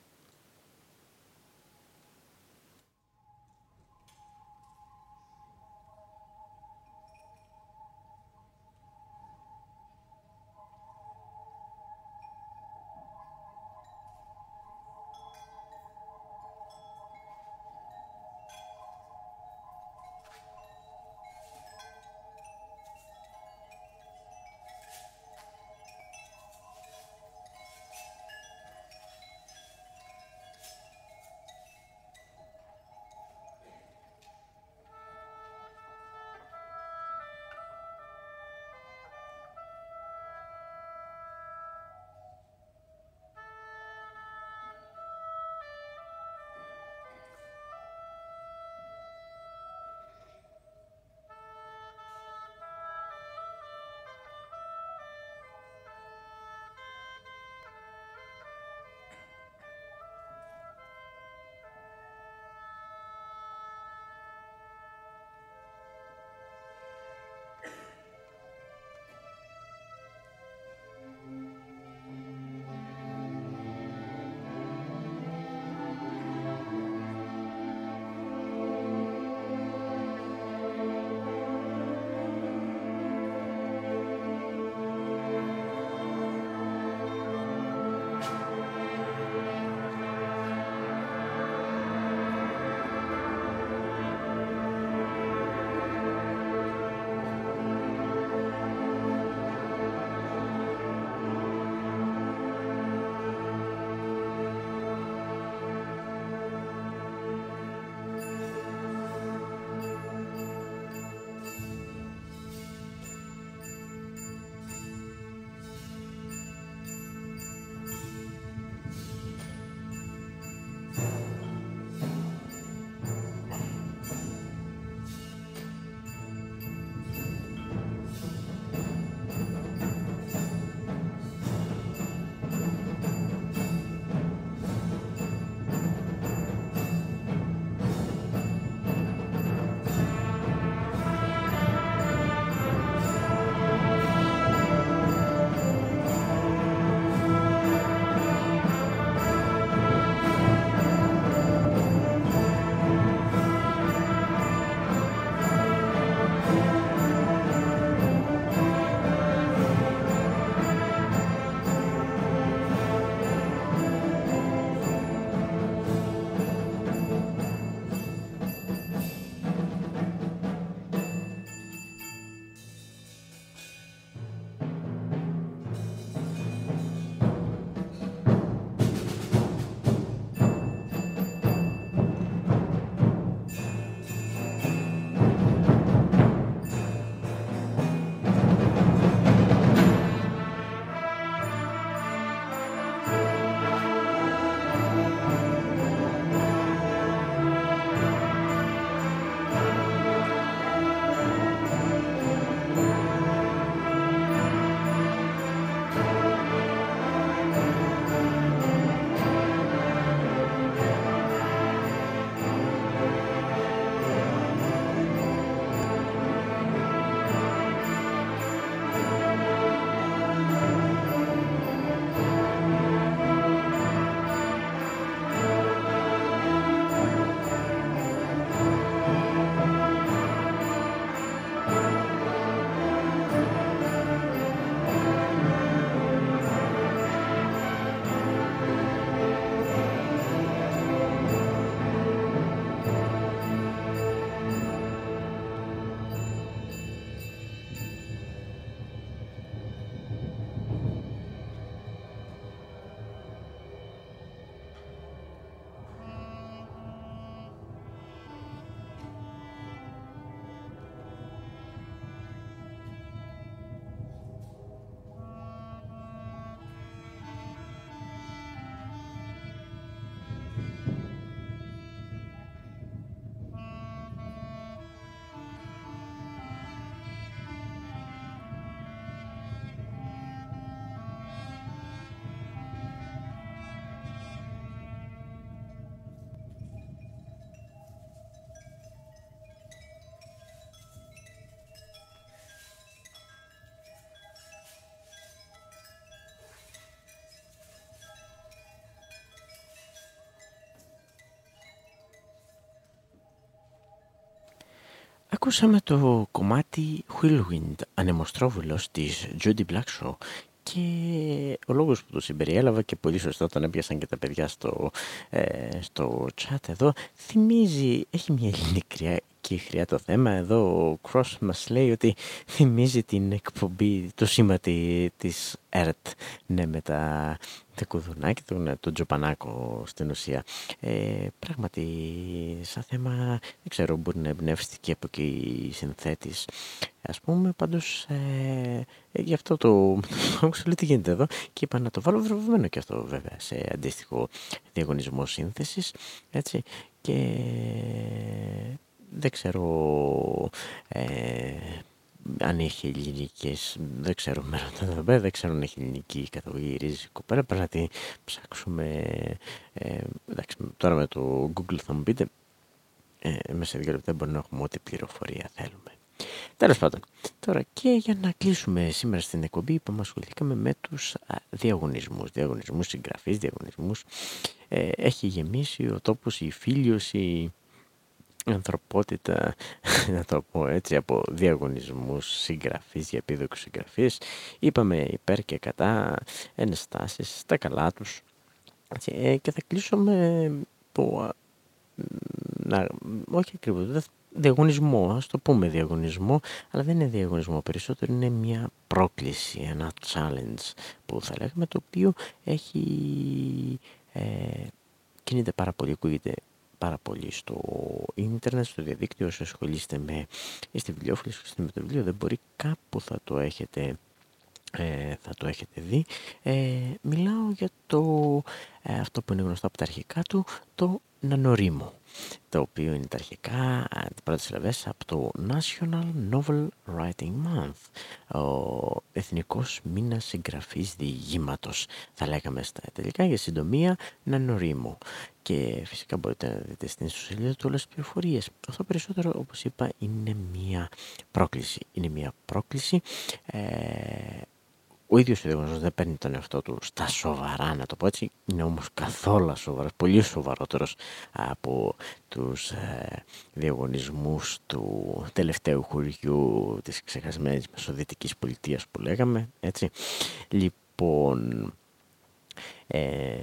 Ακούσαμε το κομμάτι Whirlwind, ανεμοστρόβιλος της Judy Blackshaw και ο λόγος που το συμπεριέλαβα και πολύ σωστά όταν έπιασαν και τα παιδιά στο, ε, στο chat εδώ θυμίζει, έχει μια ελληνική και χρειά το θέμα. Εδώ ο Cross μας λέει ότι θυμίζει την εκπομπή, το σήμα της ΕΡΤ, ναι, με τα, τα κουδουνάκια, τον, τον Τζοπανάκο στην ουσία. Ε, πράγματι, σαν θέμα, δεν ξέρω, μπορεί να εμπνεύστηκε από εκεί η συνθέτης. Ας πούμε, πάντως, ε, ε γι' αυτό το, το τι γίνεται εδώ; Και είπα να το βάλω βραβευμένο και αυτό βέβαια σε αντίστοιχο διαγωνισμό σύνθεσης, έτσι, και δεν ξέρω ε, αν έχει ελληνικές, δεν ξέρω με εδώ πέρα, δεν ξέρω αν έχει ελληνική καταγωγή ρίζη κοπέρα, πρέπει να τη ψάξουμε, ε, εντάξει, τώρα με το Google θα μου πείτε, ε, μέσα σε δύο λεπτά μπορεί να έχουμε ό,τι πληροφορία θέλουμε. Τέλος πάντων, τώρα και για να κλείσουμε σήμερα στην εκπομπή, είπαμε ασχοληθήκαμε με τους α, διαγωνισμούς, διαγωνισμούς συγγραφής, διαγωνισμούς. Ε, έχει γεμίσει ο τόπος, η φίλιωση, ανθρωπότητα, να το πω έτσι, από διαγωνισμούς συγγραφής για επίδοξους συγγραφείς. Είπαμε υπέρ και κατά ενστάσεις, στα καλά τους. Ε, και θα κλείσουμε που, να, όχι ακριβώς, διαγωνισμό, ας το πούμε διαγωνισμό, αλλά δεν είναι διαγωνισμό, περισσότερο είναι μια πρόκληση, ένα challenge που θα λέγαμε, το οποίο έχει, ε, κινείται πάρα πολύ, ακούγεται πάρα πολύ στο ίντερνετ, στο διαδίκτυο, όσο ασχολείστε με είστε βιβλιοφίλοι, ασχολείστε με το βιβλίο, δεν μπορεί κάπου θα το έχετε ε, θα το έχετε δει. Ε, μιλάω για το, ε, αυτό που είναι γνωστό από τα αρχικά του, το νανορίμο το οποίο είναι τα αρχικά πρώτες συλλαβές από το National Novel Writing Month, ο Εθνικός Μήνας Συγγραφής Διηγήματος, θα λέγαμε στα τελικά για συντομία νανορίμο. Και φυσικά μπορείτε να δείτε στην ιστοσελίδα του όλες τις πληροφορίες. Αυτό περισσότερο, όπως είπα, είναι μια πρόκληση. Είναι μια πρόκληση ε, ο ίδιος ο διαγωνισμός δεν παίρνει τον εαυτό του στα σοβαρά, να το πω έτσι. Είναι όμως καθόλου σοβαρός, πολύ σοβαρότερος από τους ε, διαγωνισμούς του τελευταίου χωριού της ξεχασμένης Μεσοδυτικής πολιτείας που λέγαμε. Έτσι. Λοιπόν. Ε,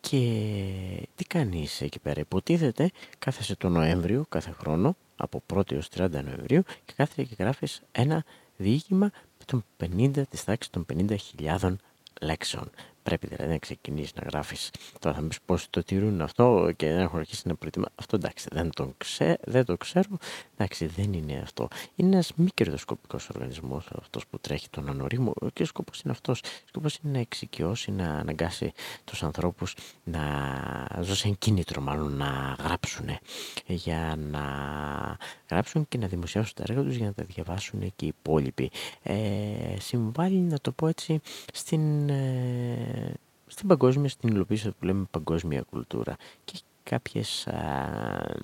και τι κάνεις εκεί πέρα. Υποτίθεται κάθεσαι το Νοέμβριο κάθε χρόνο από 1η έως 30 Νοεμβρίου και κάθεσαι και γράφεις ένα διήγημα των 50, της τάξης των 50.000 λέξεων. Πρέπει δηλαδή να ξεκινήσεις να γράφεις. Τώρα θα μου πεις πώς το τηρούν αυτό και δεν έχουν αρχίσει να προετοιμάσουν. Αυτό εντάξει, δεν, τον ξέ, δεν το ξέρω. Εντάξει, δεν είναι αυτό. Είναι ένας μη κερδοσκοπικός οργανισμός αυτός που τρέχει τον ανορίμο και ο σκοπός είναι αυτός. Ο σκοπός είναι να εξοικειώσει, να αναγκάσει τους ανθρώπους να δώσει κίνητρο, μάλλον να γράψουν. Για να γράψουν και να δημοσιάσουν τα έργα τους για να τα διαβάσουν και οι υπόλοιποι. Ε, συμβάλλει, να το πω έτσι, στην. Ε, στην παγκόσμια, στην υλοποίηση που λέμε παγκόσμια κουλτούρα και κάποιες ε,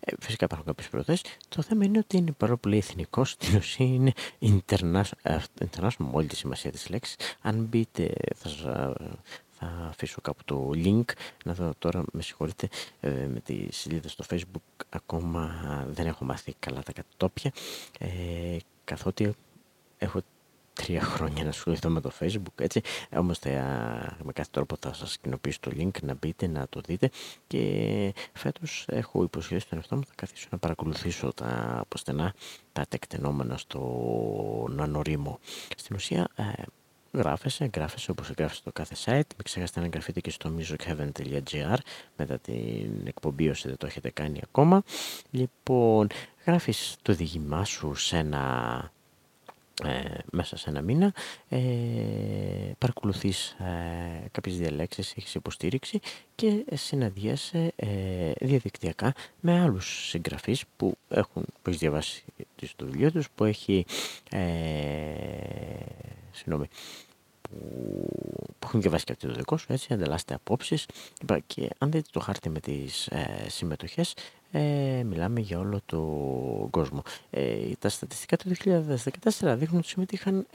ε, φυσικά υπάρχουν κάποιες προτάσει. Το θέμα είναι ότι είναι πάρα πολύ εθνικός. Στην ουσία είναι international, international με όλη τη σημασία της λέξης. Αν μπείτε, θα, θα αφήσω κάπου το link. Να δω τώρα, με συγχωρείτε, ε, με τη σελίδα στο facebook ακόμα δεν έχω μάθει καλά τα κατόπια. Ε, καθότι έχω τρία χρόνια να ασχοληθώ με το facebook έτσι όμως θα, με κάθε τρόπο θα σας κοινοποιήσω το link να μπείτε να το δείτε και φέτος έχω υποσχέσει τον εαυτό μου θα καθίσω να παρακολουθήσω τα αποστενά τα τεκτενόμενα στο νανορίμο στην ουσία ε, γράφεσαι, εγγράφεσαι όπως εγγράφεσαι το κάθε site. Μην ξεχάσετε να εγγραφείτε και στο musicheaven.gr μετά την εκπομπή όσοι δεν το έχετε κάνει ακόμα. Λοιπόν, γράφεις το διηγημά σου σε ένα ε, μέσα σε ένα μήνα. Ε, παρακολουθείς ε, κάποιες διαλέξεις, έχεις υποστήριξη και συναντιέσαι ε, διαδικτυακά με άλλους συγγραφείς που έχουν που έχεις διαβάσει το βιβλίο τους, που έχει ε, συγγνώμη, που, που έχουν διαβάσει και το δικό σου, έτσι, ανταλλάσσετε απόψεις και αν δείτε το χάρτη με τις ε, συμμετοχές ε, μιλάμε για όλο τον κόσμο. Ε, τα στατιστικά του 2014 δείχνουν ότι συμμετείχαν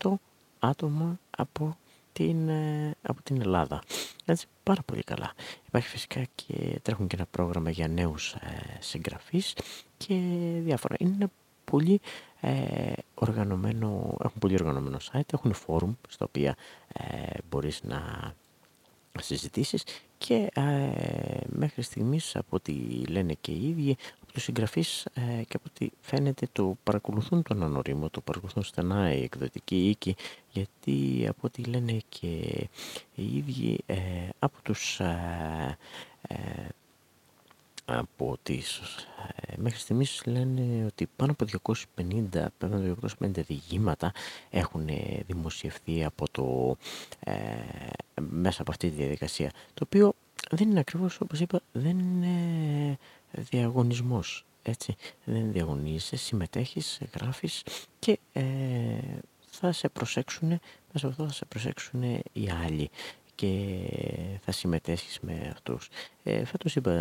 98 άτομα από την, ε, από την Ελλάδα. Έτσι, πάρα πολύ καλά. Υπάρχει φυσικά και τρέχουν και ένα πρόγραμμα για νέους ε, συγγραφείς και διάφορα. Είναι πολύ ε, οργανωμένο, έχουν πολύ οργανωμένο site, έχουν φόρουμ στα οποία ε, μπορείς να συζητήσεις και ε, μέχρι στιγμής από ό,τι λένε και οι ίδιοι από τους συγγραφείς ε, και από ό,τι φαίνεται το παρακολουθούν τον ανορίμο, το παρακολουθούν στενά οι εκδοτικοί οίκοι γιατί από ό,τι λένε και οι ίδιοι ε, από τους από τις ε, μέχρι στιγμής λένε ότι πάνω από 250, πάνω 250 διηγήματα έχουν δημοσιευθεί από το, ε, μέσα από αυτή τη διαδικασία το οποίο δεν είναι ακριβώς όπως είπα δεν είναι διαγωνισμός έτσι. Δεν διαγωνίζεσαι, συμμετέχεις, γράφεις και ε, θα σε προσέξουν μέσα από αυτό θα σε προσέξουν οι άλλοι και θα συμμετέχεις με αυτούς. Ε, φέτος είπα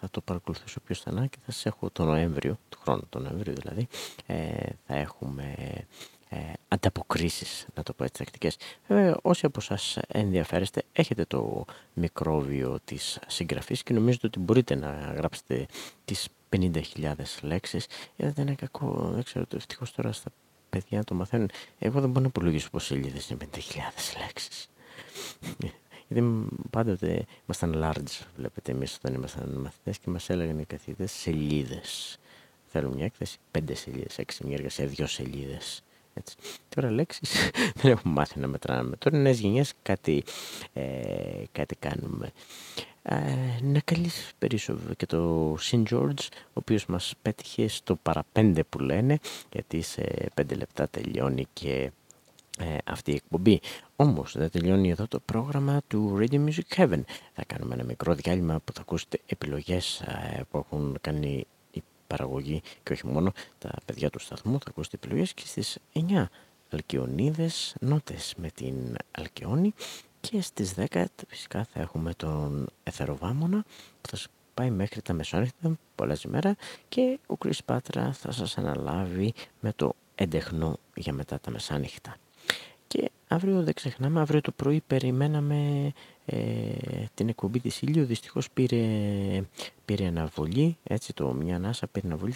θα το παρακολουθήσω πιο στενά και θα σας έχω το Νοέμβριο, του χρόνου το Νοέμβριο δηλαδή, ε, θα έχουμε ε, ανταποκρίσεις, να το πω έτσι τακτικές. Βέβαια, όσοι από σας ενδιαφέρεστε, έχετε το μικρόβιο της συγγραφής και νομίζετε ότι μπορείτε να γράψετε τις 50.000 λέξεις. Είδατε ένα κακό, δεν ξέρω, ευτυχώς τώρα στα παιδιά το μαθαίνουν. Εγώ δεν μπορώ να υπολογίσω πόσες σελίδες είναι 50.000 λέξεις. Γιατί πάντοτε ήμασταν large, βλέπετε, εμείς όταν ήμασταν μαθητές και μας έλεγαν οι καθηγητές σελίδες. Θέλουν μια έκθεση, πέντε σελίδες, έξι, μια εργασία, δύο σελίδες. Έτσι. Τώρα λέξεις δεν έχουμε μάθει να μετράμε. Τώρα νέες γενιές κάτι, ε, κάτι κάνουμε. Ε, να καλείς περισσότερο και το St. George, ο οποίος μας πέτυχε στο παραπέντε που λένε, γιατί σε πέντε λεπτά τελειώνει και ε, αυτή η εκπομπή. Όμως δεν τελειώνει εδώ το πρόγραμμα του Radio Music Heaven. Θα κάνουμε ένα μικρό διάλειμμα που θα ακούσετε επιλογές ε, που έχουν κάνει η παραγωγή και όχι μόνο τα παιδιά του σταθμού. Θα ακούσετε επιλογές και στις 9 Αλκιονίδες νότες με την Αλκιόνη και στις 10 φυσικά θα έχουμε τον Εθεροβάμωνα που θα πάει μέχρι τα μεσόνυχτα, πολλά ημέρα και ο Κρίς Πάτρα θα σας αναλάβει με το έντεχνο για μετά τα μεσάνυχτα. Και αύριο δεν ξεχνάμε, αύριο το πρωί περιμέναμε ε, την εκπομπή της Ήλιο, δυστυχώς πήρε, πήρε αναβολή, έτσι το μια ανάσα πήρε αναβολή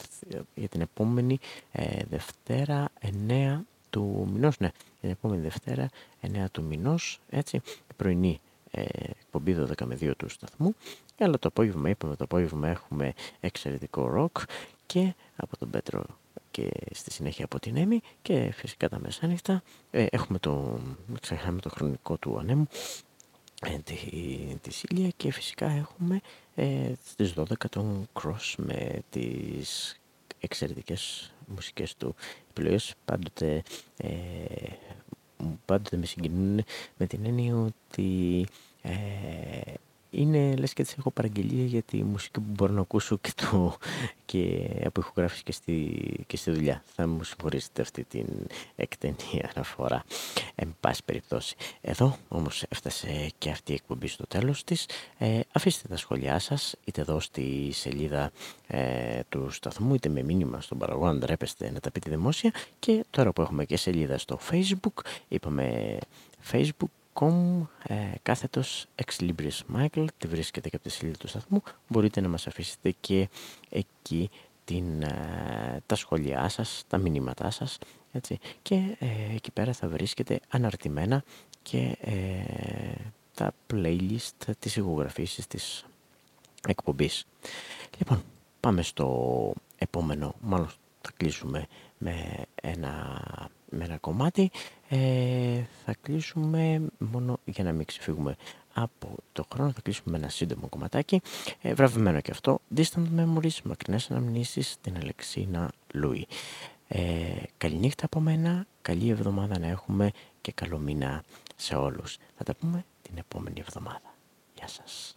για την επόμενη ε, Δευτέρα 9 του μηνός, ναι, την επόμενη Δευτέρα 9 του μηνός, έτσι, η πρωινή ε, εκπομπή 12 με 2 του σταθμού, αλλά το απόγευμα είπαμε, το απόγευμα έχουμε εξαιρετικό ροκ και από τον Πέτρο και στη συνέχεια από την Έμι και φυσικά τα μεσάνυχτα. Ε, έχουμε το, ξεχνάμε το χρονικό του ανέμου ε, τη, της Σίλια και φυσικά έχουμε ε, στις 12 τον Cross με τις εξαιρετικές μουσικές του επιλογές. Πάντοτε, ε, πάντοτε με συγκινούν με την έννοια ότι ε, είναι λες και τις έχω παραγγελία για τη μουσική που μπορώ να ακούσω και, το, και από ηχογράφηση και στη, και στη δουλειά. Θα μου συγχωρήσετε αυτή την εκτενή αναφορά. Εν πάση περιπτώσει. Εδώ όμως έφτασε και αυτή η εκπομπή στο τέλος της. Ε, αφήστε τα σχόλιά σας είτε εδώ στη σελίδα ε, του σταθμού είτε με μήνυμα στον παραγωγό αν ντρέπεστε να τα πείτε δημόσια και τώρα που έχουμε και σελίδα στο facebook είπαμε facebook com ε, κάθετος Ex Libris Michael, τη βρίσκεται και από τη σελίδα του σταθμού, μπορείτε να μας αφήσετε και εκεί την, ε, τα σχόλιά σας, τα μηνύματά σας, έτσι, και ε, εκεί πέρα θα βρίσκεται αναρτημένα και ε, τα playlist της ηχογραφήσης της εκπομπής. Λοιπόν, πάμε στο επόμενο, μάλλον θα κλείσουμε με ένα με ένα κομμάτι ε, θα κλείσουμε μόνο για να μην ξεφύγουμε από το χρόνο θα κλείσουμε με ένα σύντομο κομματάκι. Ε, βραβευμένο και αυτό Distant Memories, μακρινές αναμνήσεις την Αλεξίνα Λούι ε, Καληνύχτα από μένα, καλή εβδομάδα να έχουμε και καλό μήνα σε όλους. Θα τα πούμε την επόμενη εβδομάδα. Γεια σας